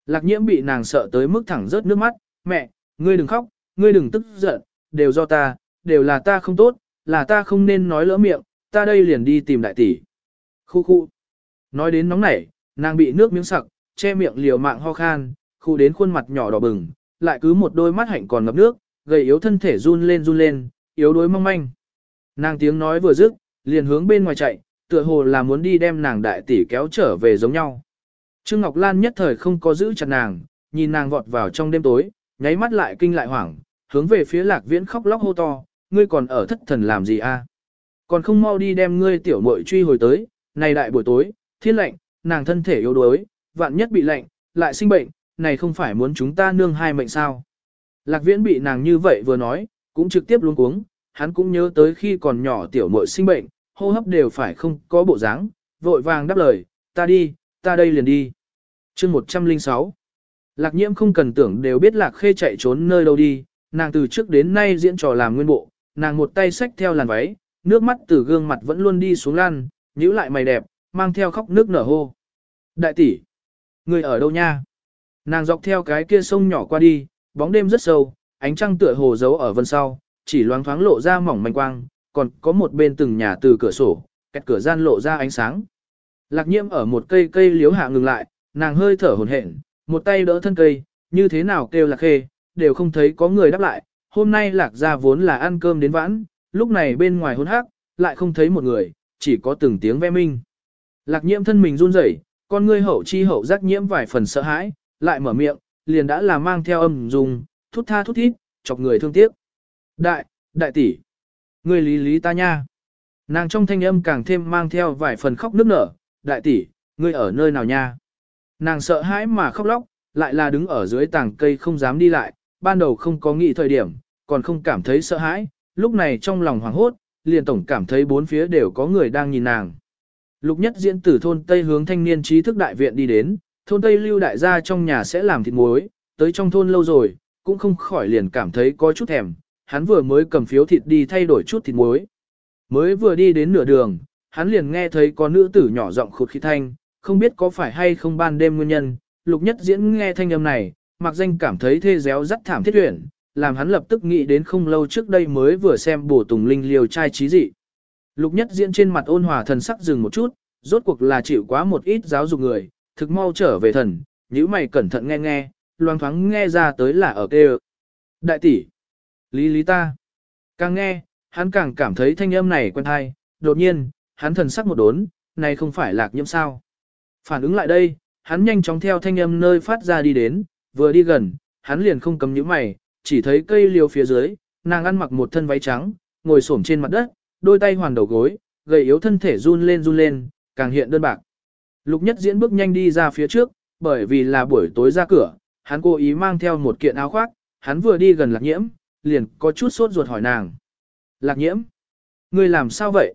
Lạc nhiễm bị nàng sợ tới mức thẳng rớt nước mắt, mẹ, ngươi đừng khóc, ngươi đừng tức giận, đều do ta, đều là ta không tốt, là ta không nên nói lỡ miệng, ta đây liền đi tìm đại tỷ. Khu khu. Nói đến nóng nảy, nàng bị nước miếng sặc, che miệng liều mạng ho khan, khu đến khuôn mặt nhỏ đỏ bừng, lại cứ một đôi mắt hạnh còn ngập nước, gầy yếu thân thể run lên run lên, yếu đuối mong manh. Nàng tiếng nói vừa dứt, liền hướng bên ngoài chạy, tựa hồ là muốn đi đem nàng đại tỷ kéo trở về giống nhau. Trương Ngọc Lan nhất thời không có giữ chặt nàng, nhìn nàng vọt vào trong đêm tối, nháy mắt lại kinh lại hoảng, hướng về phía lạc viễn khóc lóc hô to, ngươi còn ở thất thần làm gì a? Còn không mau đi đem ngươi tiểu muội truy hồi tới, này đại buổi tối, thiên lạnh, nàng thân thể yếu đuối, vạn nhất bị lạnh, lại sinh bệnh, này không phải muốn chúng ta nương hai mệnh sao. Lạc viễn bị nàng như vậy vừa nói, cũng trực tiếp luống cuống, hắn cũng nhớ tới khi còn nhỏ tiểu muội sinh bệnh, hô hấp đều phải không có bộ dáng, vội vàng đáp lời, ta đi, ta đây liền đi. chương 106 Lạc nhiễm không cần tưởng đều biết lạc khê chạy trốn nơi đâu đi, nàng từ trước đến nay diễn trò làm nguyên bộ, nàng một tay xách theo làn váy, nước mắt từ gương mặt vẫn luôn đi xuống lan, nhíu lại mày đẹp, mang theo khóc nước nở hô. Đại tỷ, người ở đâu nha? Nàng dọc theo cái kia sông nhỏ qua đi, bóng đêm rất sâu, ánh trăng tựa hồ giấu ở vân sau, chỉ loáng thoáng lộ ra mỏng manh quang, còn có một bên từng nhà từ cửa sổ, kẹt cửa gian lộ ra ánh sáng. Lạc nhiễm ở một cây cây liếu hạ ngừng lại, nàng hơi thở hồn hển, một tay đỡ thân cây, như thế nào kêu lạc khê, đều không thấy có người đáp lại. Hôm nay lạc ra vốn là ăn cơm đến vãn, lúc này bên ngoài hôn hắc, lại không thấy một người, chỉ có từng tiếng ve minh. Lạc nhiễm thân mình run rẩy, con ngươi hậu chi hậu giác nhiễm vài phần sợ hãi, lại mở miệng, liền đã là mang theo âm dùng, thút tha thút thít, chọc người thương tiếc. Đại, đại tỷ, ngươi lý lý ta nha. Nàng trong thanh âm càng thêm mang theo vài phần khóc nức nở, đại tỷ, ngươi ở nơi nào nha. Nàng sợ hãi mà khóc lóc, lại là đứng ở dưới tảng cây không dám đi lại, ban đầu không có nghĩ thời điểm, còn không cảm thấy sợ hãi, lúc này trong lòng hoảng hốt, liền tổng cảm thấy bốn phía đều có người đang nhìn nàng. Lục nhất diễn từ thôn Tây hướng thanh niên trí thức đại viện đi đến, thôn Tây lưu đại gia trong nhà sẽ làm thịt muối, tới trong thôn lâu rồi, cũng không khỏi liền cảm thấy có chút thèm, hắn vừa mới cầm phiếu thịt đi thay đổi chút thịt muối. Mới vừa đi đến nửa đường, hắn liền nghe thấy có nữ tử nhỏ giọng khụt khí thanh, không biết có phải hay không ban đêm nguyên nhân, lục nhất diễn nghe thanh âm này, mặc danh cảm thấy thê réo rất thảm thiết tuyển, làm hắn lập tức nghĩ đến không lâu trước đây mới vừa xem bổ tùng linh liều trai trí dị. Lục nhất diễn trên mặt ôn hòa thần sắc dừng một chút, rốt cuộc là chịu quá một ít giáo dục người, thực mau trở về thần, nhíu mày cẩn thận nghe nghe, loang thoáng nghe ra tới là ở kêu. Đại tỷ, lý lý ta, càng nghe, hắn càng cảm thấy thanh âm này quen hay, đột nhiên, hắn thần sắc một đốn, này không phải lạc nhiễm sao. Phản ứng lại đây, hắn nhanh chóng theo thanh âm nơi phát ra đi đến, vừa đi gần, hắn liền không cầm những mày, chỉ thấy cây liều phía dưới, nàng ăn mặc một thân váy trắng, ngồi xổm trên mặt đất, đôi tay hoàn đầu gối, gầy yếu thân thể run lên run lên, càng hiện đơn bạc. Lục nhất diễn bước nhanh đi ra phía trước, bởi vì là buổi tối ra cửa, hắn cố ý mang theo một kiện áo khoác, hắn vừa đi gần lạc nhiễm, liền có chút sốt ruột hỏi nàng. Lạc nhiễm, ngươi làm sao vậy?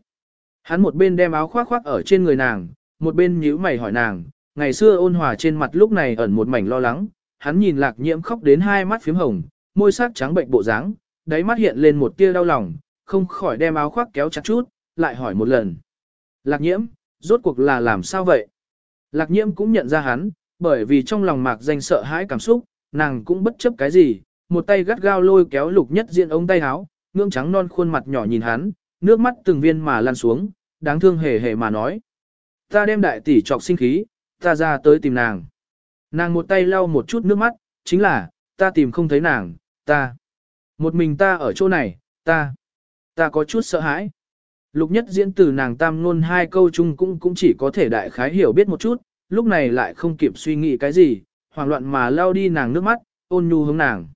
Hắn một bên đem áo khoác khoác ở trên người nàng, một bên nhíu mày hỏi nàng, ngày xưa ôn hòa trên mặt lúc này ẩn một mảnh lo lắng, hắn nhìn lạc nhiễm khóc đến hai mắt phím hồng, môi sắc trắng bệnh bộ dáng, đáy mắt hiện lên một tia đau lòng, không khỏi đem áo khoác kéo chặt chút, lại hỏi một lần. Lạc nhiễm, rốt cuộc là làm sao vậy? Lạc nhiễm cũng nhận ra hắn, bởi vì trong lòng mạc danh sợ hãi cảm xúc, nàng cũng bất chấp cái gì, một tay gắt gao lôi kéo lục nhất diện ống tay áo, ngưỡng trắng non khuôn mặt nhỏ nhìn hắn, nước mắt từng viên mà lan xuống, đáng thương hề hề mà nói. Ta đem đại tỷ trọc sinh khí, ta ra tới tìm nàng. Nàng một tay lau một chút nước mắt, chính là, ta tìm không thấy nàng, ta. Một mình ta ở chỗ này, ta. Ta có chút sợ hãi. Lục nhất diễn từ nàng tam luôn hai câu chung cũng cũng chỉ có thể đại khái hiểu biết một chút, lúc này lại không kịp suy nghĩ cái gì, hoảng loạn mà lau đi nàng nước mắt, ôn nhu hướng nàng.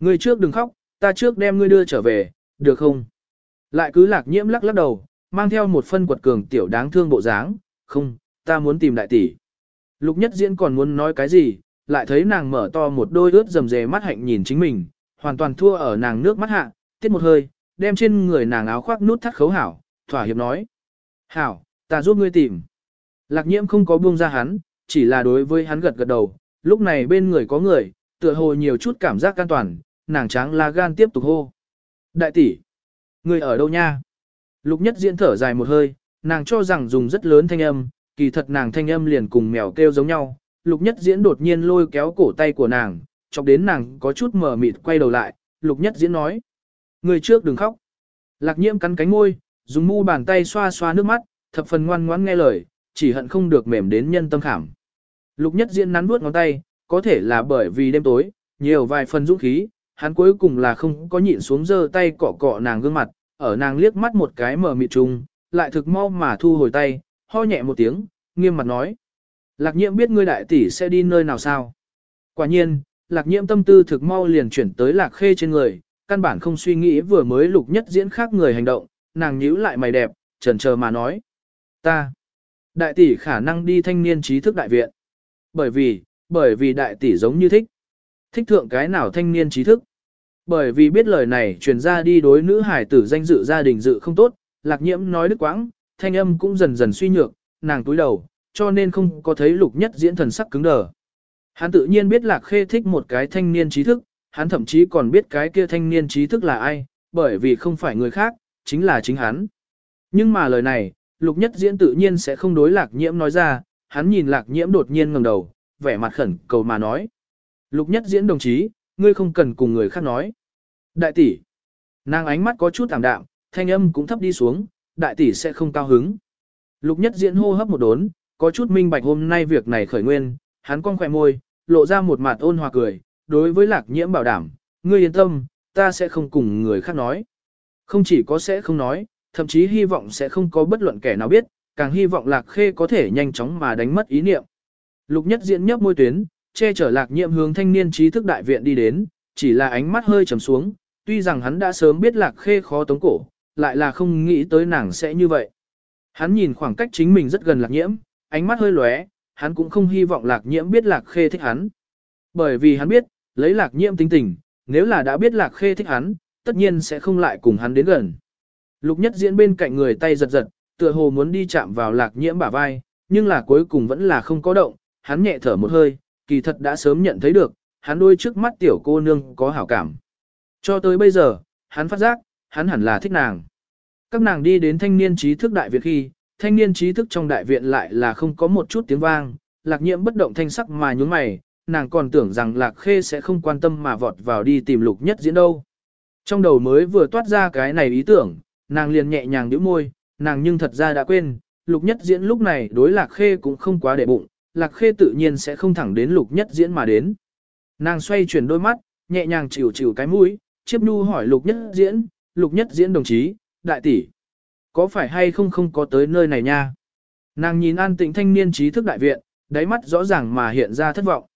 Ngươi trước đừng khóc, ta trước đem ngươi đưa trở về, được không? Lại cứ lạc nhiễm lắc lắc đầu, mang theo một phân quật cường tiểu đáng thương bộ dáng, không, ta muốn tìm đại tỷ. Lục nhất diễn còn muốn nói cái gì, lại thấy nàng mở to một đôi ướt rầm rề mắt hạnh nhìn chính mình, hoàn toàn thua ở nàng nước mắt hạ, tiết một hơi, đem trên người nàng áo khoác nút thắt khấu hảo, thỏa hiệp nói. Hảo, ta giúp ngươi tìm. Lạc nhiễm không có buông ra hắn, chỉ là đối với hắn gật gật đầu, lúc này bên người có người, tựa hồ nhiều chút cảm giác an toàn, nàng trắng la gan tiếp tục hô. Đại tỷ, người ở đâu nha? Lục nhất diễn thở dài một hơi, nàng cho rằng dùng rất lớn thanh âm, kỳ thật nàng thanh âm liền cùng mèo kêu giống nhau. Lục nhất diễn đột nhiên lôi kéo cổ tay của nàng, chọc đến nàng có chút mờ mịt quay đầu lại, lục nhất diễn nói. Người trước đừng khóc. Lạc nhiễm cắn cánh môi, dùng mu bàn tay xoa xoa nước mắt, thập phần ngoan ngoãn nghe lời, chỉ hận không được mềm đến nhân tâm khảm. Lục nhất diễn nắn nuốt ngón tay, có thể là bởi vì đêm tối, nhiều vài phần dũng khí, hắn cuối cùng là không có nhịn xuống giơ tay cọ cọ nàng gương mặt, ở nàng liếc mắt một cái mở mịt trùng, lại thực mau mà thu hồi tay, ho nhẹ một tiếng, nghiêm mặt nói. Lạc nhiễm biết ngươi đại tỷ sẽ đi nơi nào sao? Quả nhiên, lạc nhiễm tâm tư thực mau liền chuyển tới lạc khê trên người, căn bản không suy nghĩ vừa mới lục nhất diễn khác người hành động, nàng nhíu lại mày đẹp, trần chờ mà nói. Ta, đại tỷ khả năng đi thanh niên trí thức đại viện. Bởi vì, bởi vì đại tỷ giống như thích. Thích thượng cái nào thanh niên trí thức. Bởi vì biết lời này truyền ra đi đối nữ hải tử danh dự gia đình dự không tốt, lạc nhiễm nói đứt quãng, thanh âm cũng dần dần suy nhược, nàng túi đầu, cho nên không có thấy lục nhất diễn thần sắc cứng đờ. Hắn tự nhiên biết lạc khê thích một cái thanh niên trí thức, hắn thậm chí còn biết cái kia thanh niên trí thức là ai, bởi vì không phải người khác, chính là chính hắn. Nhưng mà lời này, lục nhất diễn tự nhiên sẽ không đối lạc nhiễm nói ra, hắn nhìn lạc nhiễm đột nhiên ngẩng đầu, vẻ mặt khẩn cầu mà nói. Lục nhất diễn đồng chí, ngươi không cần cùng người khác nói. Đại tỷ, nàng ánh mắt có chút tạm đạm, thanh âm cũng thấp đi xuống, đại tỷ sẽ không cao hứng. Lục nhất diễn hô hấp một đốn, có chút minh bạch hôm nay việc này khởi nguyên, hắn cong khỏe môi, lộ ra một mặt ôn hòa cười, đối với lạc nhiễm bảo đảm, ngươi yên tâm, ta sẽ không cùng người khác nói. Không chỉ có sẽ không nói, thậm chí hy vọng sẽ không có bất luận kẻ nào biết, càng hy vọng lạc khê có thể nhanh chóng mà đánh mất ý niệm. Lục nhất diễn nhấp môi tuyến, che chở lạc nhiễm hướng thanh niên trí thức đại viện đi đến, chỉ là ánh mắt hơi trầm xuống, tuy rằng hắn đã sớm biết lạc khê khó tống cổ, lại là không nghĩ tới nàng sẽ như vậy. Hắn nhìn khoảng cách chính mình rất gần lạc nhiễm, ánh mắt hơi lóe, hắn cũng không hy vọng lạc nhiễm biết lạc khê thích hắn. Bởi vì hắn biết, lấy lạc nhiễm tính tình, nếu là đã biết lạc khê thích hắn, tất nhiên sẽ không lại cùng hắn đến gần. Lục nhất diễn bên cạnh người tay giật giật, tựa hồ muốn đi chạm vào lạc nhiễm bả vai, nhưng là cuối cùng vẫn là không có động, hắn nhẹ thở một hơi, kỳ thật đã sớm nhận thấy được, hắn đôi trước mắt tiểu cô nương có hảo cảm. Cho tới bây giờ, hắn phát giác, hắn hẳn là thích nàng. Các nàng đi đến thanh niên trí thức đại viện khi, thanh niên trí thức trong đại viện lại là không có một chút tiếng vang, lạc nhiễm bất động thanh sắc mà nhún mày, nàng còn tưởng rằng lạc khê sẽ không quan tâm mà vọt vào đi tìm lục nhất diễn đâu. Trong đầu mới vừa toát ra cái này ý tưởng, nàng liền nhẹ nhàng nhíu môi, nàng nhưng thật ra đã quên, lục nhất diễn lúc này đối lạc khê cũng không quá để bụng, lạc khê tự nhiên sẽ không thẳng đến lục nhất diễn mà đến. Nàng xoay chuyển đôi mắt, nhẹ nhàng chịu chịu cái mũi, chiếp nu hỏi lục nhất diễn, lục nhất diễn đồng chí, đại tỷ, có phải hay không không có tới nơi này nha? Nàng nhìn an tĩnh thanh niên trí thức đại viện, đáy mắt rõ ràng mà hiện ra thất vọng.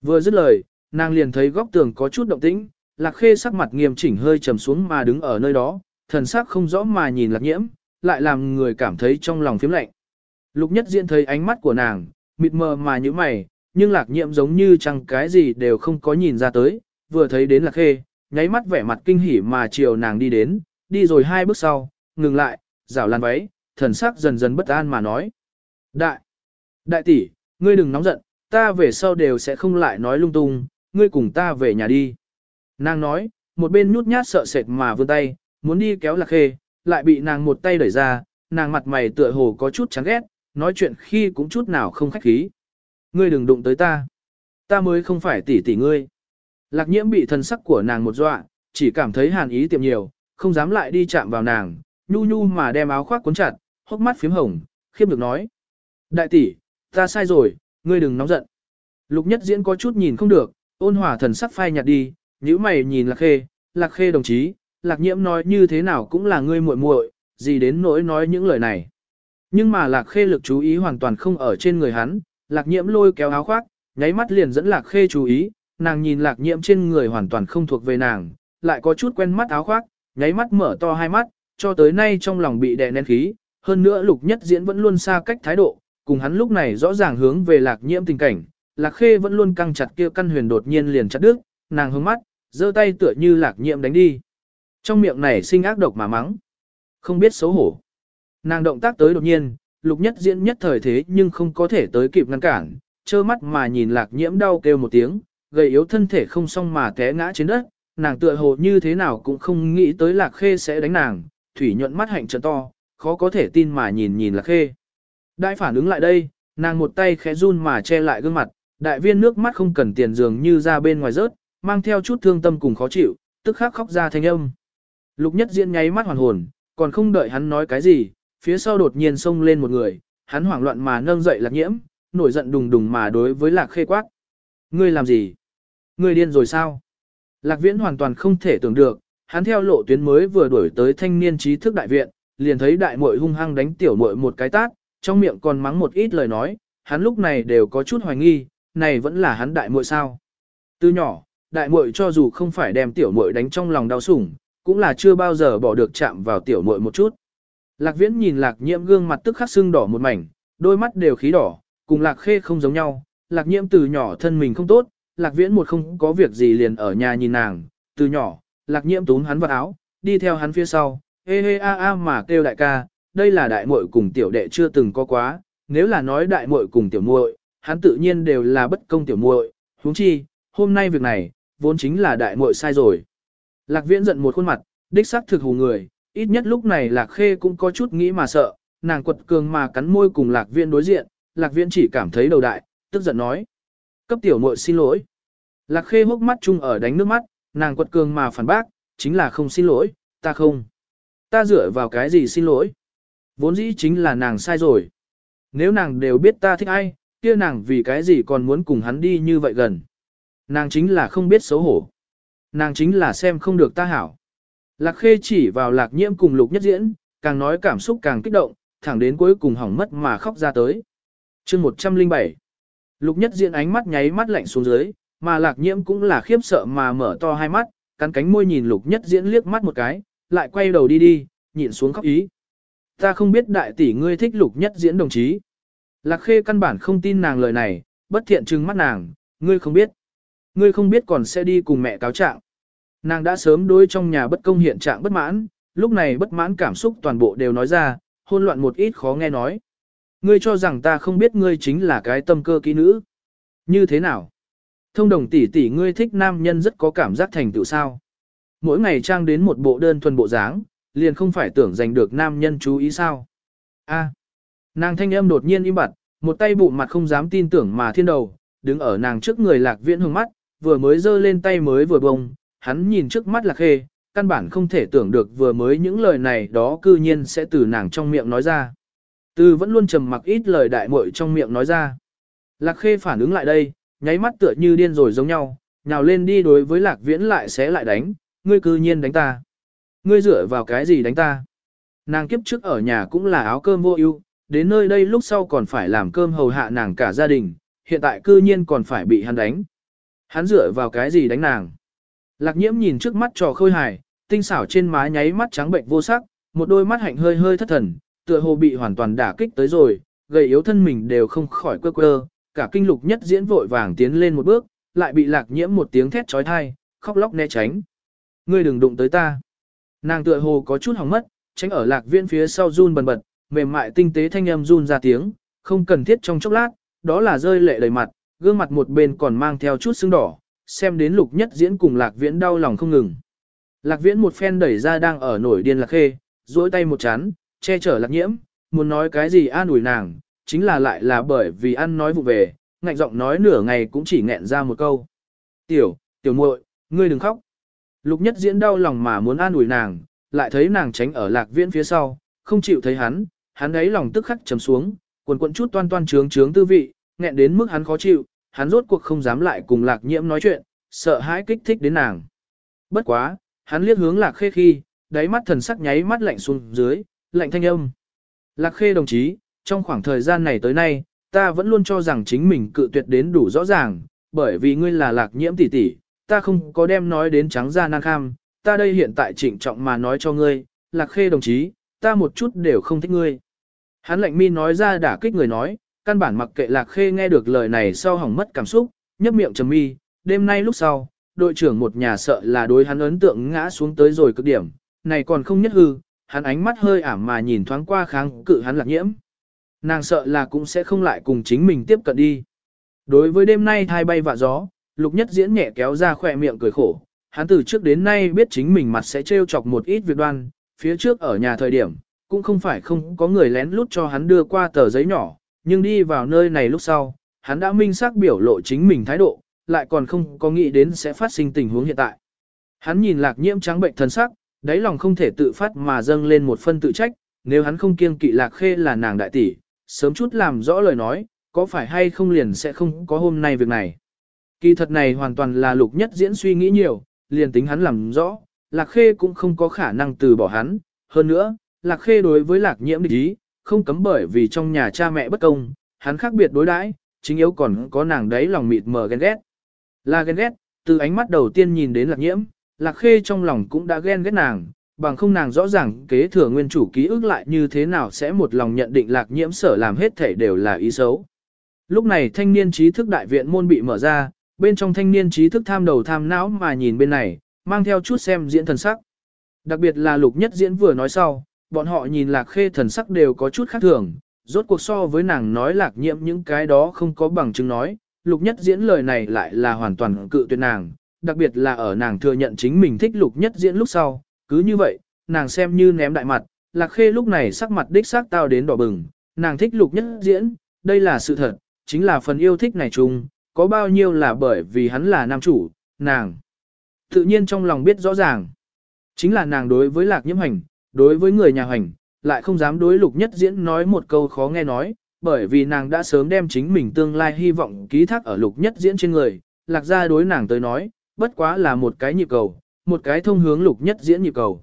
Vừa dứt lời, nàng liền thấy góc tường có chút động tĩnh, lạc khê sắc mặt nghiêm chỉnh hơi trầm xuống mà đứng ở nơi đó, thần sắc không rõ mà nhìn lạc nhiễm, lại làm người cảm thấy trong lòng phiếm lạnh. Lục nhất diễn thấy ánh mắt của nàng, mịt mờ mà như mày, nhưng lạc nhiễm giống như chẳng cái gì đều không có nhìn ra tới, vừa thấy đến lạc khê, nháy mắt vẻ mặt kinh hỉ mà chiều nàng đi đến, đi rồi hai bước sau, ngừng lại, rảo lan váy, thần sắc dần dần bất an mà nói. Đại, đại tỷ, ngươi đừng nóng giận, ta về sau đều sẽ không lại nói lung tung, ngươi cùng ta về nhà đi. Nàng nói, một bên nhút nhát sợ sệt mà vươn tay, muốn đi kéo lạc khê, lại bị nàng một tay đẩy ra, nàng mặt mày tựa hồ có chút chán ghét, nói chuyện khi cũng chút nào không khách khí. Ngươi đừng đụng tới ta. Ta mới không phải tỷ tỷ ngươi. Lạc nhiễm bị thần sắc của nàng một dọa, chỉ cảm thấy hàn ý tiệm nhiều, không dám lại đi chạm vào nàng, nhu nhu mà đem áo khoác cuốn chặt, hốc mắt phím hồng, khiêm được nói. Đại tỷ, ta sai rồi, ngươi đừng nóng giận. Lục nhất diễn có chút nhìn không được, ôn hòa thần sắc phai nhạt đi, nhíu mày nhìn lạc khê, lạc khê đồng chí, lạc nhiễm nói như thế nào cũng là ngươi muội muội, gì đến nỗi nói những lời này. Nhưng mà lạc khê lực chú ý hoàn toàn không ở trên người hắn, lạc nhiễm lôi kéo áo khoác, nháy mắt liền dẫn lạc khê chú ý, nàng nhìn lạc nhiễm trên người hoàn toàn không thuộc về nàng, lại có chút quen mắt áo khoác, nháy mắt mở to hai mắt, cho tới nay trong lòng bị đè nén khí, hơn nữa lục nhất diễn vẫn luôn xa cách thái độ, cùng hắn lúc này rõ ràng hướng về lạc nhiễm tình cảnh, lạc khê vẫn luôn căng chặt kia căn huyền đột nhiên liền chặt đứt, nàng hướng mắt, giơ tay tựa như lạc nhiễm đánh đi. Trong miệng này sinh ác độc mà mắng. Không biết xấu hổ. Nàng động tác tới đột nhiên, lục nhất diễn nhất thời thế nhưng không có thể tới kịp ngăn cản, trơ mắt mà nhìn lạc nhiễm đau kêu một tiếng, gầy yếu thân thể không xong mà té ngã trên đất, nàng tựa hồ như thế nào cũng không nghĩ tới lạc khê sẽ đánh nàng, thủy nhuận mắt hạnh trợn to, khó có thể tin mà nhìn nhìn lạc khê. Đại phản ứng lại đây, nàng một tay khẽ run mà che lại gương mặt, đại viên nước mắt không cần tiền dường như ra bên ngoài rớt, mang theo chút thương tâm cùng khó chịu, tức khắc khóc ra thanh âm. Lục nhất diễn nháy mắt hoàn hồn, còn không đợi hắn nói cái gì, phía sau đột nhiên xông lên một người, hắn hoảng loạn mà nâng dậy lạc nhiễm, nổi giận đùng đùng mà đối với lạc khê quát. Ngươi làm gì? Ngươi điên rồi sao? Lạc viễn hoàn toàn không thể tưởng được, hắn theo lộ tuyến mới vừa đuổi tới thanh niên trí thức đại viện, liền thấy đại muội hung hăng đánh tiểu muội một cái tát, trong miệng còn mắng một ít lời nói, hắn lúc này đều có chút hoài nghi, này vẫn là hắn đại muội sao? Từ nhỏ, đại muội cho dù không phải đem tiểu muội đánh trong lòng đau sủng, cũng là chưa bao giờ bỏ được chạm vào tiểu muội một chút. Lạc viễn nhìn lạc nhiễm gương mặt tức khắc sưng đỏ một mảnh, đôi mắt đều khí đỏ, cùng lạc khê không giống nhau, lạc nhiễm từ nhỏ thân mình không tốt, lạc viễn một không có việc gì liền ở nhà nhìn nàng, từ nhỏ, lạc nhiễm túm hắn vào áo, đi theo hắn phía sau, ê ê a a mà kêu đại ca, đây là đại muội cùng tiểu đệ chưa từng có quá, nếu là nói đại muội cùng tiểu muội, hắn tự nhiên đều là bất công tiểu muội, huống chi, hôm nay việc này, vốn chính là đại muội sai rồi. Lạc viễn giận một khuôn mặt, đích xác thực hù người, ít nhất lúc này lạc khê cũng có chút nghĩ mà sợ, nàng quật cường mà cắn môi cùng lạc viễn đối diện, lạc viễn chỉ cảm thấy đầu đại, tức giận nói. Cấp tiểu muội xin lỗi. Lạc khê hốc mắt chung ở đánh nước mắt, nàng quật cường mà phản bác, chính là không xin lỗi, ta không. Ta dựa vào cái gì xin lỗi. Vốn dĩ chính là nàng sai rồi. Nếu nàng đều biết ta thích ai, kia nàng vì cái gì còn muốn cùng hắn đi như vậy gần. Nàng chính là không biết xấu hổ. Nàng chính là xem không được ta hảo. Lạc khê chỉ vào lạc nhiễm cùng lục nhất diễn, càng nói cảm xúc càng kích động, thẳng đến cuối cùng hỏng mất mà khóc ra tới. chương 107 Lục nhất diện ánh mắt nháy mắt lạnh xuống dưới, mà lạc nhiễm cũng là khiếp sợ mà mở to hai mắt, cắn cánh môi nhìn lục nhất diễn liếc mắt một cái, lại quay đầu đi đi, nhìn xuống khóc ý. Ta không biết đại tỷ ngươi thích lục nhất diễn đồng chí. Lạc khê căn bản không tin nàng lời này, bất thiện trừng mắt nàng, ngươi không biết. Ngươi không biết còn sẽ đi cùng mẹ cáo trạng. Nàng đã sớm đối trong nhà bất công hiện trạng bất mãn, lúc này bất mãn cảm xúc toàn bộ đều nói ra, hôn loạn một ít khó nghe nói. Ngươi cho rằng ta không biết ngươi chính là cái tâm cơ kỹ nữ. Như thế nào? Thông đồng tỷ tỷ ngươi thích nam nhân rất có cảm giác thành tựu sao. Mỗi ngày trang đến một bộ đơn thuần bộ dáng, liền không phải tưởng giành được nam nhân chú ý sao. A. nàng thanh âm đột nhiên im bặt, một tay bụng mặt không dám tin tưởng mà thiên đầu, đứng ở nàng trước người lạc viễn hướng mắt, vừa mới giơ lên tay mới vừa bông, hắn nhìn trước mắt lạc khê, căn bản không thể tưởng được vừa mới những lời này đó cư nhiên sẽ từ nàng trong miệng nói ra. Từ vẫn luôn trầm mặc ít lời đại muội trong miệng nói ra. Lạc khê phản ứng lại đây, nháy mắt tựa như điên rồi giống nhau, nhào lên đi đối với lạc viễn lại sẽ lại đánh, ngươi cư nhiên đánh ta. Ngươi dựa vào cái gì đánh ta? Nàng kiếp trước ở nhà cũng là áo cơm vô ưu, đến nơi đây lúc sau còn phải làm cơm hầu hạ nàng cả gia đình, hiện tại cư nhiên còn phải bị hắn đánh. Hắn dựa vào cái gì đánh nàng? Lạc nhiễm nhìn trước mắt trò khôi hài, tinh xảo trên má nháy mắt trắng bệnh vô sắc, một đôi mắt hạnh hơi hơi thất thần, tựa hồ bị hoàn toàn đả kích tới rồi, gầy yếu thân mình đều không khỏi quơ quơ, cả kinh lục nhất diễn vội vàng tiến lên một bước, lại bị lạc nhiễm một tiếng thét trói thai, khóc lóc né tránh. Ngươi đừng đụng tới ta. Nàng tựa hồ có chút hỏng mất, tránh ở lạc viên phía sau run bần bật, mềm mại tinh tế thanh âm run ra tiếng, không cần thiết trong chốc lát, đó là rơi lệ đầy mặt, gương mặt một bên còn mang theo chút sưng đỏ, xem đến lục nhất diễn cùng lạc viễn đau lòng không ngừng. Lạc viễn một phen đẩy ra đang ở nổi điên lạc khê, duỗi tay một chán, che chở lạc nhiễm, muốn nói cái gì an ủi nàng, chính là lại là bởi vì ăn nói vụ về, ngạnh giọng nói nửa ngày cũng chỉ nghẹn ra một câu. Tiểu, tiểu muội, ngươi đừng khóc. Lục nhất diễn đau lòng mà muốn an ủi nàng, lại thấy nàng tránh ở lạc viễn phía sau, không chịu thấy hắn, hắn ấy lòng tức khắc trầm xuống, quần quận chút toan toan trướng trướng tư vị, nghẹn đến mức hắn khó chịu, hắn rốt cuộc không dám lại cùng lạc nhiễm nói chuyện, sợ hãi kích thích đến nàng. Bất quá, hắn liếc hướng lạc khê khi, đáy mắt thần sắc nháy mắt lạnh xuống dưới, lạnh thanh âm. Lạc khê đồng chí, trong khoảng thời gian này tới nay, ta vẫn luôn cho rằng chính mình cự tuyệt đến đủ rõ ràng, bởi vì ngươi là lạc nhiễm tỷ tỷ, ta không có đem nói đến trắng ra năng kham, ta đây hiện tại trịnh trọng mà nói cho ngươi, lạc khê đồng chí, ta một chút đều không thích ngươi. Hắn lạnh mi nói ra đả kích người nói, căn bản mặc kệ lạc khê nghe được lời này sau hỏng mất cảm xúc, nhấp miệng trầm mi, đêm nay lúc sau, đội trưởng một nhà sợ là đối hắn ấn tượng ngã xuống tới rồi cực điểm, này còn không nhất hư, hắn ánh mắt hơi ảm mà nhìn thoáng qua kháng cự hắn lạc nhiễm. Nàng sợ là cũng sẽ không lại cùng chính mình tiếp cận đi. Đối với đêm nay thai bay vạ gió, lục nhất diễn nhẹ kéo ra khỏe miệng cười khổ, hắn từ trước đến nay biết chính mình mặt sẽ trêu chọc một ít việc đoan, phía trước ở nhà thời điểm, cũng không phải không có người lén lút cho hắn đưa qua tờ giấy nhỏ, nhưng đi vào nơi này lúc sau, hắn đã minh xác biểu lộ chính mình thái độ, lại còn không có nghĩ đến sẽ phát sinh tình huống hiện tại. Hắn nhìn lạc nhiễm trắng bệnh thân sắc, đáy lòng không thể tự phát mà dâng lên một phân tự trách, nếu hắn không kiêng kỵ lạc khê là nàng đại tỷ, sớm chút làm rõ lời nói, có phải hay không liền sẽ không có hôm nay việc này. Kỳ thật này hoàn toàn là lục nhất diễn suy nghĩ nhiều, liền tính hắn làm rõ, lạc khê cũng không có khả năng từ bỏ hắn, hơn nữa, lạc khê đối với lạc nhiễm địch ý, không cấm bởi vì trong nhà cha mẹ bất công, hắn khác biệt đối đãi, chính yếu còn có nàng đấy lòng mịt mờ ghen ghét. Là ghen ghét, từ ánh mắt đầu tiên nhìn đến lạc nhiễm, lạc khê trong lòng cũng đã ghen ghét nàng, bằng không nàng rõ ràng kế thừa nguyên chủ ký ức lại như thế nào sẽ một lòng nhận định lạc nhiễm sở làm hết thể đều là ý xấu. Lúc này thanh niên trí thức đại viện môn bị mở ra, bên trong thanh niên trí thức tham đầu tham não mà nhìn bên này, mang theo chút xem diễn thần sắc. Đặc biệt là lục nhất diễn vừa nói sau, bọn họ nhìn lạc khê thần sắc đều có chút khác thường, rốt cuộc so với nàng nói lạc nhiễm những cái đó không có bằng chứng nói, lục nhất diễn lời này lại là hoàn toàn cự tuyệt nàng, đặc biệt là ở nàng thừa nhận chính mình thích lục nhất diễn lúc sau, cứ như vậy, nàng xem như ném đại mặt, lạc khê lúc này sắc mặt đích xác tao đến đỏ bừng, nàng thích lục nhất diễn, đây là sự thật, chính là phần yêu thích này chung, có bao nhiêu là bởi vì hắn là nam chủ, nàng. Tự nhiên trong lòng biết rõ ràng, chính là nàng đối với lạc nhiễm hành, đối với người nhà hành, lại không dám đối lục nhất diễn nói một câu khó nghe nói, bởi vì nàng đã sớm đem chính mình tương lai hy vọng ký thác ở lục nhất diễn trên người, lạc ra đối nàng tới nói, bất quá là một cái nhịp cầu, một cái thông hướng lục nhất diễn nhịp cầu.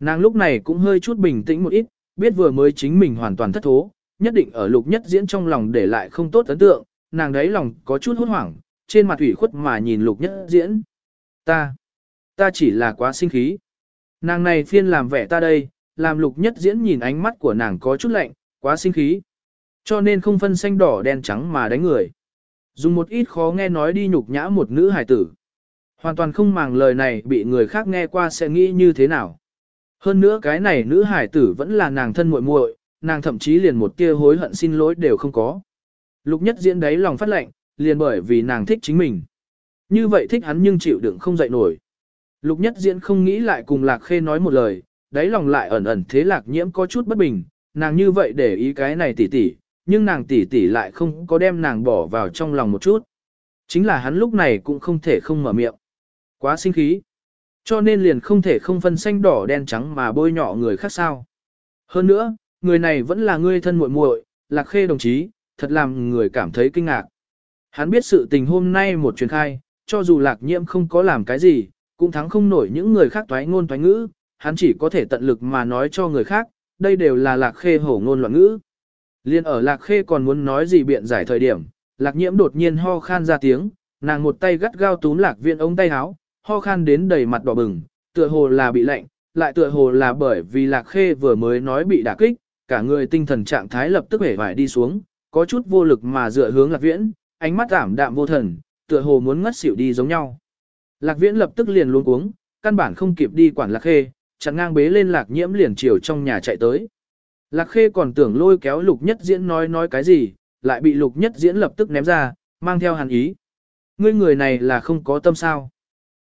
Nàng lúc này cũng hơi chút bình tĩnh một ít, biết vừa mới chính mình hoàn toàn thất thố, nhất định ở lục nhất diễn trong lòng để lại không tốt ấn tượng, nàng đấy lòng có chút hốt hoảng, trên mặt ủy khuất mà nhìn lục nhất diễn. Ta, ta chỉ là quá sinh khí. Nàng này phiên làm vẻ ta đây, làm lục nhất diễn nhìn ánh mắt của nàng có chút lạnh, quá sinh khí. Cho nên không phân xanh đỏ đen trắng mà đánh người. Dùng một ít khó nghe nói đi nhục nhã một nữ hài tử. Hoàn toàn không màng lời này bị người khác nghe qua sẽ nghĩ như thế nào. Hơn nữa cái này nữ hải tử vẫn là nàng thân muội muội, nàng thậm chí liền một tia hối hận xin lỗi đều không có. Lục nhất diễn đấy lòng phát lệnh, liền bởi vì nàng thích chính mình. Như vậy thích hắn nhưng chịu đựng không dậy nổi. Lục nhất diễn không nghĩ lại cùng lạc khê nói một lời, đáy lòng lại ẩn ẩn thế lạc nhiễm có chút bất bình, nàng như vậy để ý cái này tỉ tỉ, nhưng nàng tỉ tỉ lại không có đem nàng bỏ vào trong lòng một chút. Chính là hắn lúc này cũng không thể không mở miệng. Quá sinh khí. Cho nên liền không thể không phân xanh đỏ đen trắng mà bôi nhọ người khác sao. Hơn nữa, người này vẫn là người thân muội muội, lạc khê đồng chí, thật làm người cảm thấy kinh ngạc. Hắn biết sự tình hôm nay một truyền khai, cho dù lạc nhiễm không có làm cái gì, cũng thắng không nổi những người khác toái ngôn toái ngữ, hắn chỉ có thể tận lực mà nói cho người khác, đây đều là lạc khê hổ ngôn loạn ngữ. Liên ở lạc khê còn muốn nói gì biện giải thời điểm, lạc nhiễm đột nhiên ho khan ra tiếng, nàng một tay gắt gao túm lạc viện ống tay áo, ho khan đến đầy mặt đỏ bừng, tựa hồ là bị lạnh, lại tựa hồ là bởi vì lạc khê vừa mới nói bị đả kích, cả người tinh thần trạng thái lập tức hể vải đi xuống, có chút vô lực mà dựa hướng lạc viễn, ánh mắt ảm đạm vô thần, tựa hồ muốn ngất xỉu đi giống nhau. Lạc viễn lập tức liền luống cuống, căn bản không kịp đi quản lạc khê, chặn ngang bế lên lạc nhiễm liền chiều trong nhà chạy tới. Lạc khê còn tưởng lôi kéo lục nhất diễn nói nói cái gì, lại bị lục nhất diễn lập tức ném ra, mang theo hàn ý. Ngươi người này là không có tâm sao.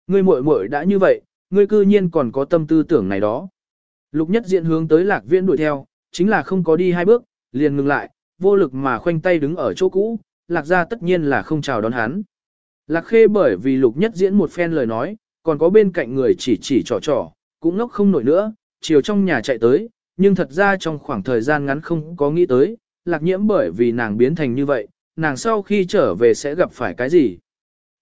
Ngươi muội muội đã như vậy, ngươi cư nhiên còn có tâm tư tưởng này đó. Lục nhất diễn hướng tới lạc viễn đuổi theo, chính là không có đi hai bước, liền ngừng lại, vô lực mà khoanh tay đứng ở chỗ cũ, lạc ra tất nhiên là không chào đón hắn. Lạc khê bởi vì lục nhất diễn một phen lời nói, còn có bên cạnh người chỉ chỉ trò trò, cũng ngốc không nổi nữa, chiều trong nhà chạy tới, nhưng thật ra trong khoảng thời gian ngắn không có nghĩ tới, lạc nhiễm bởi vì nàng biến thành như vậy, nàng sau khi trở về sẽ gặp phải cái gì.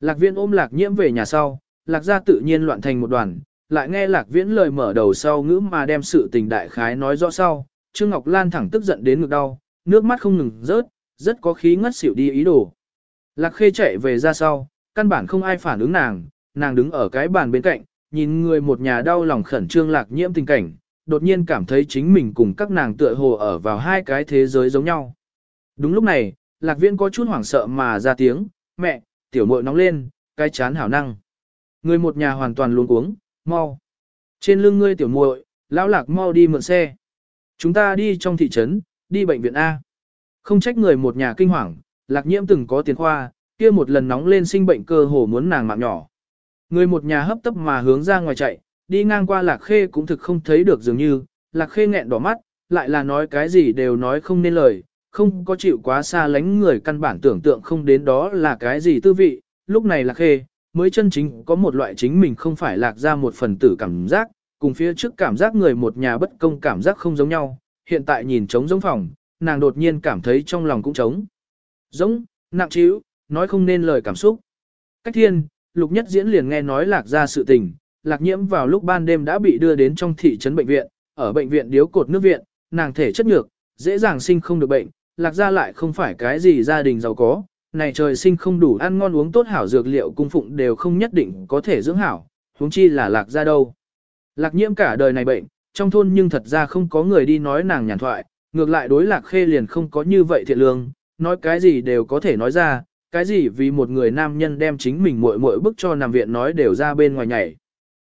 Lạc viễn ôm lạc nhiễm về nhà sau, lạc gia tự nhiên loạn thành một đoàn, lại nghe lạc viễn lời mở đầu sau ngữ mà đem sự tình đại khái nói rõ sau, Trương Ngọc Lan thẳng tức giận đến ngực đau, nước mắt không ngừng rớt, rất có khí ngất xỉu đi ý đồ. Lạc khê chạy về ra sau, căn bản không ai phản ứng nàng, nàng đứng ở cái bàn bên cạnh, nhìn người một nhà đau lòng khẩn trương lạc nhiễm tình cảnh, đột nhiên cảm thấy chính mình cùng các nàng tựa hồ ở vào hai cái thế giới giống nhau. Đúng lúc này, lạc viễn có chút hoảng sợ mà ra tiếng, mẹ, tiểu muội nóng lên, cái chán hảo năng. Người một nhà hoàn toàn luống cuống, mau. Trên lưng ngươi tiểu muội, lão lạc mau đi mượn xe. Chúng ta đi trong thị trấn, đi bệnh viện A. Không trách người một nhà kinh hoàng, lạc nhiễm từng có tiền khoa, kia một lần nóng lên sinh bệnh cơ hồ muốn nàng mạng nhỏ. Người một nhà hấp tấp mà hướng ra ngoài chạy, đi ngang qua lạc khê cũng thực không thấy được dường như, lạc khê nghẹn đỏ mắt, lại là nói cái gì đều nói không nên lời, không có chịu quá xa lánh người căn bản tưởng tượng không đến đó là cái gì tư vị, lúc này lạc khê, mới chân chính có một loại chính mình không phải lạc ra một phần tử cảm giác, cùng phía trước cảm giác người một nhà bất công cảm giác không giống nhau, hiện tại nhìn trống giống phòng, nàng đột nhiên cảm thấy trong lòng cũng trống. Giống, nặng trĩu, nói không nên lời cảm xúc. Cách thiên, lục nhất diễn liền nghe nói lạc ra sự tình, lạc nhiễm vào lúc ban đêm đã bị đưa đến trong thị trấn bệnh viện, ở bệnh viện điếu cột nước viện, nàng thể chất nhược, dễ dàng sinh không được bệnh, lạc ra lại không phải cái gì gia đình giàu có, này trời sinh không đủ ăn ngon uống tốt hảo dược liệu cung phụng đều không nhất định có thể dưỡng hảo, huống chi là lạc ra đâu. Lạc nhiễm cả đời này bệnh, trong thôn nhưng thật ra không có người đi nói nàng nhàn thoại, ngược lại đối lạc khê liền không có như vậy thiện lương, nói cái gì đều có thể nói ra, cái gì vì một người nam nhân đem chính mình muội muội bức cho nằm viện nói đều ra bên ngoài nhảy.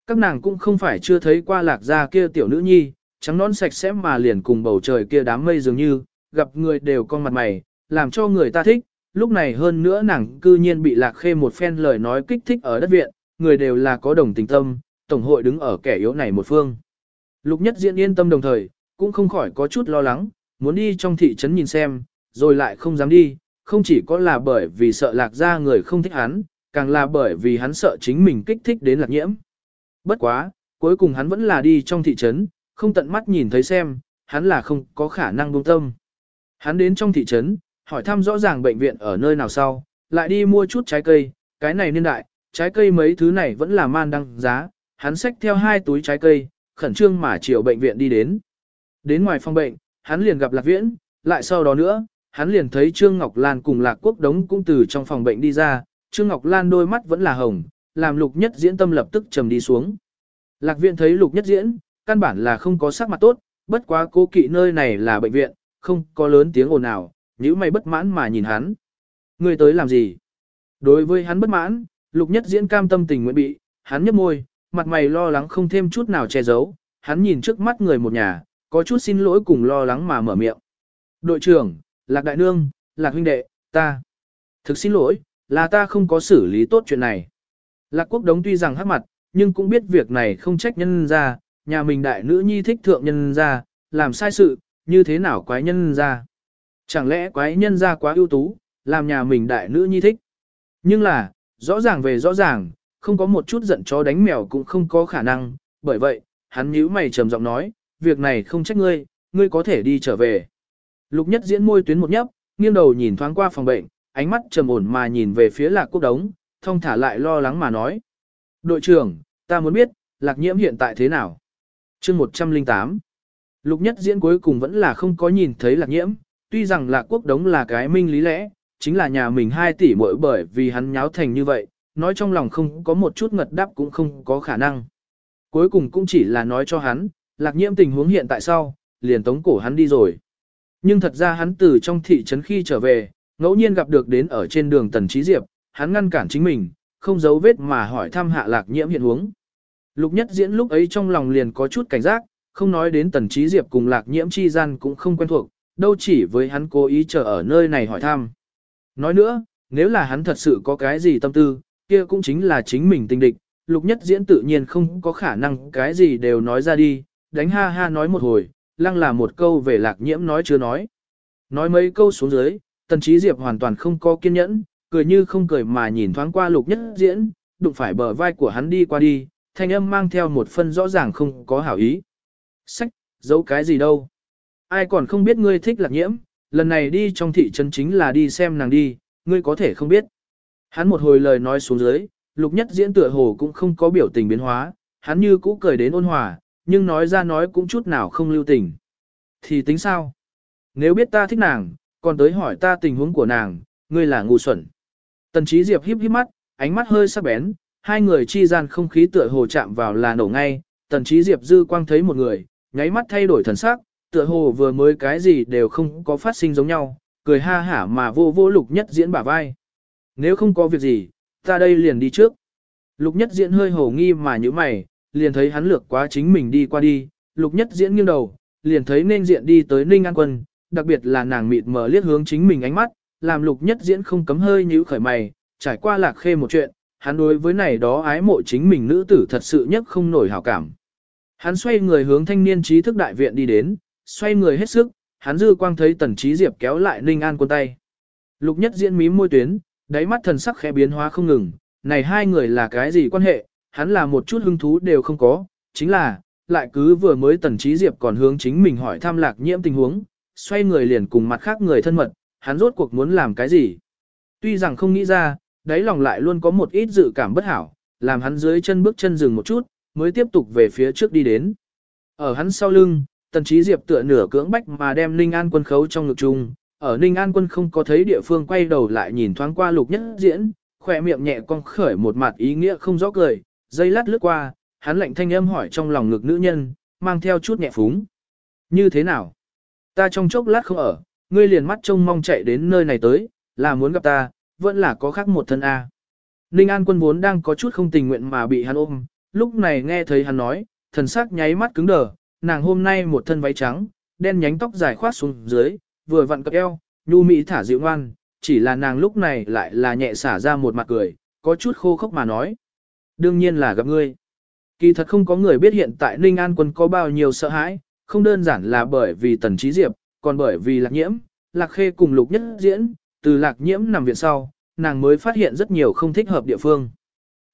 Các nàng cũng không phải chưa thấy qua lạc gia kia tiểu nữ nhi, trắng nón sạch sẽ mà liền cùng bầu trời kia đám mây dường như, gặp người đều con mặt mày, làm cho người ta thích, lúc này hơn nữa nàng cư nhiên bị lạc khê một phen lời nói kích thích ở đất viện, người đều là có đồng tình tâm, tổng hội đứng ở kẻ yếu này một phương. Lục nhất diễn yên tâm đồng thời, cũng không khỏi có chút lo lắng, muốn đi trong thị trấn nhìn xem, rồi lại không dám đi, không chỉ có là bởi vì sợ lạc ra người không thích hắn, càng là bởi vì hắn sợ chính mình kích thích đến lạc nhiễm. Bất quá, cuối cùng hắn vẫn là đi trong thị trấn, không tận mắt nhìn thấy xem, hắn là không có khả năng buông tâm. Hắn đến trong thị trấn, hỏi thăm rõ ràng bệnh viện ở nơi nào sau, lại đi mua chút trái cây, cái này niên đại, trái cây mấy thứ này vẫn là man đăng giá, hắn xách theo hai túi trái cây, khẩn trương mà chiều bệnh viện đi đến. Đến ngoài phòng bệnh, hắn liền gặp Lạc Viễn, lại sau đó nữa, hắn liền thấy Trương Ngọc Lan cùng Lạc Quốc Đống cũng từ trong phòng bệnh đi ra, Trương Ngọc Lan đôi mắt vẫn là hồng, làm Lục Nhất Diễn tâm lập tức trầm đi xuống. Lạc Viễn thấy Lục Nhất Diễn, căn bản là không có sắc mặt tốt, bất quá cố kỵ nơi này là bệnh viện, không có lớn tiếng ồn nào, nếu mày bất mãn mà nhìn hắn. Người tới làm gì? Đối với hắn bất mãn, Lục Nhất Diễn cam tâm tình nguyện bị, hắn nhếch môi, mặt mày lo lắng không thêm chút nào che giấu, hắn nhìn trước mắt người một nhà, có chút xin lỗi cùng lo lắng mà mở miệng. Đội trưởng, Lạc Đại Nương, Lạc huynh đệ, ta. Thực xin lỗi, là ta không có xử lý tốt chuyện này. Lạc Quốc Đống tuy rằng hắc mặt, nhưng cũng biết việc này không trách nhân ra, nhà mình đại nữ nhi thích thượng nhân ra, làm sai sự, như thế nào quái nhân ra. Chẳng lẽ quái nhân ra quá ưu tú, làm nhà mình đại nữ nhi thích. Nhưng là, rõ ràng về rõ ràng, không có một chút giận chó đánh mèo cũng không có khả năng, bởi vậy, hắn nhíu mày trầm giọng nói, việc này không trách ngươi, ngươi có thể đi trở về. Lục nhất diễn môi tuyến một nhấp, nghiêng đầu nhìn thoáng qua phòng bệnh, ánh mắt trầm ổn mà nhìn về phía lạc quốc đống, thông thả lại lo lắng mà nói. Đội trưởng, ta muốn biết, lạc nhiễm hiện tại thế nào? chương 108 Lục nhất diễn cuối cùng vẫn là không có nhìn thấy lạc nhiễm, tuy rằng lạc quốc đống là cái minh lý lẽ, chính là nhà mình 2 tỷ mỗi bởi vì hắn nháo thành như vậy, nói trong lòng không có một chút ngật đáp cũng không có khả năng. Cuối cùng cũng chỉ là nói cho hắn, lạc nhiễm tình huống hiện tại sau, liền tống cổ hắn đi rồi. Nhưng thật ra hắn từ trong thị trấn khi trở về, ngẫu nhiên gặp được đến ở trên đường Tần Trí Diệp, hắn ngăn cản chính mình, không giấu vết mà hỏi thăm hạ lạc nhiễm hiện huống. Lục nhất diễn lúc ấy trong lòng liền có chút cảnh giác, không nói đến Tần Trí Diệp cùng lạc nhiễm chi gian cũng không quen thuộc, đâu chỉ với hắn cố ý chờ ở nơi này hỏi thăm. Nói nữa, nếu là hắn thật sự có cái gì tâm tư, kia cũng chính là chính mình tình địch, lục nhất diễn tự nhiên không có khả năng cái gì đều nói ra đi, đánh ha ha nói một hồi, lăng là một câu về lạc nhiễm nói chưa nói. Nói mấy câu xuống dưới, tần trí diệp hoàn toàn không có kiên nhẫn, cười như không cười mà nhìn thoáng qua lục nhất diễn, đụng phải bờ vai của hắn đi qua đi, thanh âm mang theo một phân rõ ràng không có hảo ý. Sách, giấu cái gì đâu. Ai còn không biết ngươi thích lạc nhiễm, lần này đi trong thị trấn chính là đi xem nàng đi, ngươi có thể không biết. Hắn một hồi lời nói xuống dưới, lục nhất diễn tựa hồ cũng không có biểu tình biến hóa, hắn như cũ cười đến ôn hòa, nhưng nói ra nói cũng chút nào không lưu tình. Thì tính sao? Nếu biết ta thích nàng, còn tới hỏi ta tình huống của nàng, ngươi là ngu xuẩn. Tần trí diệp híp híp mắt, ánh mắt hơi sắc bén, hai người chi gian không khí tựa hồ chạm vào là nổ ngay, tần trí diệp dư quang thấy một người, nháy mắt thay đổi thần sắc, tựa hồ vừa mới cái gì đều không có phát sinh giống nhau, cười ha hả mà vô vô lục nhất diễn bả vai. Nếu không có việc gì, ta đây liền đi trước. Lục nhất diễn hơi hổ nghi mà như mày, liền thấy hắn lược quá chính mình đi qua đi, lục nhất diễn nghiêng đầu, liền thấy nên diện đi tới Ninh An Quân, đặc biệt là nàng mịt mờ liếc hướng chính mình ánh mắt, làm lục nhất diễn không cấm hơi nhíu khởi mày, trải qua lạc khê một chuyện, hắn đối với này đó ái mộ chính mình nữ tử thật sự nhất không nổi hảo cảm. Hắn xoay người hướng thanh niên trí thức đại viện đi đến, xoay người hết sức, hắn dư quang thấy tần trí diệp kéo lại Ninh An quân tay. Lục nhất diễn mím môi tuyến, đáy mắt thần sắc khẽ biến hóa không ngừng, này hai người là cái gì quan hệ, hắn là một chút hứng thú đều không có, chính là, lại cứ vừa mới tần trí diệp còn hướng chính mình hỏi thăm lạc nhiễm tình huống, xoay người liền cùng mặt khác người thân mật, hắn rốt cuộc muốn làm cái gì. Tuy rằng không nghĩ ra, đáy lòng lại luôn có một ít dự cảm bất hảo, làm hắn dưới chân bước chân dừng một chút, mới tiếp tục về phía trước đi đến. Ở hắn sau lưng, tần trí diệp tựa nửa cưỡng bách mà đem Ninh An quân khấu trong ngực chung, ở Ninh An quân không có thấy địa phương quay đầu lại nhìn thoáng qua lục nhất diễn, khỏe miệng nhẹ cong khởi một mặt ý nghĩa không rõ cười, dây lát lướt qua, hắn lạnh thanh âm hỏi trong lòng ngực nữ nhân, mang theo chút nhẹ phúng. Như thế nào? Ta trong chốc lát không ở, ngươi liền mắt trông mong chạy đến nơi này tới, là muốn gặp ta, vẫn là có khác một thân A. Ninh An quân vốn đang có chút không tình nguyện mà bị hắn ôm, lúc này nghe thấy hắn nói, thần sắc nháy mắt cứng đờ, nàng hôm nay một thân váy trắng, đen nhánh tóc dài khoát xuống dưới, vừa vặn cặp eo, nhu mỹ thả dịu ngoan, chỉ là nàng lúc này lại là nhẹ xả ra một mặt cười, có chút khô khốc mà nói. Đương nhiên là gặp ngươi. Kỳ thật không có người biết hiện tại Ninh An quân có bao nhiêu sợ hãi, không đơn giản là bởi vì tần trí diệp, còn bởi vì lạc nhiễm, lạc khê cùng lục nhất diễn, từ lạc nhiễm nằm viện sau, nàng mới phát hiện rất nhiều không thích hợp địa phương.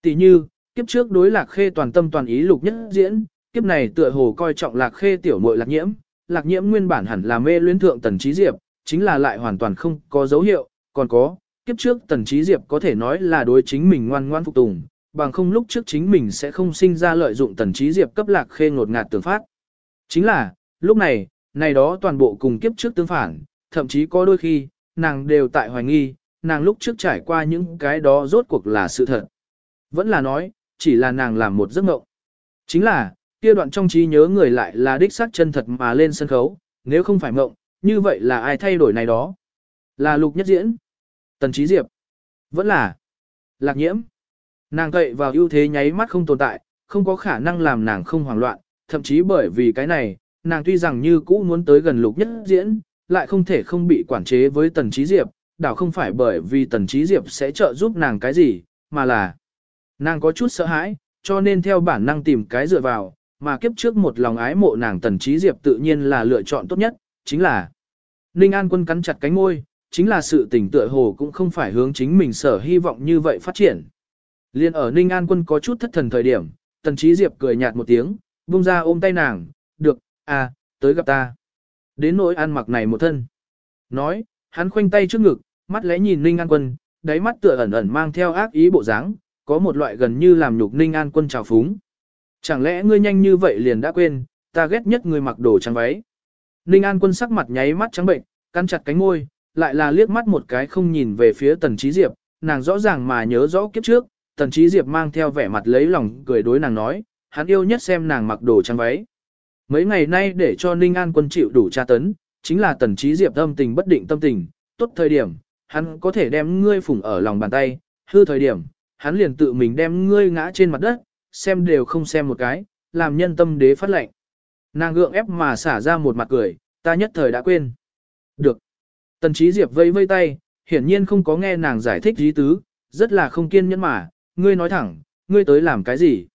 Tỷ như, kiếp trước đối lạc khê toàn tâm toàn ý lục nhất diễn, kiếp này tựa hồ coi trọng lạc khê tiểu muội lạc nhiễm, lạc nhiễm nguyên bản hẳn là mê luyến thượng tần trí diệp, chính là lại hoàn toàn không có dấu hiệu, còn có, kiếp trước tần trí diệp có thể nói là đối chính mình ngoan ngoan phục tùng, bằng không lúc trước chính mình sẽ không sinh ra lợi dụng tần trí diệp cấp lạc khê ngột ngạt tưởng phát. Chính là, lúc này, này đó toàn bộ cùng kiếp trước tương phản, thậm chí có đôi khi, nàng đều tại hoài nghi, nàng lúc trước trải qua những cái đó rốt cuộc là sự thật. Vẫn là nói, chỉ là nàng làm một giấc mộng. Chính là, kia đoạn trong trí nhớ người lại là đích xác chân thật mà lên sân khấu, nếu không phải mộng, như vậy là ai thay đổi này đó? Là lục nhất diễn, tần trí diệp, vẫn là lạc nhiễm. Nàng cậy vào ưu thế nháy mắt không tồn tại, không có khả năng làm nàng không hoảng loạn, thậm chí bởi vì cái này, nàng tuy rằng như cũ muốn tới gần lục nhất diễn, lại không thể không bị quản chế với tần trí diệp, đảo không phải bởi vì tần trí diệp sẽ trợ giúp nàng cái gì, mà là nàng có chút sợ hãi, cho nên theo bản năng tìm cái dựa vào, mà kiếp trước một lòng ái mộ nàng tần trí diệp tự nhiên là lựa chọn tốt nhất, chính là Ninh An quân cắn chặt cánh môi, chính là sự tình tựa hồ cũng không phải hướng chính mình sở hy vọng như vậy phát triển. Liên ở Ninh An quân có chút thất thần thời điểm, tần trí diệp cười nhạt một tiếng, buông ra ôm tay nàng, được, à, tới gặp ta. Đến nỗi ăn mặc này một thân. Nói, hắn khoanh tay trước ngực, mắt lẽ nhìn Ninh An Quân, đáy mắt tựa ẩn ẩn mang theo ác ý bộ dáng, có một loại gần như làm nhục Ninh An Quân trào phúng. Chẳng lẽ ngươi nhanh như vậy liền đã quên, ta ghét nhất ngươi mặc đồ trắng váy. Ninh An Quân sắc mặt nháy mắt trắng bệnh, cắn chặt cánh môi, lại là liếc mắt một cái không nhìn về phía Tần Trí Diệp, nàng rõ ràng mà nhớ rõ kiếp trước, Tần Trí Diệp mang theo vẻ mặt lấy lòng cười đối nàng nói, hắn yêu nhất xem nàng mặc đồ trắng váy. Mấy ngày nay để cho Ninh An quân chịu đủ tra tấn, chính là tần trí diệp tâm tình bất định tâm tình, tốt thời điểm, hắn có thể đem ngươi phủng ở lòng bàn tay, hư thời điểm, hắn liền tự mình đem ngươi ngã trên mặt đất, xem đều không xem một cái, làm nhân tâm đế phát lệnh. Nàng gượng ép mà xả ra một mặt cười, ta nhất thời đã quên. Được. Tần trí diệp vây vây tay, hiển nhiên không có nghe nàng giải thích ý tứ, rất là không kiên nhẫn mà, ngươi nói thẳng, ngươi tới làm cái gì.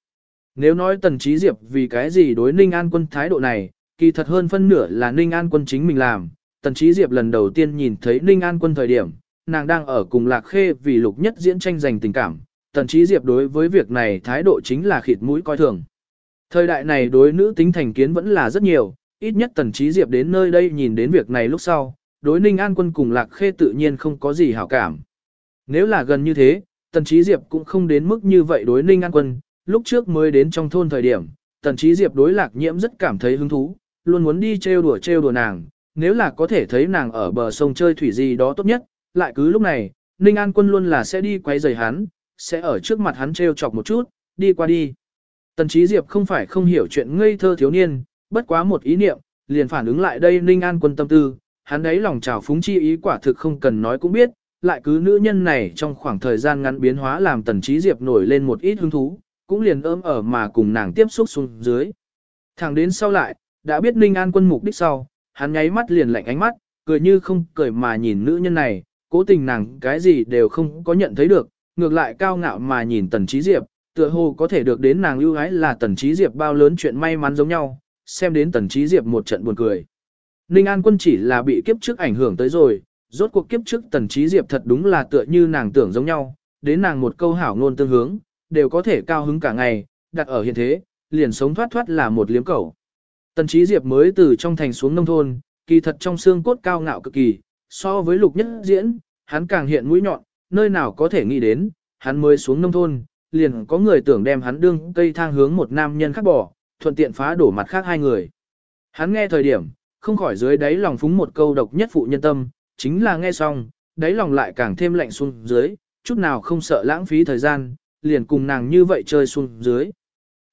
Nếu nói Tần Trí Diệp vì cái gì đối Ninh An Quân thái độ này, kỳ thật hơn phân nửa là Ninh An Quân chính mình làm. Tần Trí Diệp lần đầu tiên nhìn thấy Ninh An Quân thời điểm, nàng đang ở cùng Lạc Khê vì lục nhất diễn tranh giành tình cảm. Tần Trí Diệp đối với việc này thái độ chính là khịt mũi coi thường. Thời đại này đối nữ tính thành kiến vẫn là rất nhiều, ít nhất Tần Trí Diệp đến nơi đây nhìn đến việc này lúc sau, đối Ninh An Quân cùng Lạc Khê tự nhiên không có gì hảo cảm. Nếu là gần như thế, Tần Trí Diệp cũng không đến mức như vậy đối Ninh An Quân, lúc trước mới đến trong thôn thời điểm, tần trí diệp đối lạc nhiễm rất cảm thấy hứng thú, luôn muốn đi trêu đùa trêu đùa nàng, nếu là có thể thấy nàng ở bờ sông chơi thủy gì đó tốt nhất, lại cứ lúc này, Ninh An quân luôn là sẽ đi quay rời hắn, sẽ ở trước mặt hắn trêu chọc một chút, đi qua đi. Tần trí diệp không phải không hiểu chuyện ngây thơ thiếu niên, bất quá một ý niệm, liền phản ứng lại đây Ninh An quân tâm tư, hắn đấy lòng trào phúng chi ý quả thực không cần nói cũng biết, lại cứ nữ nhân này trong khoảng thời gian ngắn biến hóa làm tần trí diệp nổi lên một ít hứng thú, cũng liền ôm ở mà cùng nàng tiếp xúc xuống dưới. Thẳng đến sau lại, đã biết Ninh An quân mục đích sau, hắn nháy mắt liền lạnh ánh mắt, cười như không cười mà nhìn nữ nhân này, cố tình nàng cái gì đều không có nhận thấy được, ngược lại cao ngạo mà nhìn tần trí diệp, tựa hồ có thể được đến nàng ưu ái là tần trí diệp bao lớn chuyện may mắn giống nhau, xem đến tần trí diệp một trận buồn cười. Ninh An quân chỉ là bị kiếp trước ảnh hưởng tới rồi, rốt cuộc kiếp trước tần trí diệp thật đúng là tựa như nàng tưởng giống nhau, đến nàng một câu hảo ngôn tương hướng, đều có thể cao hứng cả ngày, đặt ở hiện thế, liền sống thoát thoát là một liếm cẩu. Tần trí diệp mới từ trong thành xuống nông thôn, kỳ thật trong xương cốt cao ngạo cực kỳ, so với lục nhất diễn, hắn càng hiện mũi nhọn, nơi nào có thể nghĩ đến, hắn mới xuống nông thôn, liền có người tưởng đem hắn đương cây thang hướng một nam nhân khác bỏ, thuận tiện phá đổ mặt khác hai người. Hắn nghe thời điểm, không khỏi dưới đáy lòng phúng một câu độc nhất phụ nhân tâm, chính là nghe xong, đáy lòng lại càng thêm lạnh xuống dưới, chút nào không sợ lãng phí thời gian, liền cùng nàng như vậy chơi xuống dưới.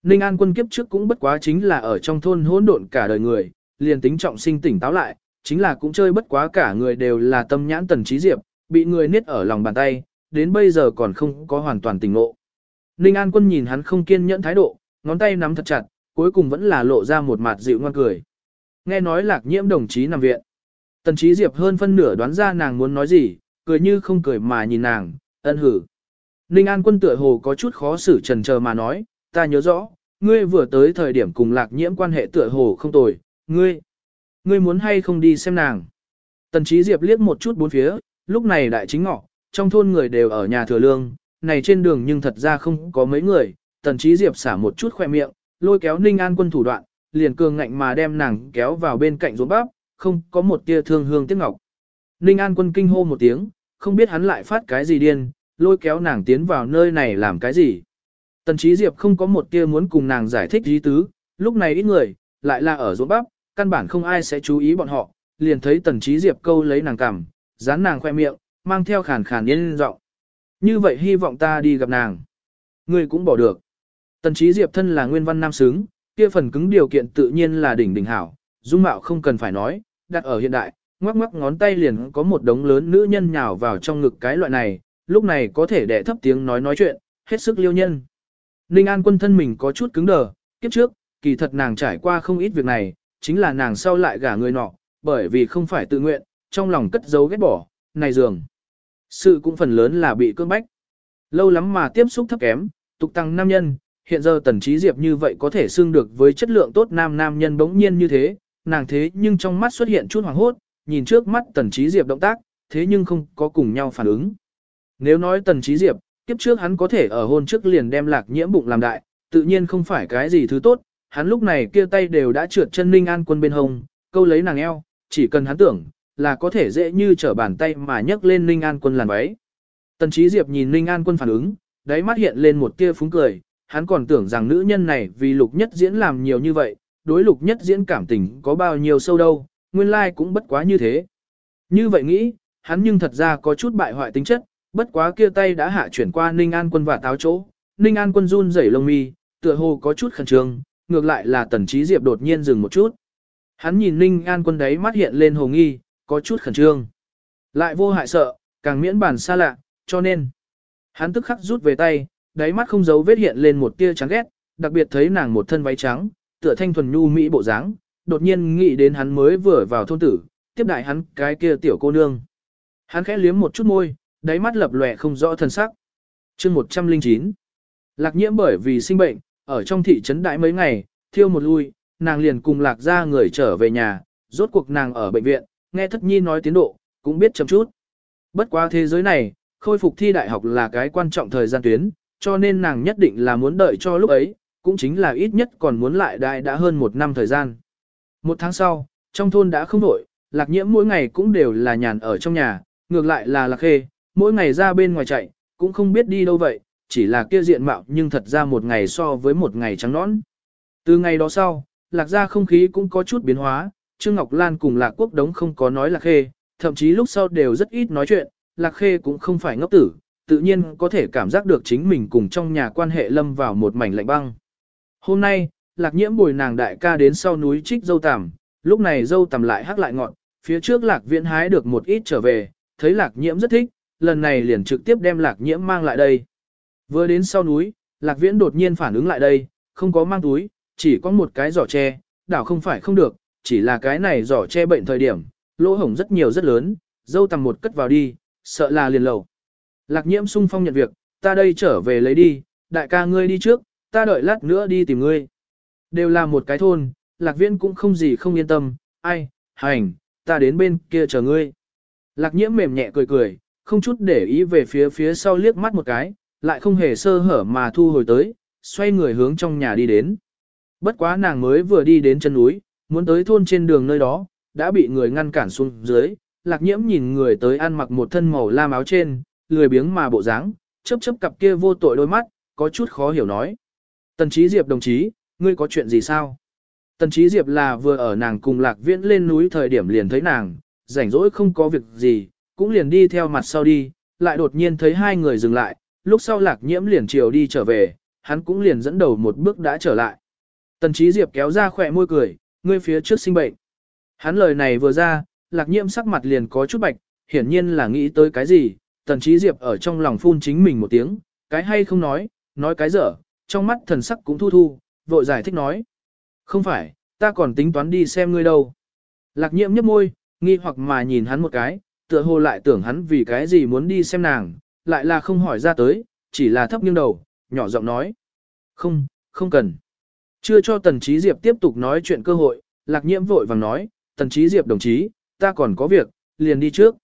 Ninh An quân kiếp trước cũng bất quá chính là ở trong thôn hỗn độn cả đời người, liền tính trọng sinh tỉnh táo lại, chính là cũng chơi bất quá cả người đều là tâm nhãn tần trí diệp, bị người niết ở lòng bàn tay, đến bây giờ còn không có hoàn toàn tỉnh ngộ. Ninh An quân nhìn hắn không kiên nhẫn thái độ, ngón tay nắm thật chặt, cuối cùng vẫn là lộ ra một mặt dịu ngoan cười. Nghe nói lạc nhiễm đồng chí nằm viện. Tần trí diệp hơn phân nửa đoán ra nàng muốn nói gì, cười như không cười mà nhìn nàng, ân hử. Ninh An quân tựa hồ có chút khó xử trần chờ mà nói, ta nhớ rõ, ngươi vừa tới thời điểm cùng lạc nhiễm quan hệ tựa hồ không tồi, ngươi, ngươi muốn hay không đi xem nàng. Tần trí diệp liếc một chút bốn phía, lúc này đại chính ngọ, trong thôn người đều ở nhà thừa lương, này trên đường nhưng thật ra không có mấy người, tần trí diệp xả một chút khoe miệng, lôi kéo ninh an quân thủ đoạn, liền cường ngạnh mà đem nàng kéo vào bên cạnh ruộng bắp, không có một tia thương hương tiếc ngọc. Ninh an quân kinh hô một tiếng, không biết hắn lại phát cái gì điên, lôi kéo nàng tiến vào nơi này làm cái gì. Tần trí diệp không có một tia muốn cùng nàng giải thích ý tứ, lúc này ít người, lại là ở ruộng bắp, căn bản không ai sẽ chú ý bọn họ, liền thấy tần trí diệp câu lấy nàng cằm, dán nàng khoe miệng, mang theo khàn khàn yên giọng. Như vậy hy vọng ta đi gặp nàng. Ngươi cũng bỏ được. Tần trí diệp thân là nguyên văn nam xứng, kia phần cứng điều kiện tự nhiên là đỉnh đỉnh hảo, dung mạo không cần phải nói, đặt ở hiện đại, ngoắc ngoắc ngón tay liền có một đống lớn nữ nhân nhào vào trong ngực cái loại này, lúc này có thể đẻ thấp tiếng nói nói chuyện, hết sức liêu nhân. Ninh An quân thân mình có chút cứng đờ, kiếp trước, kỳ thật nàng trải qua không ít việc này, chính là nàng sau lại gả người nọ, bởi vì không phải tự nguyện, trong lòng cất giấu ghét bỏ, này dường. Sự cũng phần lớn là bị cưỡng bách. Lâu lắm mà tiếp xúc thấp kém, tục tăng nam nhân, hiện giờ tần trí diệp như vậy có thể xưng được với chất lượng tốt nam nam nhân bỗng nhiên như thế, nàng thế nhưng trong mắt xuất hiện chút hoảng hốt, nhìn trước mắt tần trí diệp động tác, thế nhưng không có cùng nhau phản ứng. Nếu nói tần trí diệp, kiếp trước hắn có thể ở hôn trước liền đem lạc nhiễm bụng làm đại, tự nhiên không phải cái gì thứ tốt, hắn lúc này kia tay đều đã trượt chân ninh an quân bên hông, câu lấy nàng eo, chỉ cần hắn tưởng, là có thể dễ như trở bàn tay mà nhấc lên ninh an quân làn váy. Tần trí diệp nhìn ninh an quân phản ứng, đáy mắt hiện lên một tia phúng cười, hắn còn tưởng rằng nữ nhân này vì lục nhất diễn làm nhiều như vậy, đối lục nhất diễn cảm tình có bao nhiêu sâu đâu, nguyên lai like cũng bất quá như thế. Như vậy nghĩ, hắn nhưng thật ra có chút bại hoại tính chất, bất quá kia tay đã hạ chuyển qua Ninh An quân và táo chỗ, Ninh An quân run rẩy lông mi, tựa hồ có chút khẩn trương, ngược lại là Tần Trí Diệp đột nhiên dừng một chút. Hắn nhìn Ninh An quân đấy mắt hiện lên hồ nghi, có chút khẩn trương. Lại vô hại sợ, càng miễn bản xa lạ, cho nên. Hắn tức khắc rút về tay, đáy mắt không giấu vết hiện lên một tia chán ghét, đặc biệt thấy nàng một thân váy trắng, tựa thanh thuần nhu mỹ bộ dáng, đột nhiên nghĩ đến hắn mới vừa vào thôn tử, tiếp đại hắn cái kia tiểu cô nương. Hắn khẽ liếm một chút môi, đáy mắt lập lòe không rõ thân sắc. Chương 109 Lạc nhiễm bởi vì sinh bệnh, ở trong thị trấn đại mấy ngày, thiêu một lui, nàng liền cùng lạc ra người trở về nhà, rốt cuộc nàng ở bệnh viện, nghe thất nhi nói tiến độ, cũng biết chậm chút. Bất quá thế giới này, khôi phục thi đại học là cái quan trọng thời gian tuyến, cho nên nàng nhất định là muốn đợi cho lúc ấy, cũng chính là ít nhất còn muốn lại đại đã hơn một năm thời gian. Một tháng sau, trong thôn đã không nổi lạc nhiễm mỗi ngày cũng đều là nhàn ở trong nhà, ngược lại là lạc khê, mỗi ngày ra bên ngoài chạy, cũng không biết đi đâu vậy, chỉ là kia diện mạo nhưng thật ra một ngày so với một ngày trắng nõn. Từ ngày đó sau, lạc ra không khí cũng có chút biến hóa, Trương Ngọc Lan cùng lạc quốc đống không có nói lạc khê, thậm chí lúc sau đều rất ít nói chuyện, lạc khê cũng không phải ngốc tử, tự nhiên có thể cảm giác được chính mình cùng trong nhà quan hệ lâm vào một mảnh lạnh băng. Hôm nay, lạc nhiễm bồi nàng đại ca đến sau núi trích dâu tằm, lúc này dâu tằm lại hắc lại ngọn, phía trước lạc viễn hái được một ít trở về, thấy lạc nhiễm rất thích, lần này liền trực tiếp đem lạc nhiễm mang lại đây. Vừa đến sau núi, lạc viễn đột nhiên phản ứng lại đây, không có mang túi, chỉ có một cái giỏ tre, đảo không phải không được, chỉ là cái này giỏ che bệnh thời điểm, lỗ hổng rất nhiều rất lớn, dâu tầm một cất vào đi, sợ là liền lầu. Lạc nhiễm sung phong nhận việc, ta đây trở về lấy đi, đại ca ngươi đi trước, ta đợi lát nữa đi tìm ngươi. Đều là một cái thôn, lạc viên cũng không gì không yên tâm, ai, hành, ta đến bên kia chờ ngươi. Lạc nhiễm mềm nhẹ cười cười, không chút để ý về phía phía sau liếc mắt một cái, lại không hề sơ hở mà thu hồi tới, xoay người hướng trong nhà đi đến. Bất quá nàng mới vừa đi đến chân núi, muốn tới thôn trên đường nơi đó, đã bị người ngăn cản xuống dưới, lạc nhiễm nhìn người tới ăn mặc một thân màu lam áo trên, lười biếng mà bộ dáng, chớp chớp cặp kia vô tội đôi mắt, có chút khó hiểu nói. Tần trí diệp đồng chí, ngươi có chuyện gì sao? Tần trí diệp là vừa ở nàng cùng lạc viễn lên núi thời điểm liền thấy nàng, rảnh rỗi không có việc gì, cũng liền đi theo mặt sau đi, lại đột nhiên thấy hai người dừng lại, lúc sau lạc nhiễm liền chiều đi trở về, hắn cũng liền dẫn đầu một bước đã trở lại. Tần trí diệp kéo ra khỏe môi cười, ngươi phía trước sinh bệnh. Hắn lời này vừa ra, lạc nhiễm sắc mặt liền có chút bạch, hiển nhiên là nghĩ tới cái gì, tần trí diệp ở trong lòng phun chính mình một tiếng, cái hay không nói, nói cái dở, trong mắt thần sắc cũng thu thu, vội giải thích nói. Không phải, ta còn tính toán đi xem ngươi đâu. Lạc nhiễm nhấp môi, nghi hoặc mà nhìn hắn một cái, tựa hồ lại tưởng hắn vì cái gì muốn đi xem nàng, lại là không hỏi ra tới, chỉ là thấp nghiêng đầu, nhỏ giọng nói. Không, không cần. Chưa cho Tần Trí Diệp tiếp tục nói chuyện cơ hội, lạc nhiễm vội vàng nói, Tần Trí Diệp đồng chí, ta còn có việc, liền đi trước.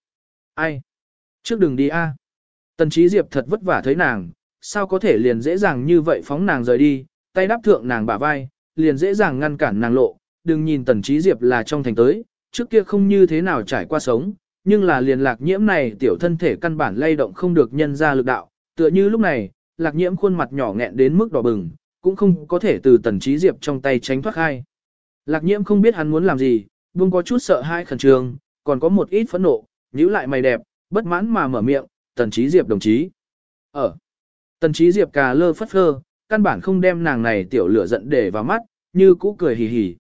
Ai? Trước đừng đi a. Tần Trí Diệp thật vất vả thấy nàng, sao có thể liền dễ dàng như vậy phóng nàng rời đi, tay đáp thượng nàng bả vai, liền dễ dàng ngăn cản nàng lộ, đừng nhìn Tần Trí Diệp là trong thành tới, trước kia không như thế nào trải qua sống, nhưng là liền lạc nhiễm này tiểu thân thể căn bản lay động không được nhân ra lực đạo, tựa như lúc này, lạc nhiễm khuôn mặt nhỏ nghẹn đến mức đỏ bừng, cũng không có thể từ Tần Trí Diệp trong tay tránh thoát khai. Lạc nhiễm không biết hắn muốn làm gì, buông có chút sợ hãi khẩn trương, còn có một ít phẫn nộ, nhíu lại mày đẹp, bất mãn mà mở miệng, Tần Trí Diệp đồng chí. Ở. Tần Trí Diệp cà lơ phất phơ, căn bản không đem nàng này tiểu lửa giận để vào mắt, như cũ cười hì hì.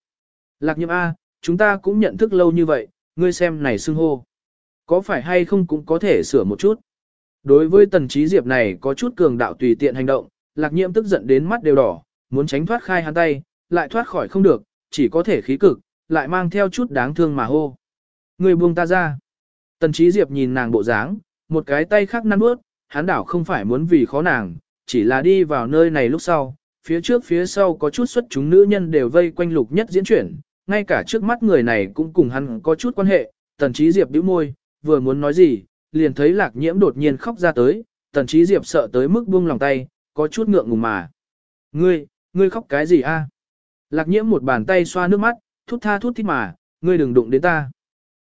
Lạc nhiễm A, chúng ta cũng nhận thức lâu như vậy, ngươi xem này xưng hô. Có phải hay không cũng có thể sửa một chút. Đối với tần trí diệp này có chút cường đạo tùy tiện hành động, lạc nhiễm tức giận đến mắt đều đỏ, muốn tránh thoát khai hắn tay, lại thoát khỏi không được, chỉ có thể khí cực, lại mang theo chút đáng thương mà hô. Người buông ta ra. Tần trí diệp nhìn nàng bộ dáng, một cái tay khác năn bước, hắn đảo không phải muốn vì khó nàng, chỉ là đi vào nơi này lúc sau, phía trước phía sau có chút xuất chúng nữ nhân đều vây quanh lục nhất diễn chuyển, ngay cả trước mắt người này cũng cùng hắn có chút quan hệ, tần trí diệp bĩu môi, vừa muốn nói gì, liền thấy lạc nhiễm đột nhiên khóc ra tới, tần trí diệp sợ tới mức buông lòng tay, có chút ngượng ngùng mà. Ngươi, ngươi khóc cái gì a? Lạc nhiễm một bàn tay xoa nước mắt, thút tha thút thít mà, ngươi đừng đụng đến ta.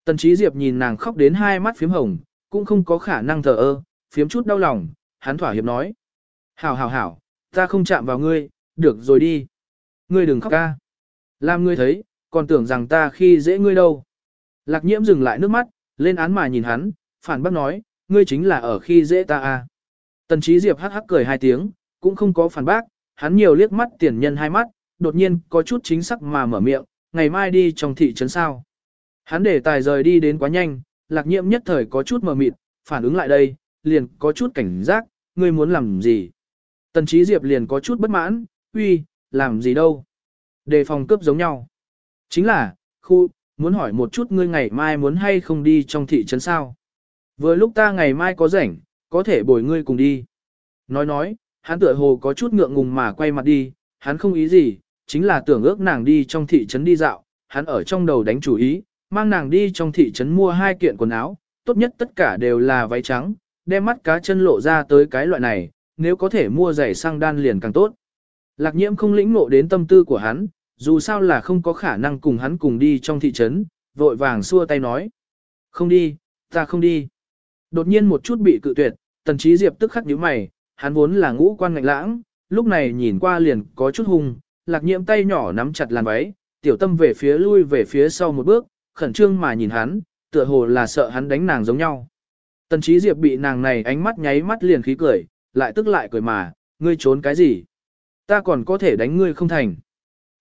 Tần trí diệp nhìn nàng khóc đến hai mắt phím hồng, cũng không có khả năng thờ ơ, phiếm chút đau lòng, hắn thỏa hiệp nói. Hảo hảo hảo, ta không chạm vào ngươi, được rồi đi. Ngươi đừng khóc ca. Làm ngươi thấy, còn tưởng rằng ta khi dễ ngươi đâu. Lạc nhiễm dừng lại nước mắt, lên án mà nhìn hắn, phản bác nói, ngươi chính là ở khi dễ ta à. Tần trí diệp hắc hắc cười hai tiếng, cũng không có phản bác, hắn nhiều liếc mắt tiền nhân hai mắt, đột nhiên có chút chính xác mà mở miệng, ngày mai đi trong thị trấn sao. Hắn để tài rời đi đến quá nhanh, lạc nhiệm nhất thời có chút mờ mịt, phản ứng lại đây, liền có chút cảnh giác, ngươi muốn làm gì. Tần trí diệp liền có chút bất mãn, uy, làm gì đâu. Đề phòng cướp giống nhau. Chính là, khu, muốn hỏi một chút ngươi ngày mai muốn hay không đi trong thị trấn sao. Vừa lúc ta ngày mai có rảnh, có thể bồi ngươi cùng đi. Nói nói, hắn tựa hồ có chút ngượng ngùng mà quay mặt đi, hắn không ý gì, chính là tưởng ước nàng đi trong thị trấn đi dạo, hắn ở trong đầu đánh chủ ý, mang nàng đi trong thị trấn mua hai kiện quần áo, tốt nhất tất cả đều là váy trắng, đem mắt cá chân lộ ra tới cái loại này, nếu có thể mua giày sang đan liền càng tốt. Lạc nhiễm không lĩnh ngộ đến tâm tư của hắn, dù sao là không có khả năng cùng hắn cùng đi trong thị trấn, vội vàng xua tay nói. Không đi, ta không đi. Đột nhiên một chút bị cự tuyệt, tần trí diệp tức khắc nhíu mày, hắn vốn là ngũ quan ngạnh lãng, lúc này nhìn qua liền có chút hung, lạc nhiễm tay nhỏ nắm chặt làn váy, tiểu tâm về phía lui về phía sau một bước, khẩn trương mà nhìn hắn, tựa hồ là sợ hắn đánh nàng giống nhau. Tần trí diệp bị nàng này ánh mắt nháy mắt liền khí cười, lại tức lại cười mà, ngươi trốn cái gì? Ta còn có thể đánh ngươi không thành.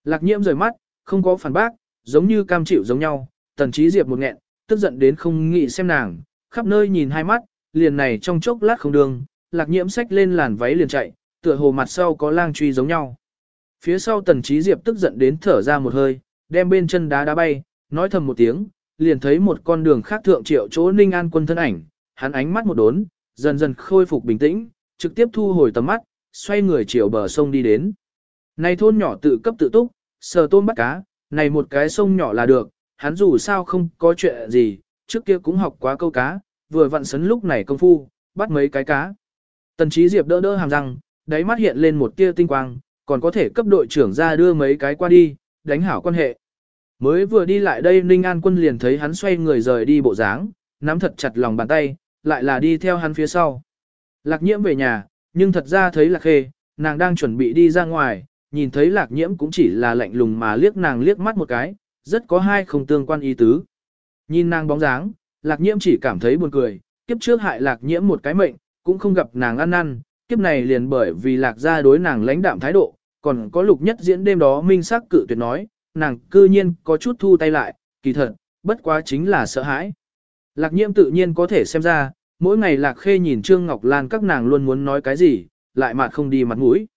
Lạc nhiễm rời mắt, không có phản bác, giống như cam chịu giống nhau, tần trí diệp một nghẹn, tức giận đến không nghĩ xem nàng, khắp nơi nhìn hai mắt, liền này trong chốc lát không đường, lạc nhiễm sách lên làn váy liền chạy, tựa hồ mặt sau có lang truy giống nhau. Phía sau tần trí diệp tức giận đến thở ra một hơi, đem bên chân đá đá bay, nói thầm một tiếng, liền thấy một con đường khác thượng triệu chỗ ninh an quân thân ảnh, hắn ánh mắt một đốn, dần dần khôi phục bình tĩnh, trực tiếp thu hồi tầm mắt, xoay người chiều bờ sông đi đến. Này thôn nhỏ tự cấp tự túc, sờ tôm bắt cá, này một cái sông nhỏ là được, hắn dù sao không có chuyện gì, trước kia cũng học quá câu cá, vừa vặn sấn lúc này công phu, bắt mấy cái cá. Tần trí diệp đỡ đỡ hàm răng, đáy mắt hiện lên một tia tinh quang, còn có thể cấp đội trưởng ra đưa mấy cái qua đi, đánh hảo quan hệ. Mới vừa đi lại đây Ninh An quân liền thấy hắn xoay người rời đi bộ dáng, nắm thật chặt lòng bàn tay, lại là đi theo hắn phía sau. Lạc nhiễm về nhà, nhưng thật ra thấy lạc khê, nàng đang chuẩn bị đi ra ngoài, nhìn thấy lạc nhiễm cũng chỉ là lạnh lùng mà liếc nàng liếc mắt một cái, rất có hai không tương quan ý tứ. Nhìn nàng bóng dáng, lạc nhiễm chỉ cảm thấy buồn cười, kiếp trước hại lạc nhiễm một cái mệnh, cũng không gặp nàng ăn năn, kiếp này liền bởi vì lạc gia đối nàng lãnh đạm thái độ, còn có lục nhất diễn đêm đó minh sắc cự tuyệt nói, nàng cư nhiên có chút thu tay lại, kỳ thật, bất quá chính là sợ hãi. Lạc nhiễm tự nhiên có thể xem ra, mỗi ngày lạc khê nhìn Trương Ngọc Lan các nàng luôn muốn nói cái gì, lại mặt không đi mặt mũi.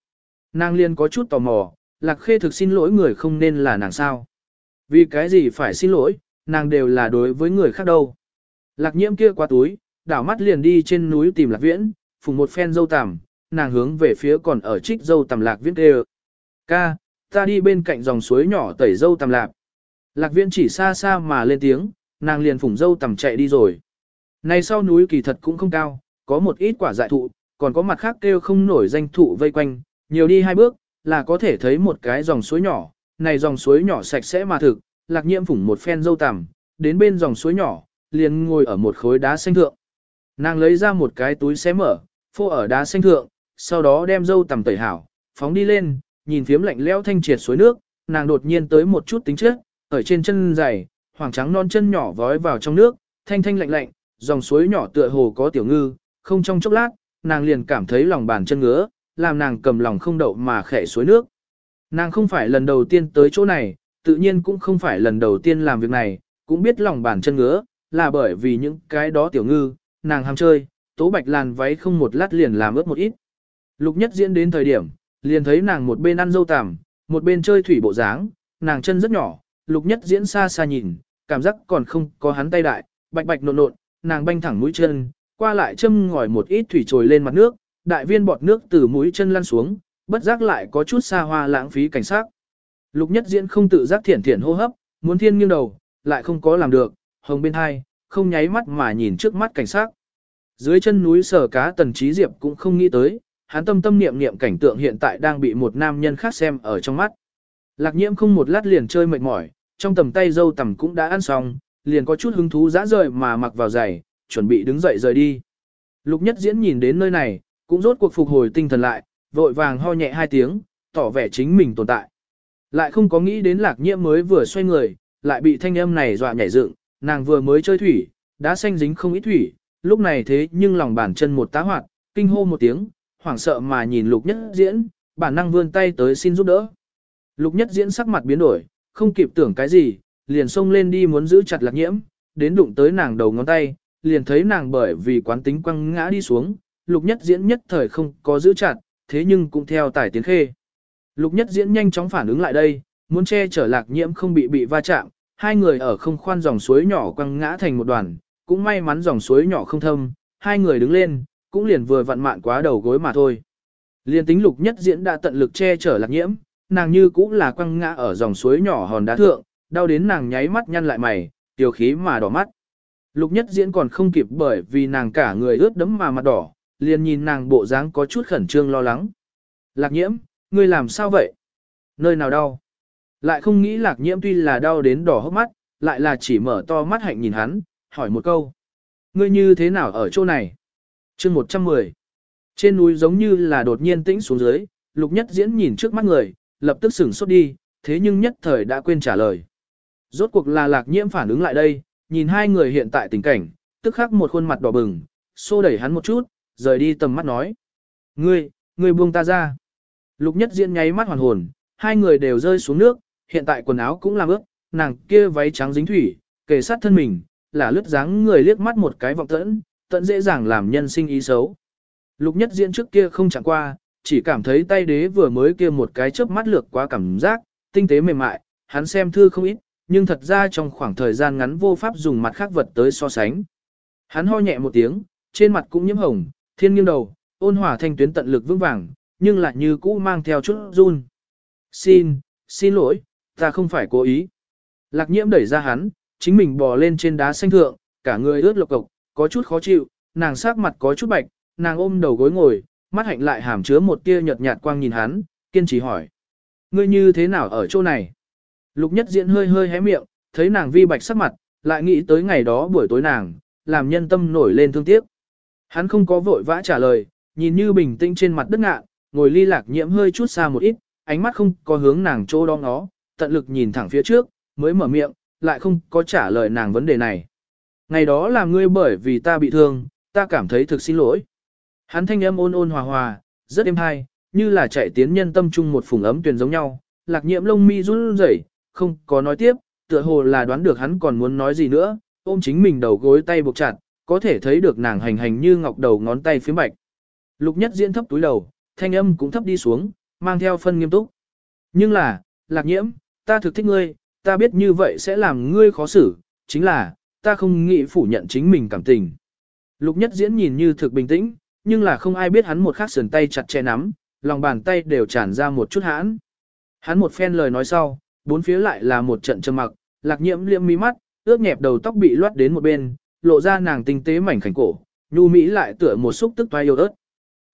Nàng liên có chút tò mò, lạc khê thực xin lỗi người không nên là nàng sao. Vì cái gì phải xin lỗi, nàng đều là đối với người khác đâu. Lạc nhiễm kia qua túi, đảo mắt liền đi trên núi tìm lạc viễn, phùng một phen dâu tằm, nàng hướng về phía còn ở trích dâu tằm lạc viễn kêu. Ca, ta đi bên cạnh dòng suối nhỏ tẩy dâu tằm lạp. Lạc viễn chỉ xa xa mà lên tiếng, nàng liền phủng dâu tằm chạy đi rồi. Này sau núi kỳ thật cũng không cao, có một ít quả dại thụ, còn có mặt khác kêu không nổi danh thụ vây quanh, nhiều đi hai bước, là có thể thấy một cái dòng suối nhỏ, này dòng suối nhỏ sạch sẽ mà thực, lạc nhiễm phủng một phen dâu tằm, đến bên dòng suối nhỏ, liền ngồi ở một khối đá xanh thượng. Nàng lấy ra một cái túi xé mở, phô ở đá xanh thượng, sau đó đem dâu tằm tẩy hảo, phóng đi lên, nhìn phiếm lạnh lẽo thanh triệt suối nước, nàng đột nhiên tới một chút tính chất, ở trên chân dày, hoàng trắng non chân nhỏ vói vào trong nước, thanh thanh lạnh lạnh, dòng suối nhỏ tựa hồ có tiểu ngư, không trong chốc lát, nàng liền cảm thấy lòng bàn chân ngứa, làm nàng cầm lòng không đậu mà khẽ suối nước. Nàng không phải lần đầu tiên tới chỗ này, tự nhiên cũng không phải lần đầu tiên làm việc này, cũng biết lòng bàn chân ngứa, là bởi vì những cái đó tiểu ngư, nàng ham chơi, tố bạch làn váy không một lát liền làm ướt một ít. Lục nhất diễn đến thời điểm, liền thấy nàng một bên ăn dâu tằm, một bên chơi thủy bộ dáng, nàng chân rất nhỏ, lục nhất diễn xa xa nhìn, cảm giác còn không có hắn tay đại, bạch bạch nộn nộn, nàng banh thẳng mũi chân, qua lại châm ngòi một ít thủy trồi lên mặt nước, đại viên bọt nước từ mũi chân lăn xuống, bất giác lại có chút xa hoa lãng phí cảnh sát. Lục nhất diễn không tự giác thiển thiển hô hấp, muốn thiên nghiêng đầu, lại không có làm được, hồng bên hai, không nháy mắt mà nhìn trước mắt cảnh sát. Dưới chân núi sở cá tần trí diệp cũng không nghĩ tới, hắn tâm tâm niệm niệm cảnh tượng hiện tại đang bị một nam nhân khác xem ở trong mắt. Lạc nhiễm không một lát liền chơi mệt mỏi, trong tầm tay dâu tầm cũng đã ăn xong, liền có chút hứng thú dã rời mà mặc vào giày, chuẩn bị đứng dậy rời đi. Lục nhất diễn nhìn đến nơi này, cũng rốt cuộc phục hồi tinh thần lại, vội vàng ho nhẹ hai tiếng, tỏ vẻ chính mình tồn tại. Lại không có nghĩ đến lạc nhiễm mới vừa xoay người, lại bị thanh âm này dọa nhảy dựng, nàng vừa mới chơi thủy, đã xanh dính không ít thủy, lúc này thế nhưng lòng bàn chân một tá hoạt, kinh hô một tiếng, hoảng sợ mà nhìn lục nhất diễn, bản năng vươn tay tới xin giúp đỡ. Lục nhất diễn sắc mặt biến đổi, không kịp tưởng cái gì, liền xông lên đi muốn giữ chặt lạc nhiễm, đến đụng tới nàng đầu ngón tay, liền thấy nàng bởi vì quán tính quăng ngã đi xuống, lục nhất diễn nhất thời không có giữ chặt, thế nhưng cũng theo tải tiến khê. Lục nhất diễn nhanh chóng phản ứng lại đây, muốn che chở lạc nhiễm không bị bị va chạm, hai người ở không khoan dòng suối nhỏ quăng ngã thành một đoàn, cũng may mắn dòng suối nhỏ không thâm, hai người đứng lên, cũng liền vừa vặn mạn quá đầu gối mà thôi. Liên tính lục nhất diễn đã tận lực che chở lạc nhiễm, nàng như cũng là quăng ngã ở dòng suối nhỏ hòn đá thượng, đau đến nàng nháy mắt nhăn lại mày, tiểu khí mà đỏ mắt. Lục nhất diễn còn không kịp bởi vì nàng cả người ướt đẫm mà mặt đỏ, liền nhìn nàng bộ dáng có chút khẩn trương lo lắng. Lạc nhiễm, ngươi làm sao vậy? Nơi nào đau? Lại không nghĩ lạc nhiễm tuy là đau đến đỏ hốc mắt, lại là chỉ mở to mắt hạnh nhìn hắn, hỏi một câu. Ngươi như thế nào ở chỗ này? chương 110. Trên núi giống như là đột nhiên tĩnh xuống dưới, lục nhất diễn nhìn trước mắt người, lập tức sửng sốt đi, thế nhưng nhất thời đã quên trả lời. Rốt cuộc là lạc nhiễm phản ứng lại đây, nhìn hai người hiện tại tình cảnh, tức khắc một khuôn mặt đỏ bừng, xô đẩy hắn một chút, rời đi tầm mắt nói. Ngươi, ngươi buông ta ra. Lục nhất diễn nháy mắt hoàn hồn, hai người đều rơi xuống nước, hiện tại quần áo cũng làm ướt, nàng kia váy trắng dính thủy, kề sát thân mình, là lướt dáng người liếc mắt một cái vọng tẫn, tận dễ dàng làm nhân sinh ý xấu. Lục nhất diễn trước kia không chẳng qua, chỉ cảm thấy tay đế vừa mới kia một cái chớp mắt lược quá cảm giác, tinh tế mềm mại, hắn xem thư không ít, nhưng thật ra trong khoảng thời gian ngắn vô pháp dùng mặt khác vật tới so sánh. Hắn ho nhẹ một tiếng, trên mặt cũng nhiễm hồng, thiên nghiêng đầu, ôn hòa thanh tuyến tận lực vững vàng, nhưng lại như cũ mang theo chút run. Xin, xin lỗi, ta không phải cố ý. Lạc nhiễm đẩy ra hắn, chính mình bò lên trên đá xanh thượng, cả người ướt lộc cộc, có chút khó chịu, nàng sắc mặt có chút bạch, nàng ôm đầu gối ngồi, mắt hạnh lại hàm chứa một tia nhợt nhạt quang nhìn hắn, kiên trì hỏi. Ngươi như thế nào ở chỗ này? Lục nhất diễn hơi hơi hé miệng, thấy nàng vi bạch sắc mặt, lại nghĩ tới ngày đó buổi tối nàng, làm nhân tâm nổi lên thương tiếc. Hắn không có vội vã trả lời, nhìn như bình tĩnh trên mặt đất ngạ, ngồi ly lạc nhiễm hơi chút xa một ít, ánh mắt không có hướng nàng chỗ đó nó, tận lực nhìn thẳng phía trước, mới mở miệng, lại không có trả lời nàng vấn đề này. Ngày đó là ngươi bởi vì ta bị thương, ta cảm thấy thực xin lỗi. Hắn thanh âm ôn ôn hòa hòa, rất êm hay, như là chạy tiến nhân tâm chung một phùng ấm tuyền giống nhau, lạc nhiễm lông mi run rẩy, không có nói tiếp, tựa hồ là đoán được hắn còn muốn nói gì nữa, ôm chính mình đầu gối tay buộc chặt, có thể thấy được nàng hành hành như ngọc đầu ngón tay phía bạch. Lục nhất diễn thấp túi đầu, thanh âm cũng thấp đi xuống, mang theo phân nghiêm túc. Nhưng là, lạc nhiễm, ta thực thích ngươi, ta biết như vậy sẽ làm ngươi khó xử, chính là, ta không nghĩ phủ nhận chính mình cảm tình. Lục nhất diễn nhìn như thực bình tĩnh, nhưng là không ai biết hắn một khắc sườn tay chặt chẽ nắm, lòng bàn tay đều tràn ra một chút hãn. Hắn một phen lời nói sau, bốn phía lại là một trận trầm mặc, lạc nhiễm liễm mí mắt, ướt nhẹp đầu tóc bị loát đến một bên, lộ ra nàng tinh tế mảnh khảnh cổ, nhu mỹ lại tựa một xúc tức toai yêu ớt.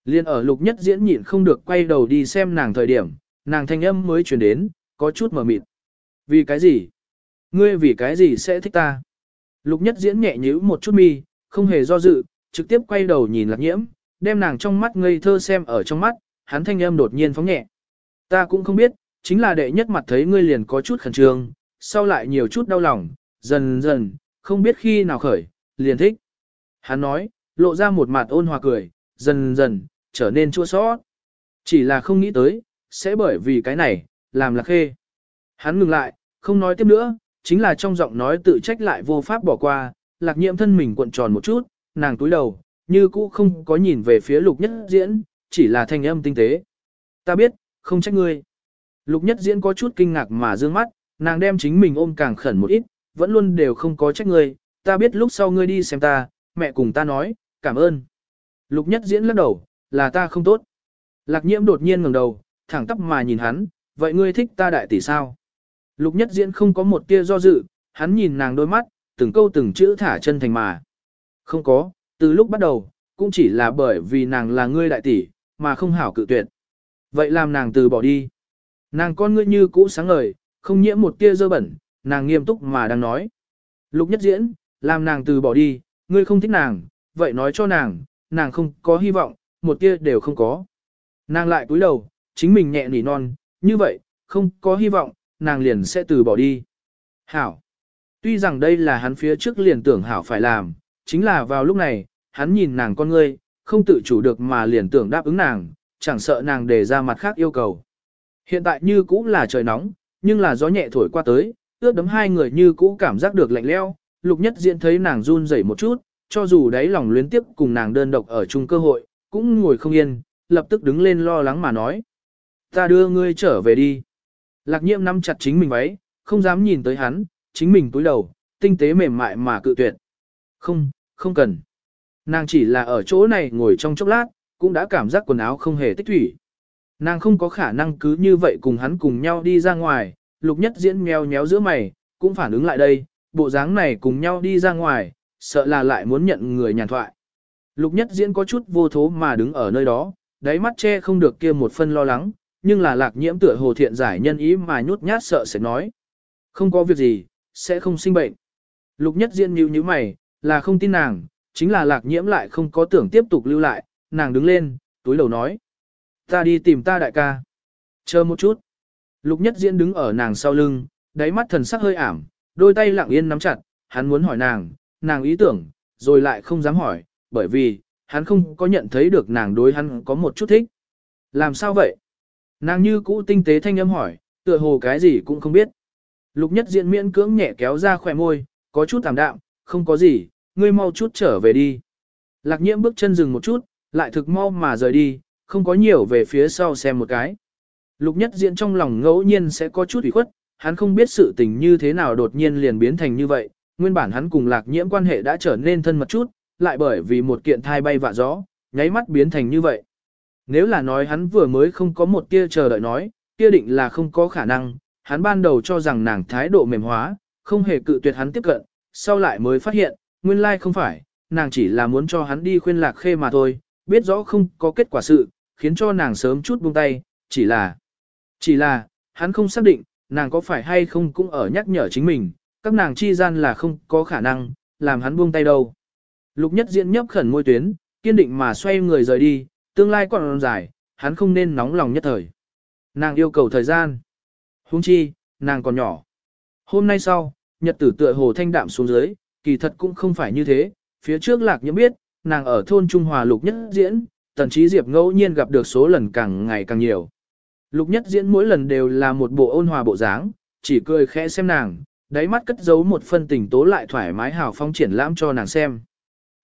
Liên ở lục nhất diễn nhịn không được quay đầu đi xem nàng thời điểm, nàng thanh âm mới truyền đến, có chút mờ mịt. Vì cái gì? Ngươi vì cái gì sẽ thích ta? Lục nhất diễn nhẹ nhíu một chút mi, không hề do dự, trực tiếp quay đầu nhìn lạc nhiễm, đem nàng trong mắt ngây thơ xem ở trong mắt, hắn thanh âm đột nhiên phóng nhẹ. Ta cũng không biết, chính là đệ nhất mặt thấy ngươi liền có chút khẩn trương, sau lại nhiều chút đau lòng, dần dần, không biết khi nào khởi, liền thích. Hắn nói, lộ ra một mặt ôn hòa cười, dần dần, trở nên chua xót. Chỉ là không nghĩ tới, sẽ bởi vì cái này, làm lạc khê. Hắn ngừng lại, không nói tiếp nữa, chính là trong giọng nói tự trách lại vô pháp bỏ qua, lạc nhiễm thân mình cuộn tròn một chút, nàng túi đầu, như cũ không có nhìn về phía lục nhất diễn, chỉ là thanh âm tinh tế. Ta biết, không trách ngươi. Lục nhất diễn có chút kinh ngạc mà dương mắt, nàng đem chính mình ôm càng khẩn một ít, vẫn luôn đều không có trách ngươi, ta biết lúc sau ngươi đi xem ta, mẹ cùng ta nói, cảm ơn. Lục nhất diễn lắc đầu, là ta không tốt. Lạc nhiễm đột nhiên ngẩng đầu, thẳng tắp mà nhìn hắn, vậy ngươi thích ta đại tỷ sao? Lục nhất diễn không có một tia do dự, hắn nhìn nàng đôi mắt, từng câu từng chữ thả chân thành mà. Không có, từ lúc bắt đầu, cũng chỉ là bởi vì nàng là ngươi đại tỷ, mà không hảo cự tuyệt. Vậy làm nàng từ bỏ đi. Nàng con ngươi như cũ sáng ngời, không nhiễm một tia dơ bẩn, nàng nghiêm túc mà đang nói. Lục nhất diễn, làm nàng từ bỏ đi, ngươi không thích nàng, vậy nói cho nàng, nàng không có hy vọng, một tia đều không có. Nàng lại cúi đầu, chính mình nhẹ nỉ non, như vậy, không có hy vọng, nàng liền sẽ từ bỏ đi. Hảo. Tuy rằng đây là hắn phía trước liền tưởng Hảo phải làm, chính là vào lúc này, hắn nhìn nàng con ngươi, không tự chủ được mà liền tưởng đáp ứng nàng, chẳng sợ nàng đề ra mặt khác yêu cầu. Hiện tại như cũ là trời nóng, nhưng là gió nhẹ thổi qua tới, ướt đấm hai người như cũ cảm giác được lạnh leo, lục nhất diễn thấy nàng run rẩy một chút, cho dù đáy lòng luyến tiếp cùng nàng đơn độc ở chung cơ hội, cũng ngồi không yên, lập tức đứng lên lo lắng mà nói. Ta đưa ngươi trở về đi. Lạc nhiễm nắm chặt chính mình váy, không dám nhìn tới hắn, chính mình túi đầu, tinh tế mềm mại mà cự tuyệt. Không, không cần. Nàng chỉ là ở chỗ này ngồi trong chốc lát, cũng đã cảm giác quần áo không hề tích thủy. Nàng không có khả năng cứ như vậy cùng hắn cùng nhau đi ra ngoài, lục nhất diễn mèo nhéo giữa mày, cũng phản ứng lại đây, bộ dáng này cùng nhau đi ra ngoài, sợ là lại muốn nhận người nhàn thoại. Lục nhất diễn có chút vô thố mà đứng ở nơi đó, đáy mắt che không được kia một phân lo lắng, nhưng là lạc nhiễm tựa hồ thiện giải nhân ý mà nhút nhát sợ sẽ nói. Không có việc gì, sẽ không sinh bệnh. Lục nhất diễn nhíu như mày, là không tin nàng, chính là lạc nhiễm lại không có tưởng tiếp tục lưu lại, nàng đứng lên, túi đầu nói. Ta đi tìm ta đại ca. Chờ một chút. Lục nhất diễn đứng ở nàng sau lưng, đáy mắt thần sắc hơi ảm, đôi tay lặng yên nắm chặt, hắn muốn hỏi nàng, nàng ý tưởng, rồi lại không dám hỏi, bởi vì, hắn không có nhận thấy được nàng đối hắn có một chút thích. Làm sao vậy? Nàng như cũ tinh tế thanh âm hỏi, tựa hồ cái gì cũng không biết. Lục nhất diện miễn cưỡng nhẹ kéo ra khỏe môi, có chút tạm đạm, không có gì, ngươi mau chút trở về đi. Lạc nhiễm bước chân dừng một chút, lại thực mau mà rời đi, không có nhiều về phía sau xem một cái. Lục nhất Diện trong lòng ngẫu nhiên sẽ có chút ủy khuất, hắn không biết sự tình như thế nào đột nhiên liền biến thành như vậy, nguyên bản hắn cùng lạc nhiễm quan hệ đã trở nên thân mật chút, lại bởi vì một kiện thai bay vạ gió, nháy mắt biến thành như vậy. Nếu là nói hắn vừa mới không có một tia chờ đợi nói, kia định là không có khả năng, hắn ban đầu cho rằng nàng thái độ mềm hóa, không hề cự tuyệt hắn tiếp cận, sau lại mới phát hiện, nguyên lai không phải, nàng chỉ là muốn cho hắn đi khuyên lạc khê mà thôi, biết rõ không có kết quả sự, khiến cho nàng sớm chút buông tay, chỉ là, chỉ là, hắn không xác định, nàng có phải hay không cũng ở nhắc nhở chính mình, các nàng chi gian là không có khả năng, làm hắn buông tay đâu. Lục nhất diễn nhấp khẩn môi tuyến, kiên định mà xoay người rời đi, tương lai còn dài, hắn không nên nóng lòng nhất thời. Nàng yêu cầu thời gian. Huống chi, nàng còn nhỏ. Hôm nay sau, nhật tử tựa hồ thanh đạm xuống dưới, kỳ thật cũng không phải như thế, phía trước lạc nhiễm biết, nàng ở thôn Trung Hòa lục nhất diễn, tần trí diệp ngẫu nhiên gặp được số lần càng ngày càng nhiều. Lục nhất diễn mỗi lần đều là một bộ ôn hòa bộ dáng, chỉ cười khẽ xem nàng, đáy mắt cất giấu một phân tình tố lại thoải mái hào phong triển lãm cho nàng xem.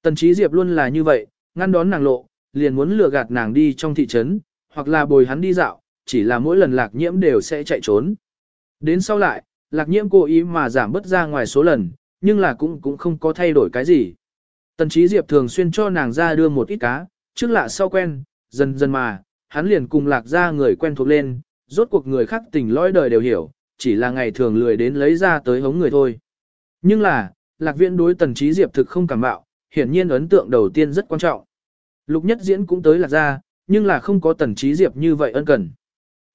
Tần trí diệp luôn là như vậy, ngăn đón nàng lộ, liền muốn lừa gạt nàng đi trong thị trấn, hoặc là bồi hắn đi dạo, chỉ là mỗi lần lạc nhiễm đều sẽ chạy trốn. Đến sau lại, lạc nhiễm cố ý mà giảm bớt ra ngoài số lần, nhưng là cũng cũng không có thay đổi cái gì. Tần trí diệp thường xuyên cho nàng ra đưa một ít cá, trước lạ sau quen, dần dần mà, hắn liền cùng lạc ra người quen thuộc lên, rốt cuộc người khác tình lõi đời đều hiểu, chỉ là ngày thường lười đến lấy ra tới hống người thôi. Nhưng là, lạc viện đối tần trí diệp thực không cảm bạo, hiển nhiên ấn tượng đầu tiên rất quan trọng. Lục nhất diễn cũng tới lạc ra, nhưng là không có tần trí diệp như vậy ân cần.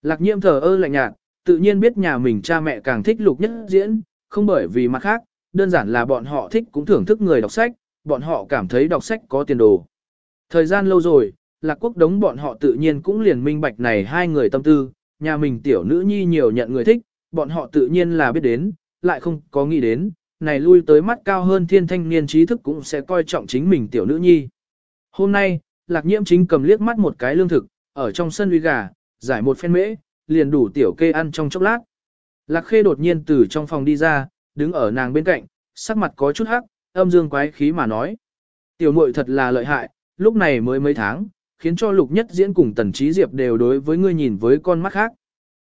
Lạc nhiễm thờ ơ lạnh nhạt, tự nhiên biết nhà mình cha mẹ càng thích lục nhất diễn, không bởi vì mặt khác, đơn giản là bọn họ thích cũng thưởng thức người đọc sách, bọn họ cảm thấy đọc sách có tiền đồ. Thời gian lâu rồi, lạc quốc đống bọn họ tự nhiên cũng liền minh bạch này hai người tâm tư, nhà mình tiểu nữ nhi nhiều nhận người thích, bọn họ tự nhiên là biết đến, lại không có nghĩ đến, này lui tới mắt cao hơn thiên thanh niên trí thức cũng sẽ coi trọng chính mình tiểu nữ nhi. Hôm nay, lạc nhiễm chính cầm liếc mắt một cái lương thực, ở trong sân uy gà, giải một phen mễ, liền đủ tiểu kê ăn trong chốc lát. Lạc khê đột nhiên từ trong phòng đi ra, đứng ở nàng bên cạnh, sắc mặt có chút hắc, âm dương quái khí mà nói. Tiểu muội thật là lợi hại, lúc này mới mấy tháng, khiến cho lục nhất diễn cùng tần trí diệp đều đối với ngươi nhìn với con mắt khác.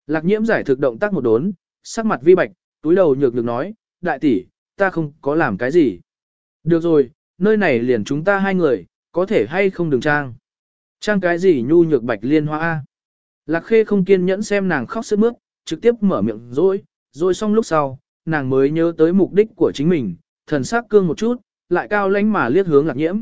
Lạc nhiễm giải thực động tác một đốn, sắc mặt vi bạch, túi đầu nhược được nói, đại tỷ, ta không có làm cái gì. Được rồi, nơi này liền chúng ta hai người, có thể hay không đừng trang. Trang cái gì nhu nhược bạch liên hoa A. Lạc khê không kiên nhẫn xem nàng khóc sức mướt, trực tiếp mở miệng rồi, rồi xong lúc sau, nàng mới nhớ tới mục đích của chính mình, thần sắc cương một chút, lại cao lánh mà liếc hướng lạc nhiễm.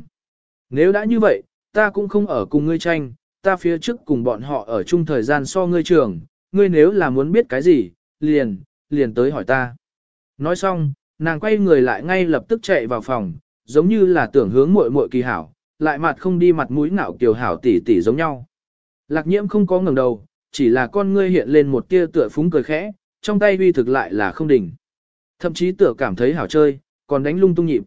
Nếu đã như vậy, ta cũng không ở cùng ngươi tranh, ta phía trước cùng bọn họ ở chung thời gian so ngươi trường, ngươi nếu là muốn biết cái gì, liền, liền tới hỏi ta. Nói xong, nàng quay người lại ngay lập tức chạy vào phòng, giống như là tưởng hướng muội muội kỳ hảo, lại mặt không đi mặt mũi ngạo kiều hảo tỷ tỷ giống nhau. Lạc nhiễm không có ngẩng đầu, chỉ là con ngươi hiện lên một tia tựa phúng cười khẽ, trong tay uy thực lại là không đỉnh. Thậm chí tựa cảm thấy hảo chơi, còn đánh lung tung nhịp.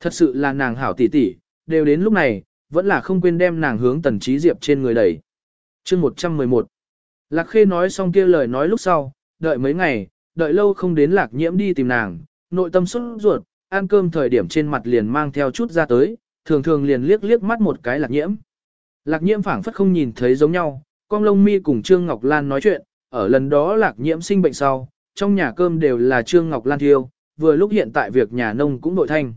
Thật sự là nàng hảo tỷ tỷ, đều đến lúc này, vẫn là không quên đem nàng hướng tần trí diệp trên người đẩy. chương 111 Lạc khê nói xong kia lời nói lúc sau, đợi mấy ngày, đợi lâu không đến lạc nhiễm đi tìm nàng, nội tâm xuất ruột, ăn cơm thời điểm trên mặt liền mang theo chút ra tới, thường thường liền liếc liếc mắt một cái lạc nhiễm. Lạc nhiễm phảng phất không nhìn thấy giống nhau, con lông mi cùng Trương Ngọc Lan nói chuyện, ở lần đó lạc nhiễm sinh bệnh sau, trong nhà cơm đều là Trương Ngọc Lan thiêu, vừa lúc hiện tại việc nhà nông cũng nội thanh.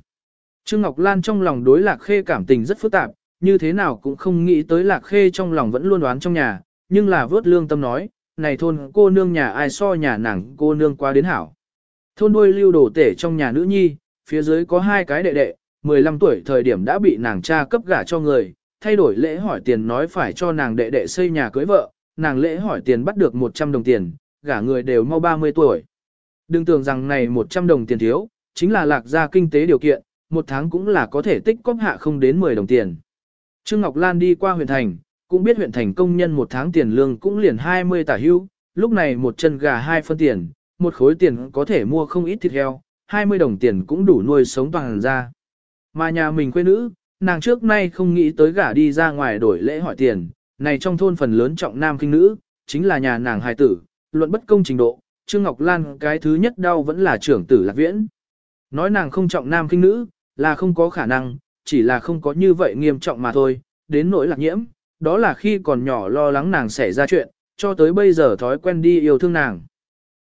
Trương Ngọc Lan trong lòng đối lạc khê cảm tình rất phức tạp, như thế nào cũng không nghĩ tới lạc khê trong lòng vẫn luôn đoán trong nhà, nhưng là vớt lương tâm nói, này thôn cô nương nhà ai so nhà nàng cô nương qua đến hảo. Thôn đuôi lưu đổ tể trong nhà nữ nhi, phía dưới có hai cái đệ đệ, 15 tuổi thời điểm đã bị nàng cha cấp gả cho người, thay đổi lễ hỏi tiền nói phải cho nàng đệ đệ xây nhà cưới vợ, nàng lễ hỏi tiền bắt được 100 đồng tiền, gả người đều mau 30 tuổi. Đừng tưởng rằng này 100 đồng tiền thiếu, chính là lạc gia kinh tế điều kiện, một tháng cũng là có thể tích cóp hạ không đến 10 đồng tiền. Trương Ngọc Lan đi qua huyện thành, cũng biết huyện thành công nhân một tháng tiền lương cũng liền 20 tả hưu, lúc này một chân gà hai phân tiền, một khối tiền có thể mua không ít thịt heo, 20 đồng tiền cũng đủ nuôi sống toàn ra. Mà nhà mình quê nữ, nàng trước nay không nghĩ tới gả đi ra ngoài đổi lễ hỏi tiền, này trong thôn phần lớn trọng nam kinh nữ, chính là nhà nàng hài tử, luận bất công trình độ, Trương Ngọc Lan cái thứ nhất đau vẫn là trưởng tử lạc viễn. Nói nàng không trọng nam kinh nữ, là không có khả năng, chỉ là không có như vậy nghiêm trọng mà thôi, đến nỗi lạc nhiễm, đó là khi còn nhỏ lo lắng nàng xảy ra chuyện, cho tới bây giờ thói quen đi yêu thương nàng.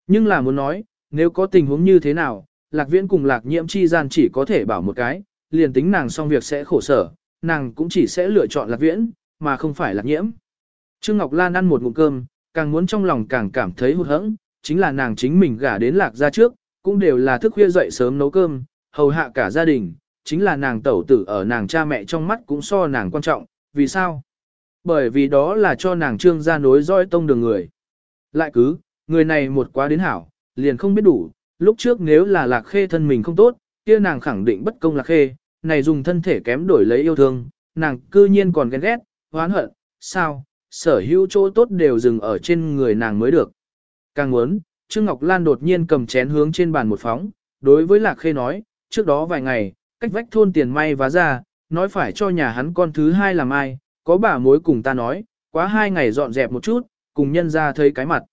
Nhưng là muốn nói, nếu có tình huống như thế nào, lạc viễn cùng lạc nhiễm chi gian chỉ có thể bảo một cái, liền tính nàng xong việc sẽ khổ sở, nàng cũng chỉ sẽ lựa chọn lạc viễn, mà không phải lạc nhiễm. Trương Ngọc Lan ăn một ngụm cơm, càng muốn trong lòng càng cảm thấy hụt hẫng, chính là nàng chính mình gả đến lạc ra trước, cũng đều là thức khuya dậy sớm nấu cơm, hầu hạ cả gia đình, chính là nàng tẩu tử ở nàng cha mẹ trong mắt cũng so nàng quan trọng, vì sao? Bởi vì đó là cho nàng trương gia nối dõi tông đường người. Lại cứ, người này một quá đến hảo, liền không biết đủ, lúc trước nếu là lạc khê thân mình không tốt, kia nàng khẳng định bất công lạc khê, này dùng thân thể kém đổi lấy yêu thương, nàng cư nhiên còn ghen ghét, hoán hận, sao, sở hữu chỗ tốt đều dừng ở trên người nàng mới được. Càng muốn, Trương Ngọc Lan đột nhiên cầm chén hướng trên bàn một phóng, đối với Lạc Khê nói, trước đó vài ngày, cách vách thôn tiền may vá ra, nói phải cho nhà hắn con thứ hai làm ai, có bà mối cùng ta nói, quá hai ngày dọn dẹp một chút, cùng nhân ra thấy cái mặt.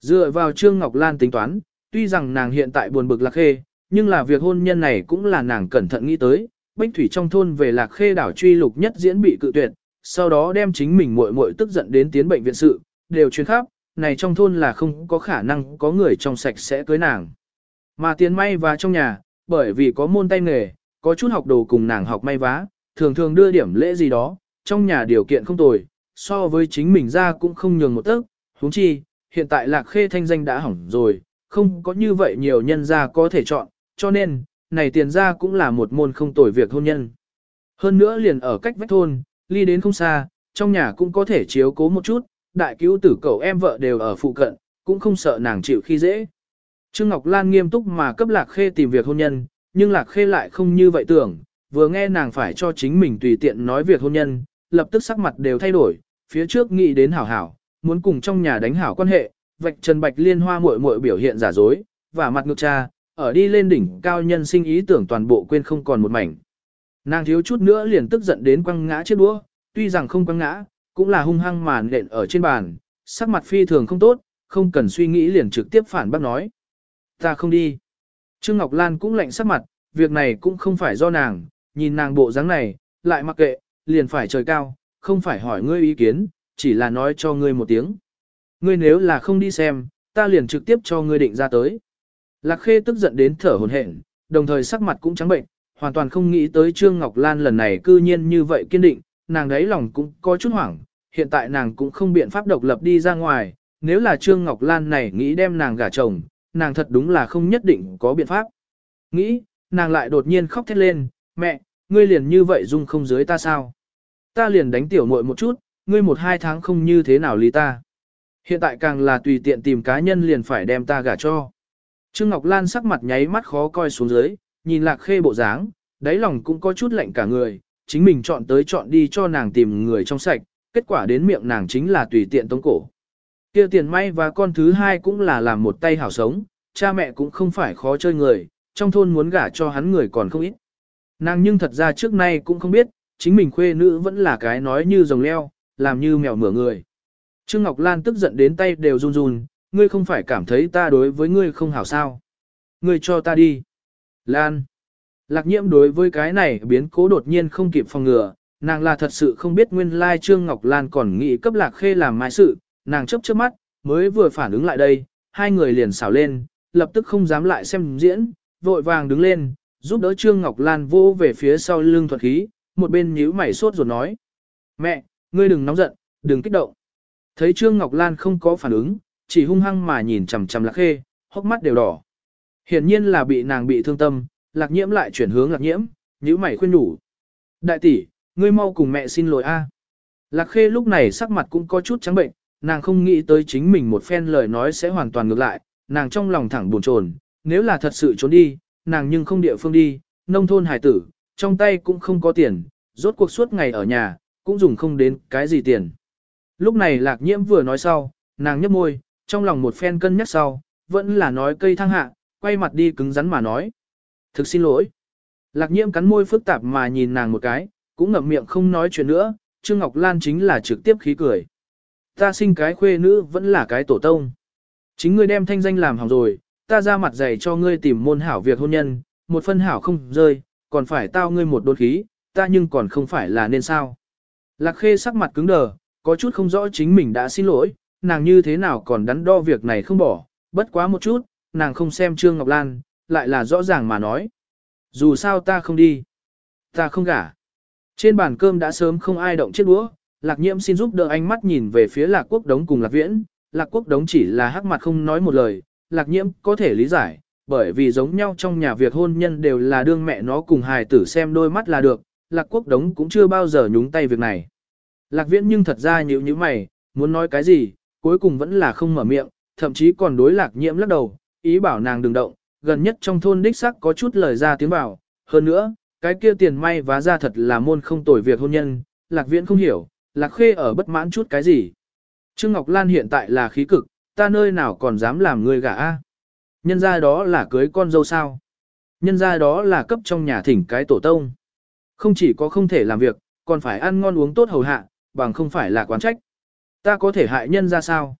Dựa vào Trương Ngọc Lan tính toán, tuy rằng nàng hiện tại buồn bực Lạc Khê, nhưng là việc hôn nhân này cũng là nàng cẩn thận nghĩ tới, Bách Thủy trong thôn về Lạc Khê đảo truy lục nhất diễn bị cự tuyệt, sau đó đem chính mình muội muội tức giận đến tiến bệnh viện sự, đều chuyên khắp, này trong thôn là không có khả năng có người trong sạch sẽ cưới nàng. Mà tiền may và trong nhà, bởi vì có môn tay nghề, có chút học đồ cùng nàng học may vá, thường thường đưa điểm lễ gì đó, trong nhà điều kiện không tồi, so với chính mình ra cũng không nhường một tấc, huống chi, hiện tại lạc khê thanh danh đã hỏng rồi, không có như vậy nhiều nhân gia có thể chọn, cho nên, này tiền ra cũng là một môn không tồi việc hôn nhân. Hơn nữa liền ở cách vách thôn, ly đến không xa, trong nhà cũng có thể chiếu cố một chút, đại cứu tử cậu em vợ đều ở phụ cận, cũng không sợ nàng chịu khi dễ. Trương Ngọc Lan nghiêm túc mà cấp Lạc Khê tìm việc hôn nhân, nhưng Lạc Khê lại không như vậy tưởng, vừa nghe nàng phải cho chính mình tùy tiện nói việc hôn nhân, lập tức sắc mặt đều thay đổi, phía trước nghĩ đến hảo hảo, muốn cùng trong nhà đánh hảo quan hệ, vạch Trần Bạch Liên Hoa muội muội biểu hiện giả dối, và mặt ngược cha, ở đi lên đỉnh cao nhân sinh ý tưởng toàn bộ quên không còn một mảnh. Nàng thiếu chút nữa liền tức giận đến quăng ngã chiếc đũa, tuy rằng không quăng ngã, cũng là hung hăng màn nện ở trên bàn, sắc mặt phi thường không tốt, không cần suy nghĩ liền trực tiếp phản bác nói. Ta không đi. Trương Ngọc Lan cũng lạnh sắc mặt, việc này cũng không phải do nàng, nhìn nàng bộ dáng này, lại mặc kệ, liền phải trời cao, không phải hỏi ngươi ý kiến, chỉ là nói cho ngươi một tiếng. Ngươi nếu là không đi xem, ta liền trực tiếp cho ngươi định ra tới. Lạc Khê tức giận đến thở hổn hển, đồng thời sắc mặt cũng trắng bệnh, hoàn toàn không nghĩ tới Trương Ngọc Lan lần này cư nhiên như vậy kiên định, nàng đấy lòng cũng có chút hoảng, hiện tại nàng cũng không biện pháp độc lập đi ra ngoài, nếu là Trương Ngọc Lan này nghĩ đem nàng gả chồng, nàng thật đúng là không nhất định có biện pháp. Nghĩ, nàng lại đột nhiên khóc thét lên, mẹ, ngươi liền như vậy dung không dưới ta sao? Ta liền đánh tiểu muội một chút, ngươi một hai tháng không như thế nào lý ta. Hiện tại càng là tùy tiện tìm cá nhân liền phải đem ta gả cho. Trương Ngọc Lan sắc mặt nháy mắt khó coi xuống dưới, nhìn lạc khê bộ dáng, đáy lòng cũng có chút lạnh cả người, chính mình chọn tới chọn đi cho nàng tìm người trong sạch, kết quả đến miệng nàng chính là tùy tiện tống cổ. kia tiền may và con thứ hai cũng là làm một tay hảo sống, cha mẹ cũng không phải khó chơi người, trong thôn muốn gả cho hắn người còn không ít. Nàng nhưng thật ra trước nay cũng không biết, chính mình khuê nữ vẫn là cái nói như rồng leo, làm như mèo mửa người. Trương Ngọc Lan tức giận đến tay đều run run, ngươi không phải cảm thấy ta đối với ngươi không hảo sao. Ngươi cho ta đi. Lan. Lạc nhiễm đối với cái này biến cố đột nhiên không kịp phòng ngừa, nàng là thật sự không biết nguyên lai Trương Ngọc Lan còn nghĩ cấp lạc khê làm mai sự, nàng chấp chớp mắt, mới vừa phản ứng lại đây, hai người liền xảo lên, lập tức không dám lại xem diễn, vội vàng đứng lên, giúp đỡ Trương Ngọc Lan vô về phía sau lưng thuật khí, một bên nhíu mày sốt rồi nói. Mẹ, ngươi đừng nóng giận, đừng kích động. Thấy Trương Ngọc Lan không có phản ứng, chỉ hung hăng mà nhìn chằm chằm lạc khê, hốc mắt đều đỏ. Hiển nhiên là bị nàng bị thương tâm, lạc nhiễm lại chuyển hướng lạc nhiễm, nhíu mày khuyên nhủ. Đại tỷ, ngươi mau cùng mẹ xin lỗi a. Lạc khê lúc này sắc mặt cũng có chút trắng bệnh, nàng không nghĩ tới chính mình một phen lời nói sẽ hoàn toàn ngược lại, nàng trong lòng thẳng buồn chồn, nếu là thật sự trốn đi, nàng nhưng không địa phương đi, nông thôn hải tử, trong tay cũng không có tiền, rốt cuộc suốt ngày ở nhà, cũng dùng không đến cái gì tiền. Lúc này lạc nhiễm vừa nói sau, nàng nhấp môi, trong lòng một phen cân nhắc sau, vẫn là nói cây thăng hạ, quay mặt đi cứng rắn mà nói. Thực xin lỗi. Lạc nhiễm cắn môi phức tạp mà nhìn nàng một cái, cũng ngậm miệng không nói chuyện nữa, Trương Ngọc Lan chính là trực tiếp khí cười. Ta sinh cái khuê nữ vẫn là cái tổ tông. Chính ngươi đem thanh danh làm hỏng rồi, ta ra mặt dày cho ngươi tìm môn hảo việc hôn nhân, một phân hảo không rơi, còn phải tao ngươi một đốn khí, ta nhưng còn không phải là nên sao. Lạc khê sắc mặt cứng đờ, có chút không rõ chính mình đã xin lỗi, nàng như thế nào còn đắn đo việc này không bỏ, bất quá một chút, nàng không xem Trương Ngọc Lan, lại là rõ ràng mà nói. Dù sao ta không đi, ta không gả. Trên bàn cơm đã sớm không ai động chiếc đũa, lạc nhiễm xin giúp đỡ ánh mắt nhìn về phía lạc quốc đống cùng lạc viễn, lạc quốc đống chỉ là hắc mặt không nói một lời, lạc nhiễm có thể lý giải, bởi vì giống nhau trong nhà việc hôn nhân đều là đương mẹ nó cùng hài tử xem đôi mắt là được, lạc quốc đống cũng chưa bao giờ nhúng tay việc này. Lạc viễn nhưng thật ra nhíu nhíu mày, muốn nói cái gì, cuối cùng vẫn là không mở miệng, thậm chí còn đối lạc nhiễm lắc đầu, ý bảo nàng đừng động, gần nhất trong thôn đích sắc có chút lời ra tiếng bảo, hơn nữa, cái kia tiền may vá ra thật là môn không tồi việc hôn nhân, lạc viễn không hiểu, lạc khê ở bất mãn chút cái gì. Trương Ngọc Lan hiện tại là khí cực, ta nơi nào còn dám làm người gả a? Nhân ra đó là cưới con dâu sao? Nhân ra đó là cấp trong nhà thỉnh cái tổ tông. Không chỉ có không thể làm việc, còn phải ăn ngon uống tốt hầu hạ, bằng không phải là quán trách. Ta có thể hại nhân ra sao?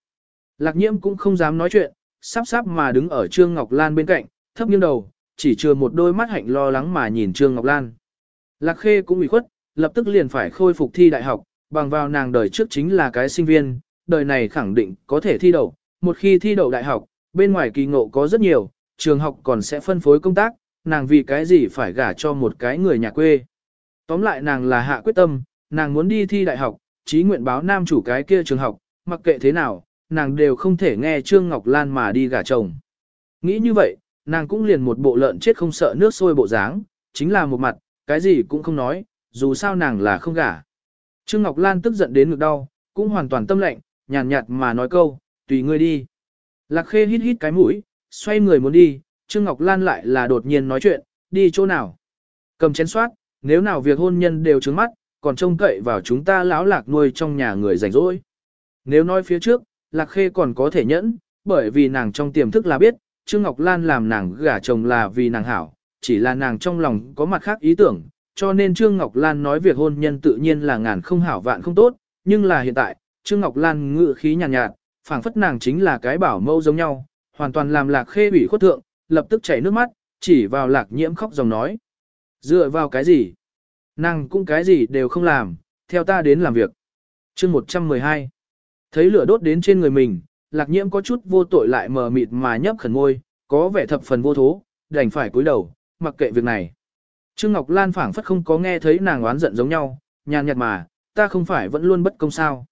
Lạc nhiễm cũng không dám nói chuyện, sắp sắp mà đứng ở Trương Ngọc Lan bên cạnh, thấp nghiêng đầu, chỉ chừa một đôi mắt hạnh lo lắng mà nhìn Trương Ngọc Lan. Lạc Khê cũng ủy khuất, lập tức liền phải khôi phục thi đại học, bằng vào nàng đời trước chính là cái sinh viên, đời này khẳng định có thể thi đậu, một khi thi đậu đại học, bên ngoài kỳ ngộ có rất nhiều, trường học còn sẽ phân phối công tác, nàng vì cái gì phải gả cho một cái người nhà quê. Tóm lại nàng là hạ quyết tâm, nàng muốn đi thi đại học, chí nguyện báo nam chủ cái kia trường học, mặc kệ thế nào, nàng đều không thể nghe Trương Ngọc Lan mà đi gả chồng. Nghĩ như vậy, nàng cũng liền một bộ lợn chết không sợ nước sôi bộ dáng, chính là một mặt, cái gì cũng không nói, dù sao nàng là không gả. Trương Ngọc Lan tức giận đến ngực đau, cũng hoàn toàn tâm lệnh, nhàn nhạt, mà nói câu, tùy ngươi đi. Lạc Khê hít hít cái mũi, xoay người muốn đi, Trương Ngọc Lan lại là đột nhiên nói chuyện, đi chỗ nào. Cầm chén soát, nếu nào việc hôn nhân đều trướng mắt, còn trông cậy vào chúng ta lão lạc nuôi trong nhà người rảnh rỗi. Nếu nói phía trước, Lạc Khê còn có thể nhẫn, bởi vì nàng trong tiềm thức là biết, Trương Ngọc Lan làm nàng gả chồng là vì nàng hảo, chỉ là nàng trong lòng có mặt khác ý tưởng, cho nên Trương Ngọc Lan nói việc hôn nhân tự nhiên là ngàn không hảo vạn không tốt, nhưng là hiện tại, Trương Ngọc Lan ngự khí nhàn nhạt, nhạt phảng phất nàng chính là cái bảo mâu giống nhau, hoàn toàn làm Lạc Khê ủy khuất thượng, lập tức chảy nước mắt, chỉ vào Lạc Nhiễm khóc dòng nói. Dựa vào cái gì? Nàng cũng cái gì đều không làm, theo ta đến làm việc. chương 112 Thấy lửa đốt đến trên người mình, lạc nhiễm có chút vô tội lại mờ mịt mà nhấp khẩn môi, có vẻ thập phần vô thố, đành phải cúi đầu, mặc kệ việc này. Trương Ngọc Lan phảng phất không có nghe thấy nàng oán giận giống nhau, nhàn nhạt mà, ta không phải vẫn luôn bất công sao.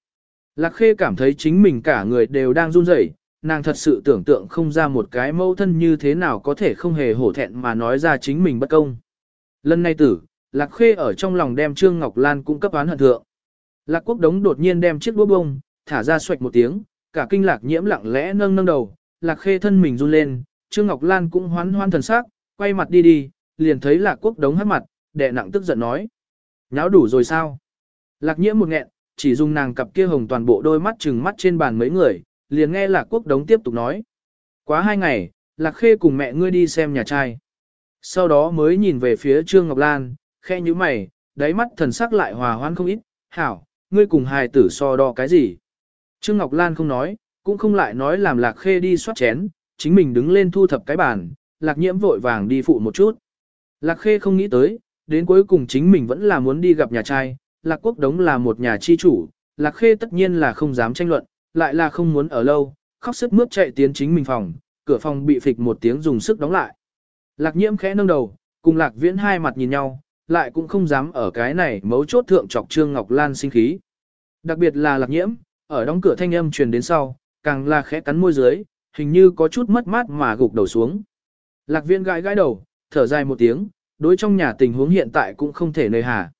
Lạc Khê cảm thấy chính mình cả người đều đang run rẩy, nàng thật sự tưởng tượng không ra một cái mâu thân như thế nào có thể không hề hổ thẹn mà nói ra chính mình bất công. Lần này tử, Lạc Khê ở trong lòng đem Trương Ngọc Lan cung cấp án hận thượng. Lạc Quốc Đống đột nhiên đem chiếc đũa bông, thả ra xoạch một tiếng, cả kinh lạc nhiễm lặng lẽ nâng nâng đầu, lạc khê thân mình run lên, Trương Ngọc Lan cũng hoán hoan thần sắc, quay mặt đi đi, liền thấy lạc quốc đống hất mặt, đệ nặng tức giận nói. Nháo đủ rồi sao? Lạc nhiễm một nghẹn, chỉ dùng nàng cặp kia hồng toàn bộ đôi mắt trừng mắt trên bàn mấy người, liền nghe lạc quốc đống tiếp tục nói. Quá hai ngày, lạc khê cùng mẹ ngươi đi xem nhà trai. Sau đó mới nhìn về phía Trương Ngọc Lan, khe như mày, đáy mắt thần sắc lại hòa hoan không ít, hảo, ngươi cùng hài tử so đo cái gì? Trương Ngọc Lan không nói, cũng không lại nói làm lạc khê đi soát chén, chính mình đứng lên thu thập cái bàn, lạc nhiễm vội vàng đi phụ một chút. Lạc khê không nghĩ tới, đến cuối cùng chính mình vẫn là muốn đi gặp nhà trai, lạc quốc đống là một nhà chi chủ, lạc khê tất nhiên là không dám tranh luận, lại là không muốn ở lâu, khóc sức mướt chạy tiến chính mình phòng, cửa phòng bị phịch một tiếng dùng sức đóng lại. Lạc nhiễm khẽ nâng đầu, cùng lạc viễn hai mặt nhìn nhau, lại cũng không dám ở cái này mấu chốt thượng chọc Trương Ngọc Lan sinh khí. Đặc biệt là lạc nhiễm, ở đóng cửa thanh âm truyền đến sau, càng là khẽ cắn môi dưới, hình như có chút mất mát mà gục đầu xuống. Lạc viên gãi gãi đầu, thở dài một tiếng, đối trong nhà tình huống hiện tại cũng không thể nơi hà.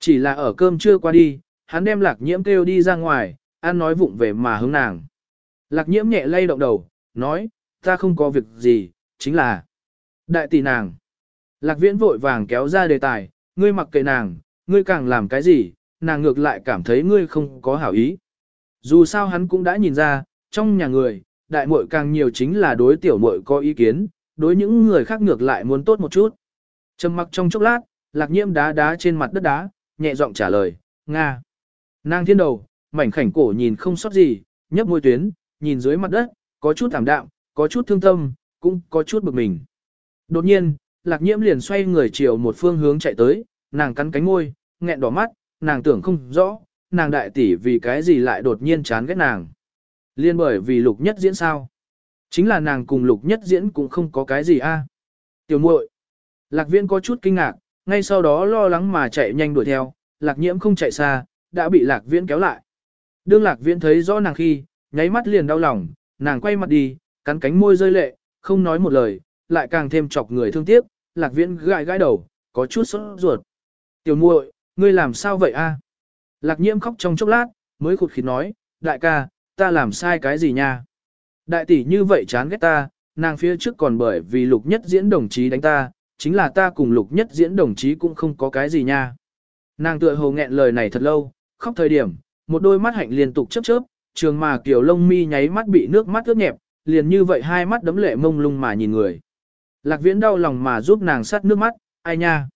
Chỉ là ở cơm trưa qua đi, hắn đem lạc nhiễm kêu đi ra ngoài, ăn nói vụng về mà hướng nàng. Lạc nhiễm nhẹ lay động đầu, nói, ta không có việc gì, chính là đại tỷ nàng. Lạc viễn vội vàng kéo ra đề tài, ngươi mặc kệ nàng, ngươi càng làm cái gì, nàng ngược lại cảm thấy ngươi không có hảo ý. Dù sao hắn cũng đã nhìn ra, trong nhà người, đại muội càng nhiều chính là đối tiểu muội có ý kiến, đối những người khác ngược lại muốn tốt một chút. Trầm mặc trong chốc lát, lạc nhiễm đá đá trên mặt đất đá, nhẹ giọng trả lời, Nga. Nàng thiên đầu, mảnh khảnh cổ nhìn không sót gì, nhấp môi tuyến, nhìn dưới mặt đất, có chút thảm đạm, có chút thương tâm, cũng có chút bực mình. Đột nhiên, lạc nhiễm liền xoay người chiều một phương hướng chạy tới, nàng cắn cánh môi, nghẹn đỏ mắt, nàng tưởng không rõ, nàng đại tỷ vì cái gì lại đột nhiên chán ghét nàng. Liên bởi vì lục nhất diễn sao. Chính là nàng cùng lục nhất diễn cũng không có cái gì a. À? Tiểu muội, lạc viễn có chút kinh ngạc, ngay sau đó lo lắng mà chạy nhanh đuổi theo, lạc nhiễm không chạy xa, đã bị lạc viễn kéo lại. Đương lạc viễn thấy rõ nàng khi, nháy mắt liền đau lòng, nàng quay mặt đi, cắn cánh môi rơi lệ, không nói một lời, lại càng thêm chọc người thương tiếc, lạc viễn gãi gãi đầu, có chút sốt ruột. Tiểu muội, ngươi làm sao vậy a? Lạc nhiễm khóc trong chốc lát, mới khụt khịt nói, đại ca, ta làm sai cái gì nha? Đại tỷ như vậy chán ghét ta, nàng phía trước còn bởi vì lục nhất diễn đồng chí đánh ta, chính là ta cùng lục nhất diễn đồng chí cũng không có cái gì nha. Nàng tựa hồ nghẹn lời này thật lâu, khóc thời điểm, một đôi mắt hạnh liên tục chớp chớp, trường mà kiểu lông mi nháy mắt bị nước mắt ướt nhẹp, liền như vậy hai mắt đấm lệ mông lung mà nhìn người. Lạc viễn đau lòng mà giúp nàng sát nước mắt, ai nha.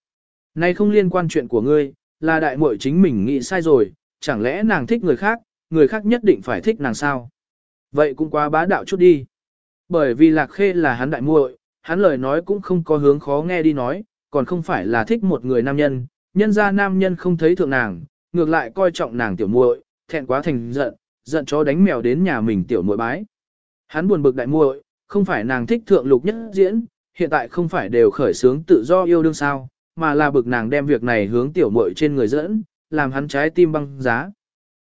Này không liên quan chuyện của ngươi, là đại muội chính mình nghĩ sai rồi, chẳng lẽ nàng thích người khác, người khác nhất định phải thích nàng sao? Vậy cũng quá bá đạo chút đi. Bởi vì lạc khê là hắn đại muội, hắn lời nói cũng không có hướng khó nghe đi nói, còn không phải là thích một người nam nhân, nhân ra nam nhân không thấy thượng nàng, ngược lại coi trọng nàng tiểu muội, thẹn quá thành giận, giận chó đánh mèo đến nhà mình tiểu muội bái. Hắn buồn bực đại muội, không phải nàng thích thượng lục nhất diễn, hiện tại không phải đều khởi sướng tự do yêu đương sao, mà là bực nàng đem việc này hướng tiểu muội trên người dẫn, làm hắn trái tim băng giá.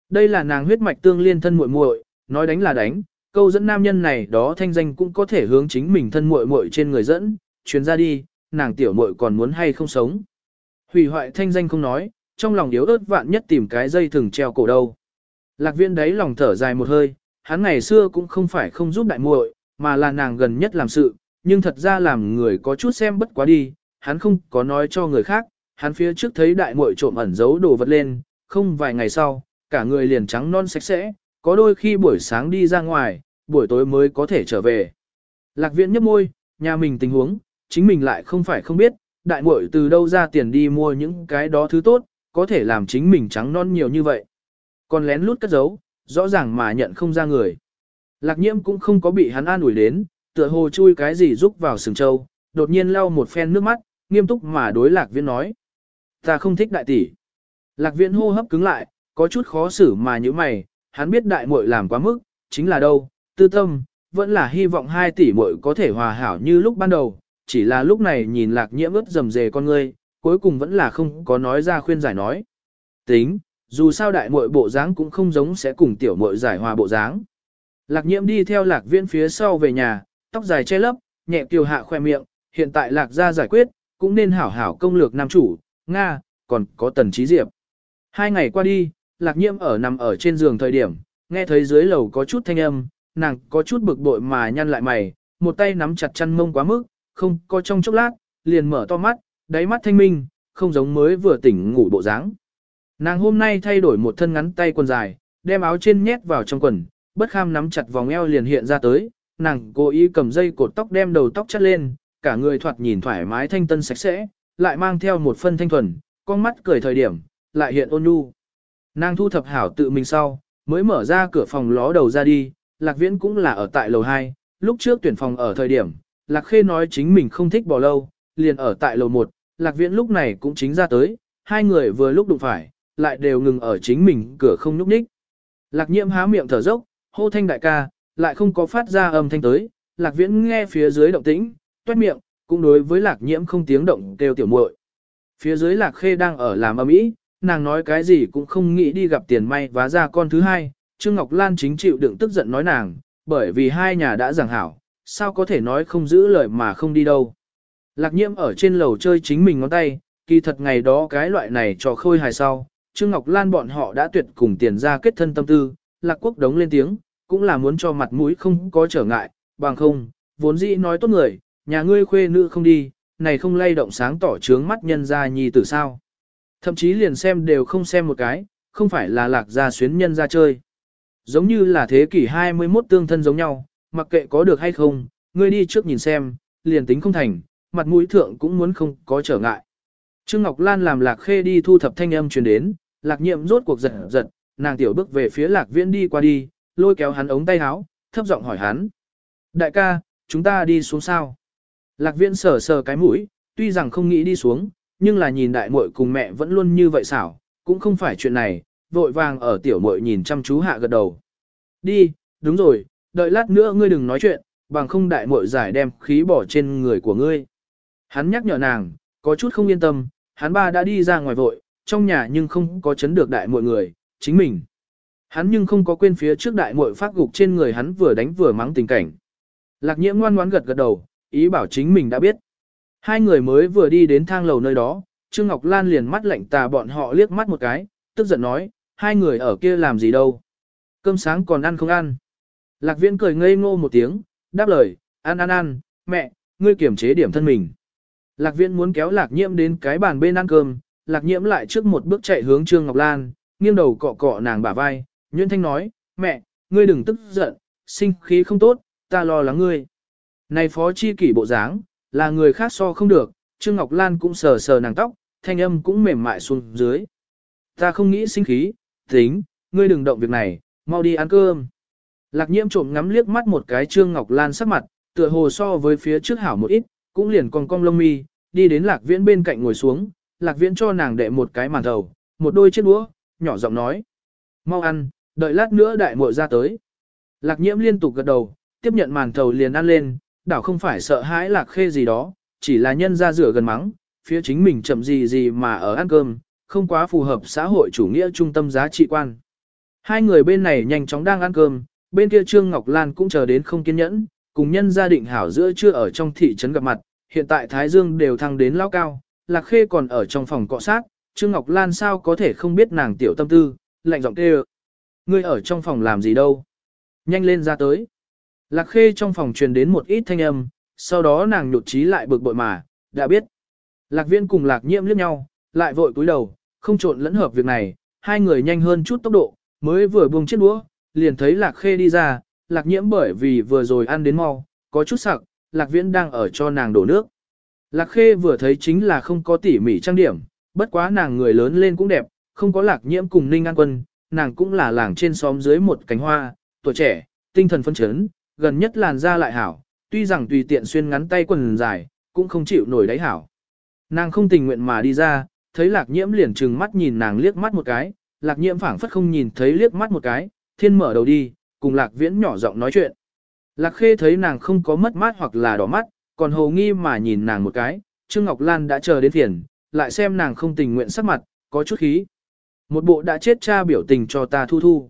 Đây là nàng huyết mạch tương liên thân muội muội, nói đánh là đánh, câu dẫn nam nhân này đó thanh danh cũng có thể hướng chính mình thân muội muội trên người dẫn, truyền ra đi, nàng tiểu muội còn muốn hay không sống. Hủy hoại thanh danh không nói, trong lòng yếu ớt vạn nhất tìm cái dây thừng treo cổ đâu. Lạc viên đấy lòng thở dài một hơi, hắn ngày xưa cũng không phải không giúp đại muội, mà là nàng gần nhất làm sự, nhưng thật ra làm người có chút xem bất quá đi, hắn không có nói cho người khác, hắn phía trước thấy đại muội trộm ẩn giấu đồ vật lên, không vài ngày sau, cả người liền trắng non sạch sẽ, có đôi khi buổi sáng đi ra ngoài, buổi tối mới có thể trở về. Lạc viện nhấp môi, nhà mình tình huống, chính mình lại không phải không biết, đại muội từ đâu ra tiền đi mua những cái đó thứ tốt, có thể làm chính mình trắng non nhiều như vậy. Còn lén lút cất giấu, rõ ràng mà nhận không ra người. Lạc nhiễm cũng không có bị hắn an ủi đến, tựa hồ chui cái gì rúc vào sừng châu, đột nhiên lau một phen nước mắt, nghiêm túc mà đối lạc viễn nói. Ta không thích đại tỷ. Lạc viễn hô hấp cứng lại, có chút khó xử mà như mày, hắn biết đại muội làm quá mức, chính là đâu, tư tâm, vẫn là hy vọng hai tỷ muội có thể hòa hảo như lúc ban đầu, chỉ là lúc này nhìn lạc nhiễm ướt rầm rề con ngươi, cuối cùng vẫn là không có nói ra khuyên giải nói. Tính, dù sao đại muội bộ dáng cũng không giống sẽ cùng tiểu muội giải hòa bộ dáng. Lạc nhiễm đi theo lạc viễn phía sau về nhà, tóc dài che lấp, nhẹ kiều hạ khoe miệng, hiện tại lạc ra giải quyết, cũng nên hảo hảo công lược nam chủ, Nga, còn có tần trí diệp. Hai ngày qua đi, lạc nhiễm ở nằm ở trên giường thời điểm, nghe thấy dưới lầu có chút thanh âm, nàng có chút bực bội mà nhăn lại mày, một tay nắm chặt chăn mông quá mức, không có trong chốc lát, liền mở to mắt, đáy mắt thanh minh, không giống mới vừa tỉnh ngủ bộ dáng. Nàng hôm nay thay đổi một thân ngắn tay quần dài, đem áo trên nhét vào trong quần, bất kham nắm chặt vòng eo liền hiện ra tới, nàng cố ý cầm dây cột tóc đem đầu tóc chắt lên, cả người thoạt nhìn thoải mái thanh tân sạch sẽ, lại mang theo một phân thanh thuần, con mắt cười thời điểm, lại hiện ôn nhu. Nàng thu thập hảo tự mình sau, mới mở ra cửa phòng ló đầu ra đi, Lạc Viễn cũng là ở tại lầu 2, lúc trước tuyển phòng ở thời điểm, Lạc Khê nói chính mình không thích bỏ lâu, liền ở tại lầu 1, Lạc Viễn lúc này cũng chính ra tới, hai người vừa lúc đụng phải, lại đều ngừng ở chính mình cửa không nhúc nhích. Lạc Nhiễm há miệng thở dốc, hô thanh đại ca, lại không có phát ra âm thanh tới, Lạc Viễn nghe phía dưới động tĩnh, toét miệng, cũng đối với Lạc Nhiễm không tiếng động kêu tiểu muội. Phía dưới Lạc Khê đang ở làm âm ý, nàng nói cái gì cũng không nghĩ đi gặp tiền may và ra con thứ hai, Trương Ngọc Lan chính chịu đựng tức giận nói nàng, bởi vì hai nhà đã giảng hảo, sao có thể nói không giữ lời mà không đi đâu. Lạc nhiễm ở trên lầu chơi chính mình ngón tay, kỳ thật ngày đó cái loại này trò khôi hài sau, Trương Ngọc Lan bọn họ đã tuyệt cùng tiền ra kết thân tâm tư, Lạc Quốc đống lên tiếng, cũng là muốn cho mặt mũi không có trở ngại, bằng không, vốn dĩ nói tốt người, nhà ngươi khuê nữ không đi, này không lay động sáng tỏ trướng mắt nhân ra nhi tử sao. Thậm chí liền xem đều không xem một cái, không phải là lạc gia xuyến nhân ra chơi. Giống như là thế kỷ 21 tương thân giống nhau, mặc kệ có được hay không, ngươi đi trước nhìn xem, liền tính không thành, mặt mũi thượng cũng muốn không có trở ngại. Trương Ngọc Lan làm lạc khê đi thu thập thanh âm truyền đến, lạc nhiệm rốt cuộc giật giật, nàng tiểu bước về phía lạc viễn đi qua đi, lôi kéo hắn ống tay áo, thấp giọng hỏi hắn. Đại ca, chúng ta đi xuống sao? Lạc viễn sờ sờ cái mũi, tuy rằng không nghĩ đi xuống, nhưng là nhìn đại muội cùng mẹ vẫn luôn như vậy xảo, cũng không phải chuyện này, vội vàng ở tiểu muội nhìn chăm chú hạ gật đầu. Đi, đúng rồi, đợi lát nữa ngươi đừng nói chuyện, bằng không đại muội giải đem khí bỏ trên người của ngươi. Hắn nhắc nhở nàng, có chút không yên tâm, hắn ba đã đi ra ngoài vội, trong nhà nhưng không có chấn được đại muội người, chính mình. Hắn nhưng không có quên phía trước đại muội phát gục trên người hắn vừa đánh vừa mắng tình cảnh. Lạc nhiễm ngoan ngoãn gật gật đầu, ý bảo chính mình đã biết. Hai người mới vừa đi đến thang lầu nơi đó, Trương Ngọc Lan liền mắt lạnh tà bọn họ liếc mắt một cái, tức giận nói, hai người ở kia làm gì đâu. Cơm sáng còn ăn không ăn. Lạc viễn cười ngây ngô một tiếng, đáp lời, ăn ăn ăn, mẹ, ngươi kiểm chế điểm thân mình. Lạc viễn muốn kéo lạc nhiễm đến cái bàn bên ăn cơm, lạc nhiễm lại trước một bước chạy hướng Trương Ngọc Lan, nghiêng đầu cọ cọ nàng bả vai, Nguyễn Thanh nói, mẹ, ngươi đừng tức giận, sinh khí không tốt, ta lo lắng ngươi. Này phó chi kỷ bộ dáng, là người khác so không được, Trương Ngọc Lan cũng sờ sờ nàng tóc, thanh âm cũng mềm mại xuống dưới. Ta không nghĩ sinh khí, tính, ngươi đừng động việc này, mau đi ăn cơm. Lạc nhiễm trộm ngắm liếc mắt một cái Trương Ngọc Lan sắc mặt, tựa hồ so với phía trước hảo một ít, cũng liền cong cong lông mi, đi đến lạc viễn bên cạnh ngồi xuống, lạc viễn cho nàng đệ một cái màn thầu, một đôi chiếc đũa, nhỏ giọng nói. Mau ăn, đợi lát nữa đại muội ra tới. Lạc nhiễm liên tục gật đầu, tiếp nhận màn thầu liền ăn lên, đảo không phải sợ hãi lạc khê gì đó, chỉ là nhân ra rửa gần mắng, phía chính mình chậm gì gì mà ở ăn cơm, không quá phù hợp xã hội chủ nghĩa trung tâm giá trị quan. Hai người bên này nhanh chóng đang ăn cơm, bên kia Trương Ngọc Lan cũng chờ đến không kiên nhẫn, cùng nhân gia định hảo giữa chưa ở trong thị trấn gặp mặt, hiện tại Thái Dương đều thăng đến lao cao, Lạc Khê còn ở trong phòng cọ sát, Trương Ngọc Lan sao có thể không biết nàng tiểu tâm tư, lạnh giọng kêu. Ngươi ở trong phòng làm gì đâu? Nhanh lên ra tới. Lạc Khê trong phòng truyền đến một ít thanh âm, sau đó nàng nhột trí lại bực bội mà, đã biết. Lạc Viên cùng Lạc Nhiễm liếc nhau, lại vội cúi đầu, không trộn lẫn hợp việc này, hai người nhanh hơn chút tốc độ, mới vừa buông chiếc đũa, liền thấy Lạc Khê đi ra, Lạc Nhiễm bởi vì vừa rồi ăn đến mau, có chút sặc, Lạc Viễn đang ở cho nàng đổ nước. Lạc Khê vừa thấy chính là không có tỉ mỉ trang điểm, bất quá nàng người lớn lên cũng đẹp, không có Lạc Nhiễm cùng Ninh An Quân, nàng cũng là làng trên xóm dưới một cánh hoa, tuổi trẻ, tinh thần phấn chấn, gần nhất làn da lại hảo, tuy rằng tùy tiện xuyên ngắn tay quần dài, cũng không chịu nổi đáy hảo. Nàng không tình nguyện mà đi ra, thấy lạc nhiễm liền trừng mắt nhìn nàng liếc mắt một cái, lạc nhiễm phảng phất không nhìn thấy liếc mắt một cái, thiên mở đầu đi, cùng lạc viễn nhỏ giọng nói chuyện. Lạc khê thấy nàng không có mất mát hoặc là đỏ mắt, còn hồ nghi mà nhìn nàng một cái, Trương Ngọc Lan đã chờ đến phiền, lại xem nàng không tình nguyện sắc mặt, có chút khí. Một bộ đã chết cha biểu tình cho ta thu thu.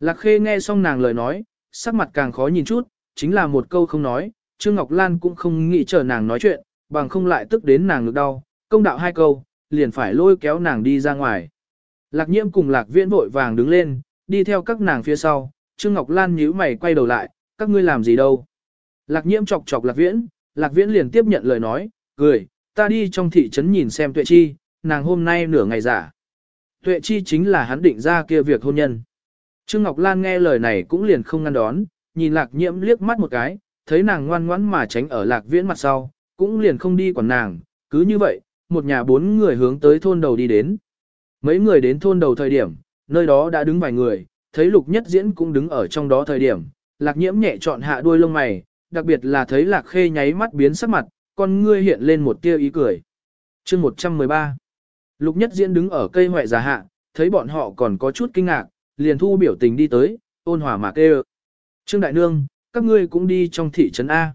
Lạc khê nghe xong nàng lời nói, sắc mặt càng khó nhìn chút, chính là một câu không nói, Trương Ngọc Lan cũng không nghĩ chờ nàng nói chuyện, bằng không lại tức đến nàng ngực đau, công đạo hai câu, liền phải lôi kéo nàng đi ra ngoài. Lạc nhiễm cùng lạc viễn vội vàng đứng lên, đi theo các nàng phía sau, Trương Ngọc Lan nhíu mày quay đầu lại, các ngươi làm gì đâu. Lạc nhiễm chọc chọc lạc viễn, lạc viễn liền tiếp nhận lời nói, cười, ta đi trong thị trấn nhìn xem tuệ chi, nàng hôm nay nửa ngày giả. Tuệ chi chính là hắn định ra kia việc hôn nhân. Trương Ngọc Lan nghe lời này cũng liền không ngăn đón, nhìn lạc nhiễm liếc mắt một cái, thấy nàng ngoan ngoãn mà tránh ở lạc viễn mặt sau, cũng liền không đi quản nàng, cứ như vậy, một nhà bốn người hướng tới thôn đầu đi đến. Mấy người đến thôn đầu thời điểm, nơi đó đã đứng vài người, thấy lục nhất diễn cũng đứng ở trong đó thời điểm, lạc nhiễm nhẹ chọn hạ đuôi lông mày, đặc biệt là thấy lạc khê nháy mắt biến sắc mặt, con ngươi hiện lên một tia ý cười. chương 113 Lục nhất diễn đứng ở cây hoại già hạ, thấy bọn họ còn có chút kinh ngạc, liền thu biểu tình đi tới, ôn hòa mà kêu. Trương Đại Nương, các ngươi cũng đi trong thị trấn A.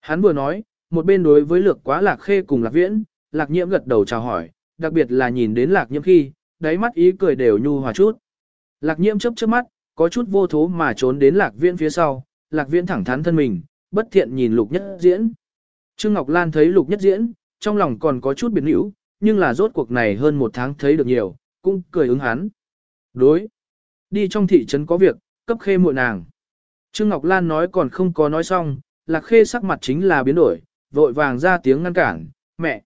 Hắn vừa nói, một bên đối với lược quá lạc khê cùng lạc viễn, lạc nhiễm gật đầu chào hỏi, đặc biệt là nhìn đến lạc nhiễm khi, đáy mắt ý cười đều nhu hòa chút. Lạc nhiễm chớp chớp mắt, có chút vô thố mà trốn đến lạc viễn phía sau, lạc viễn thẳng thắn thân mình, bất thiện nhìn lục nhất diễn. Trương Ngọc Lan thấy lục nhất diễn, trong lòng còn có chút biệt hữu, nhưng là rốt cuộc này hơn một tháng thấy được nhiều, cũng cười ứng hắn. Đối. Đi trong thị trấn có việc, cấp khê muội nàng. Trương Ngọc Lan nói còn không có nói xong, lạc khê sắc mặt chính là biến đổi, vội vàng ra tiếng ngăn cản, mẹ.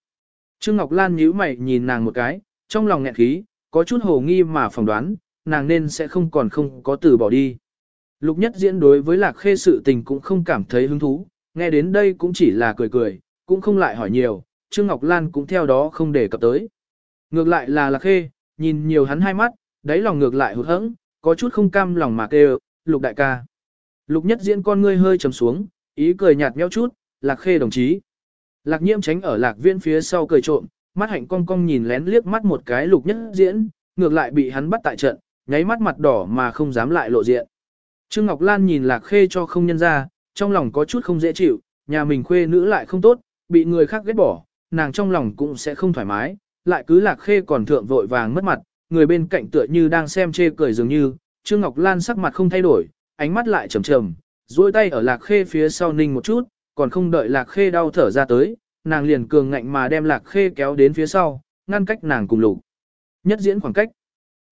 Trương Ngọc Lan nhíu mày nhìn nàng một cái, trong lòng nghẹn khí, có chút hồ nghi mà phỏng đoán, nàng nên sẽ không còn không có từ bỏ đi. Lục nhất diễn đối với lạc khê sự tình cũng không cảm thấy hứng thú, nghe đến đây cũng chỉ là cười cười, cũng không lại hỏi nhiều, Trương Ngọc Lan cũng theo đó không để cập tới. Ngược lại là lạc khê, nhìn nhiều hắn hai mắt, đáy lòng ngược lại hụt hẫng, có chút không cam lòng mà kêu, lục đại ca. Lục nhất diễn con ngươi hơi trầm xuống, ý cười nhạt nhẽo chút, lạc khê đồng chí. Lạc nhiễm tránh ở lạc viên phía sau cười trộm, mắt hạnh cong cong nhìn lén liếc mắt một cái lục nhất diễn, ngược lại bị hắn bắt tại trận, nháy mắt mặt đỏ mà không dám lại lộ diện. Trương Ngọc Lan nhìn lạc khê cho không nhân ra, trong lòng có chút không dễ chịu, nhà mình khuê nữ lại không tốt, bị người khác ghét bỏ, nàng trong lòng cũng sẽ không thoải mái, lại cứ lạc khê còn thượng vội vàng mất mặt, người bên cạnh tựa như đang xem chê cười dường như, Trương Ngọc Lan sắc mặt không thay đổi, ánh mắt lại trầm trầm, duỗi tay ở lạc khê phía sau ninh một chút, còn không đợi lạc khê đau thở ra tới, nàng liền cường ngạnh mà đem lạc khê kéo đến phía sau, ngăn cách nàng cùng lục. Nhất diễn khoảng cách.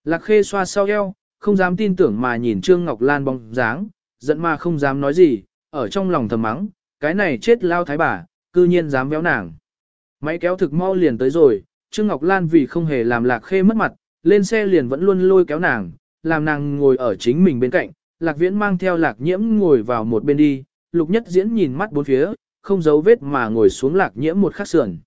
Lạc khê xoa sau eo, không dám tin tưởng mà nhìn Trương Ngọc Lan bóng dáng, giận mà không dám nói gì, ở trong lòng thầm mắng, cái này chết lao thái bà, cư nhiên dám véo nàng. Máy kéo thực mau liền tới rồi, Trương Ngọc Lan vì không hề làm lạc khê mất mặt, lên xe liền vẫn luôn lôi kéo nàng, làm nàng ngồi ở chính mình bên cạnh, lạc viễn mang theo lạc nhiễm ngồi vào một bên đi, lục nhất diễn nhìn mắt bốn phía, không giấu vết mà ngồi xuống lạc nhiễm một khắc sườn.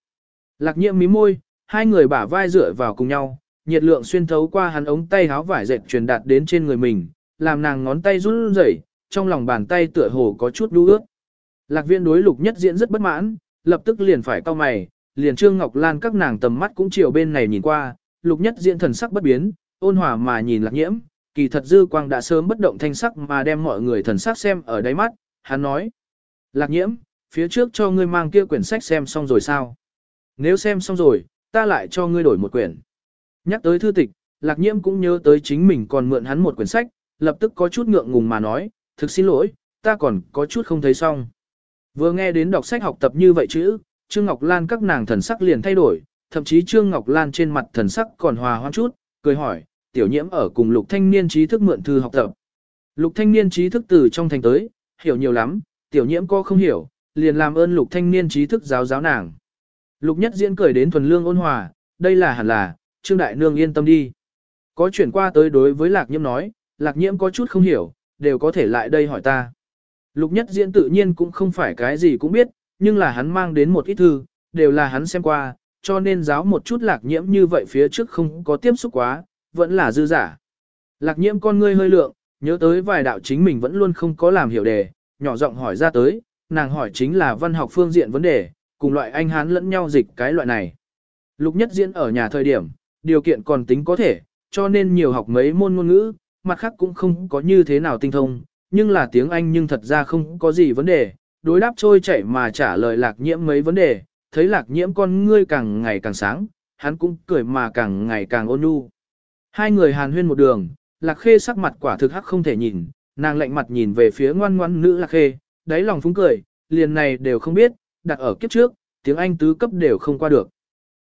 Lạc nhiễm mí môi, hai người bả vai dựa vào cùng nhau, nhiệt lượng xuyên thấu qua hắn ống tay háo vải dệt truyền đạt đến trên người mình, làm nàng ngón tay run rẩy, trong lòng bàn tay tựa hồ có chút đu ước. Lạc viên đối lục nhất diễn rất bất mãn, lập tức liền phải cau mày, liền Trương Ngọc Lan các nàng tầm mắt cũng chiều bên này nhìn qua, lục nhất diễn thần sắc bất biến, ôn hòa mà nhìn lạc nhiễm, kỳ thật dư quang đã sớm bất động thanh sắc mà đem mọi người thần sắc xem ở đáy mắt, hắn nói. Lạc nhiễm, phía trước cho ngươi mang kia quyển sách xem xong rồi sao? Nếu xem xong rồi, ta lại cho ngươi đổi một quyển. Nhắc tới thư tịch, lạc nhiễm cũng nhớ tới chính mình còn mượn hắn một quyển sách, lập tức có chút ngượng ngùng mà nói, thực xin lỗi, ta còn có chút không thấy xong. Vừa nghe đến đọc sách học tập như vậy chứ, Trương Ngọc Lan các nàng thần sắc liền thay đổi, thậm chí Trương Ngọc Lan trên mặt thần sắc còn hòa hoãn chút, cười hỏi, tiểu nhiễm ở cùng lục thanh niên trí thức mượn thư học tập. Lục thanh niên trí thức từ trong thành tới, hiểu nhiều lắm, tiểu nhiễm có không hiểu, liền làm ơn lục thanh niên trí thức giáo giáo nàng. Lục nhất diễn cười đến thuần lương ôn hòa, đây là hẳn là, Trương Đại Nương yên tâm đi. Có chuyển qua tới đối với lạc nhiễm nói, lạc nhiễm có chút không hiểu, đều có thể lại đây hỏi ta. Lục nhất diễn tự nhiên cũng không phải cái gì cũng biết, nhưng là hắn mang đến một ít thư, đều là hắn xem qua, cho nên giáo một chút lạc nhiễm như vậy phía trước không có tiếp xúc quá, vẫn là dư giả. Lạc nhiễm con ngươi hơi lượng, nhớ tới vài đạo chính mình vẫn luôn không có làm hiểu đề, nhỏ giọng hỏi ra tới, nàng hỏi chính là văn học phương diện vấn đề, cùng loại anh hán lẫn nhau dịch cái loại này. Lục nhất diễn ở nhà thời điểm, điều kiện còn tính có thể, cho nên nhiều học mấy môn ngôn ngữ, mặt khác cũng không có như thế nào tinh thông, nhưng là tiếng Anh nhưng thật ra không có gì vấn đề, đối đáp trôi chảy mà trả lời lạc nhiễm mấy vấn đề, thấy lạc nhiễm con ngươi càng ngày càng sáng, hắn cũng cười mà càng ngày càng ôn nhu. Hai người hàn huyên một đường, lạc khê sắc mặt quả thực hắc không thể nhìn, nàng lạnh mặt nhìn về phía ngoan ngoan nữ lạc khê, đáy lòng phúng cười, liền này đều không biết, đặt ở kiếp trước, tiếng Anh tứ cấp đều không qua được.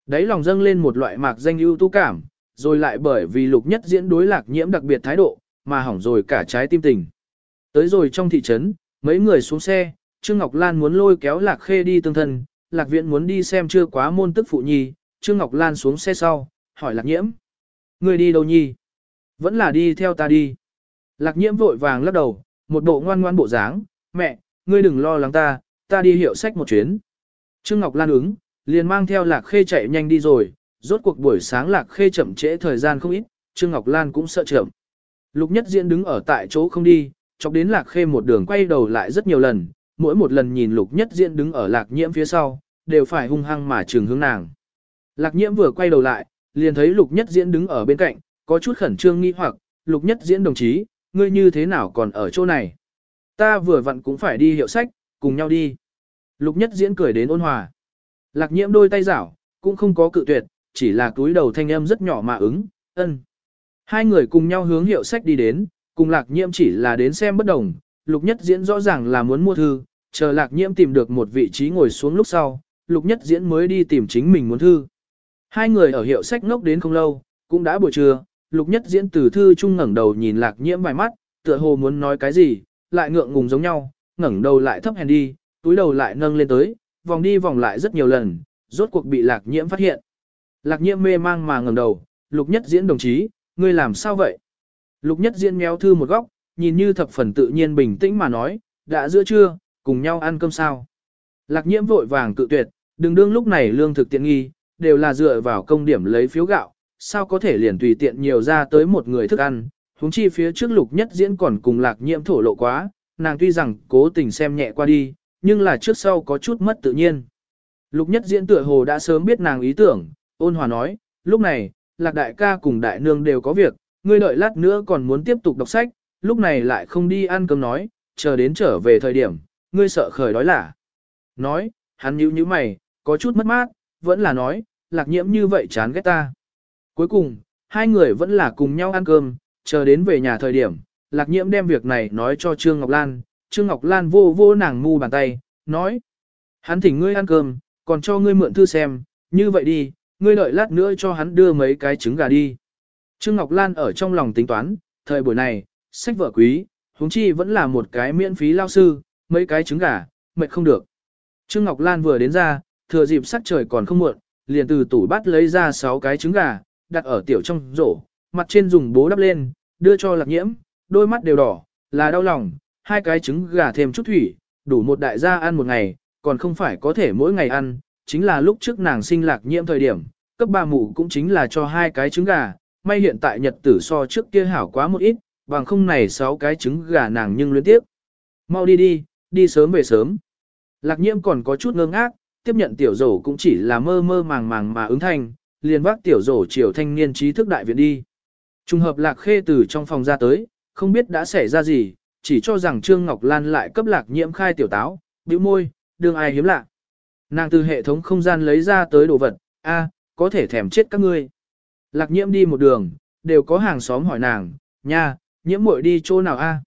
Đáy lòng dâng lên một loại mạc danh ưu tú cảm, rồi lại bởi vì lục nhất diễn đối lạc nhiễm đặc biệt thái độ, mà hỏng rồi cả trái tim tình. Tới rồi trong thị trấn, mấy người xuống xe, Trương Ngọc Lan muốn lôi kéo lạc khê đi tương thân, lạc viện muốn đi xem chưa quá môn tức phụ nhi, Trương Ngọc Lan xuống xe sau, hỏi lạc nhiễm. Người đi đâu nhi? Vẫn là đi theo ta đi. Lạc nhiễm vội vàng lắc đầu, một bộ ngoan ngoan bộ dáng, mẹ, ngươi đừng lo lắng ta, ta đi hiệu sách một chuyến. Trương Ngọc Lan ứng, liền mang theo lạc khê chạy nhanh đi rồi, rốt cuộc buổi sáng lạc khê chậm trễ thời gian không ít, Trương Ngọc Lan cũng sợ chậm. Lục Nhất Diễn đứng ở tại chỗ không đi, chọc đến lạc khê một đường quay đầu lại rất nhiều lần, mỗi một lần nhìn Lục Nhất Diễn đứng ở lạc nhiễm phía sau, đều phải hung hăng mà trường hướng nàng. Lạc nhiễm vừa quay đầu lại, liền thấy Lục Nhất Diễn đứng ở bên cạnh, có chút khẩn trương nghi hoặc, Lục Nhất Diễn đồng chí, ngươi như thế nào còn ở chỗ này? Ta vừa vặn cũng phải đi hiệu sách, cùng nhau đi. Lục Nhất Diễn cười đến ôn hòa. Lạc nhiễm đôi tay rảo, cũng không có cự tuyệt, chỉ là túi đầu thanh âm rất nhỏ mà ứng, ân. Hai người cùng nhau hướng hiệu sách đi đến, cùng lạc nhiễm chỉ là đến xem bất đồng, lục nhất diễn rõ ràng là muốn mua thư, chờ lạc nhiễm tìm được một vị trí ngồi xuống lúc sau, lục nhất diễn mới đi tìm chính mình muốn thư. Hai người ở hiệu sách ngốc đến không lâu, cũng đã buổi trưa, lục nhất diễn từ thư chung ngẩng đầu nhìn lạc nhiễm vài mắt, tựa hồ muốn nói cái gì, lại ngượng ngùng giống nhau, ngẩng đầu lại thấp hèn đi, túi đầu lại nâng lên tới, vòng đi vòng lại rất nhiều lần, rốt cuộc bị lạc nhiễm phát hiện. Lạc nhiễm mê mang mà ngẩng đầu, lục nhất diễn đồng chí, ngươi làm sao vậy? Lục nhất diễn méo thư một góc, nhìn như thập phần tự nhiên bình tĩnh mà nói, đã giữa trưa, cùng nhau ăn cơm sao? Lạc nhiễm vội vàng cự tuyệt, đừng đương lúc này lương thực tiện nghi, đều là dựa vào công điểm lấy phiếu gạo, sao có thể liền tùy tiện nhiều ra tới một người thức ăn, huống chi phía trước lục nhất diễn còn cùng lạc nhiễm thổ lộ quá, nàng tuy rằng cố tình xem nhẹ qua đi, nhưng là trước sau có chút mất tự nhiên. Lục nhất diễn tựa hồ đã sớm biết nàng ý tưởng, ôn hòa nói, lúc này, lạc đại ca cùng đại nương đều có việc, ngươi đợi lát nữa còn muốn tiếp tục đọc sách, lúc này lại không đi ăn cơm nói, chờ đến trở về thời điểm, ngươi sợ khởi đói là? Nói, hắn nhíu nhíu mày, có chút mất mát, vẫn là nói, lạc nhiễm như vậy chán ghét ta. Cuối cùng, hai người vẫn là cùng nhau ăn cơm, chờ đến về nhà thời điểm, lạc nhiễm đem việc này nói cho Trương Ngọc Lan, Trương Ngọc Lan vô vô nàng ngu bàn tay, nói, hắn thỉnh ngươi ăn cơm, còn cho ngươi mượn thư xem, như vậy đi, ngươi đợi lát nữa cho hắn đưa mấy cái trứng gà đi. Trương Ngọc Lan ở trong lòng tính toán, thời buổi này, sách vở quý, huống chi vẫn là một cái miễn phí lao sư, mấy cái trứng gà, mệt không được. Trương Ngọc Lan vừa đến ra, thừa dịp sắc trời còn không muộn, liền từ tủ bắt lấy ra 6 cái trứng gà, đặt ở tiểu trong rổ, mặt trên dùng bố đắp lên, đưa cho lạc nhiễm, đôi mắt đều đỏ, là đau lòng, hai cái trứng gà thêm chút thủy, đủ một đại gia ăn một ngày, còn không phải có thể mỗi ngày ăn, chính là lúc trước nàng sinh lạc nhiễm thời điểm, cấp ba mụ cũng chính là cho hai cái trứng gà, may hiện tại nhật tử so trước kia hảo quá một ít, bằng không này sáu cái trứng gà nàng nhưng luyến tiếp. Mau đi đi, đi sớm về sớm. Lạc nhiễm còn có chút ngơ ngác, tiếp nhận tiểu rổ cũng chỉ là mơ mơ màng màng mà ứng thành, liền vác tiểu rổ chiều thanh niên trí thức đại viện đi. Trùng hợp lạc khê từ trong phòng ra tới, không biết đã xảy ra gì, chỉ cho rằng Trương Ngọc Lan lại cấp lạc nhiễm khai tiểu táo, bĩu môi, đương ai hiếm lạ. Nàng từ hệ thống không gian lấy ra tới đồ vật, a, có thể thèm chết các ngươi. Lạc nhiễm đi một đường, đều có hàng xóm hỏi nàng, nha, nhiễm muội đi chỗ nào a?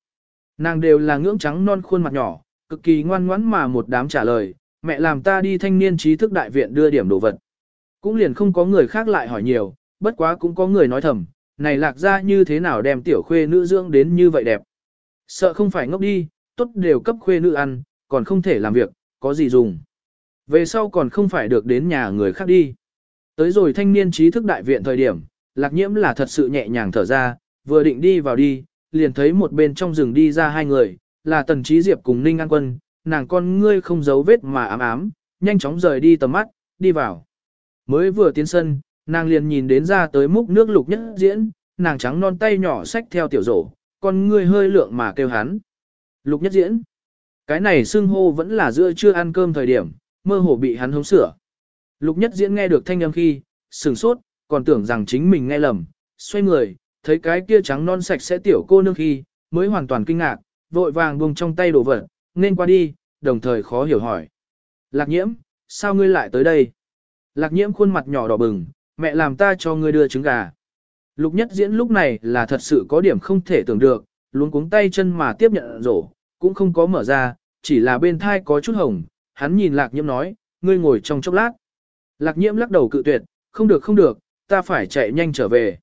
Nàng đều là ngưỡng trắng non khuôn mặt nhỏ, cực kỳ ngoan ngoãn mà một đám trả lời, mẹ làm ta đi thanh niên trí thức đại viện đưa điểm đồ vật. Cũng liền không có người khác lại hỏi nhiều, bất quá cũng có người nói thầm, này lạc ra như thế nào đem tiểu khuê nữ dưỡng đến như vậy đẹp. Sợ không phải ngốc đi, tốt đều cấp khuê nữ ăn, còn không thể làm việc, có gì dùng. Về sau còn không phải được đến nhà người khác đi. Tới rồi thanh niên trí thức đại viện thời điểm, lạc nhiễm là thật sự nhẹ nhàng thở ra, vừa định đi vào đi, liền thấy một bên trong rừng đi ra hai người, là Tần Trí Diệp cùng Ninh An Quân, nàng con ngươi không giấu vết mà ám ám, nhanh chóng rời đi tầm mắt, đi vào. Mới vừa tiến sân, nàng liền nhìn đến ra tới múc nước lục nhất diễn, nàng trắng non tay nhỏ xách theo tiểu rổ, con ngươi hơi lượng mà kêu hắn. Lục nhất diễn. Cái này xưng hô vẫn là giữa chưa ăn cơm thời điểm, mơ hồ bị hắn hống sửa. Lục nhất diễn nghe được thanh âm khi, sừng sốt, còn tưởng rằng chính mình nghe lầm, xoay người, thấy cái kia trắng non sạch sẽ tiểu cô nương khi, mới hoàn toàn kinh ngạc, vội vàng buông trong tay đồ vật, nên qua đi, đồng thời khó hiểu hỏi. Lạc nhiễm, sao ngươi lại tới đây? Lạc nhiễm khuôn mặt nhỏ đỏ bừng, mẹ làm ta cho ngươi đưa trứng gà. Lục nhất diễn lúc này là thật sự có điểm không thể tưởng được, luôn cuống tay chân mà tiếp nhận rổ, cũng không có mở ra, chỉ là bên thai có chút hồng, hắn nhìn lạc nhiễm nói, ngươi ngồi trong chốc lát. Lạc nhiễm lắc đầu cự tuyệt, không được không được, ta phải chạy nhanh trở về.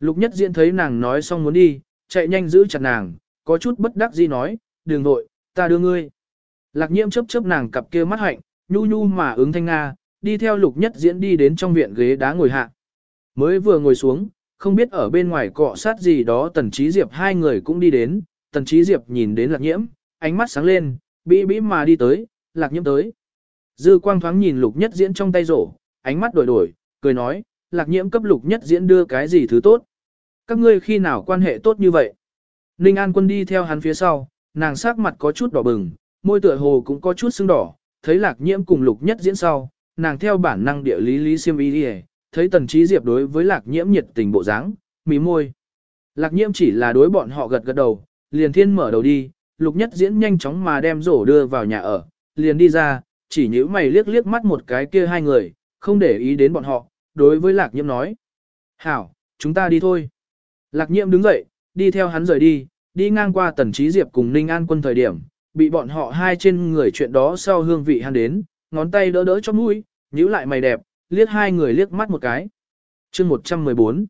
Lục nhất diễn thấy nàng nói xong muốn đi, chạy nhanh giữ chặt nàng, có chút bất đắc dĩ nói, đường nội, ta đưa ngươi. Lạc nhiễm chấp chấp nàng cặp kia mắt hạnh, nhu nhu mà ứng thanh Nga, đi theo lục nhất diễn đi đến trong viện ghế đá ngồi hạ. Mới vừa ngồi xuống, không biết ở bên ngoài cọ sát gì đó tần trí diệp hai người cũng đi đến, tần trí diệp nhìn đến lạc nhiễm, ánh mắt sáng lên, bĩ bĩ mà đi tới, lạc nhiễm tới. Dư quang thoáng nhìn lục nhất diễn trong tay rổ, ánh mắt đổi đổi, cười nói, lạc nhiễm cấp lục nhất diễn đưa cái gì thứ tốt. Các ngươi khi nào quan hệ tốt như vậy? Ninh An quân đi theo hắn phía sau, nàng sắc mặt có chút đỏ bừng, môi tựa hồ cũng có chút sưng đỏ, thấy lạc nhiễm cùng lục nhất diễn sau, nàng theo bản năng địa lý lý siêm y đi thấy tần trí diệp đối với lạc nhiễm nhiệt tình bộ dáng, mí môi. Lạc nhiễm chỉ là đối bọn họ gật gật đầu, liền thiên mở đầu đi, lục nhất diễn nhanh chóng mà đem rổ đưa vào nhà ở, liền đi ra, chỉ nhíu mày liếc liếc mắt một cái kia hai người, không để ý đến bọn họ, đối với lạc nhiễm nói. Hảo, chúng ta đi thôi. Lạc nhiễm đứng dậy, đi theo hắn rời đi, đi ngang qua tần trí diệp cùng Ninh An quân thời điểm, bị bọn họ hai trên người chuyện đó sau hương vị hắn đến, ngón tay đỡ đỡ cho mũi, nhíu lại mày đẹp, liếc hai người liếc mắt một cái. chương 114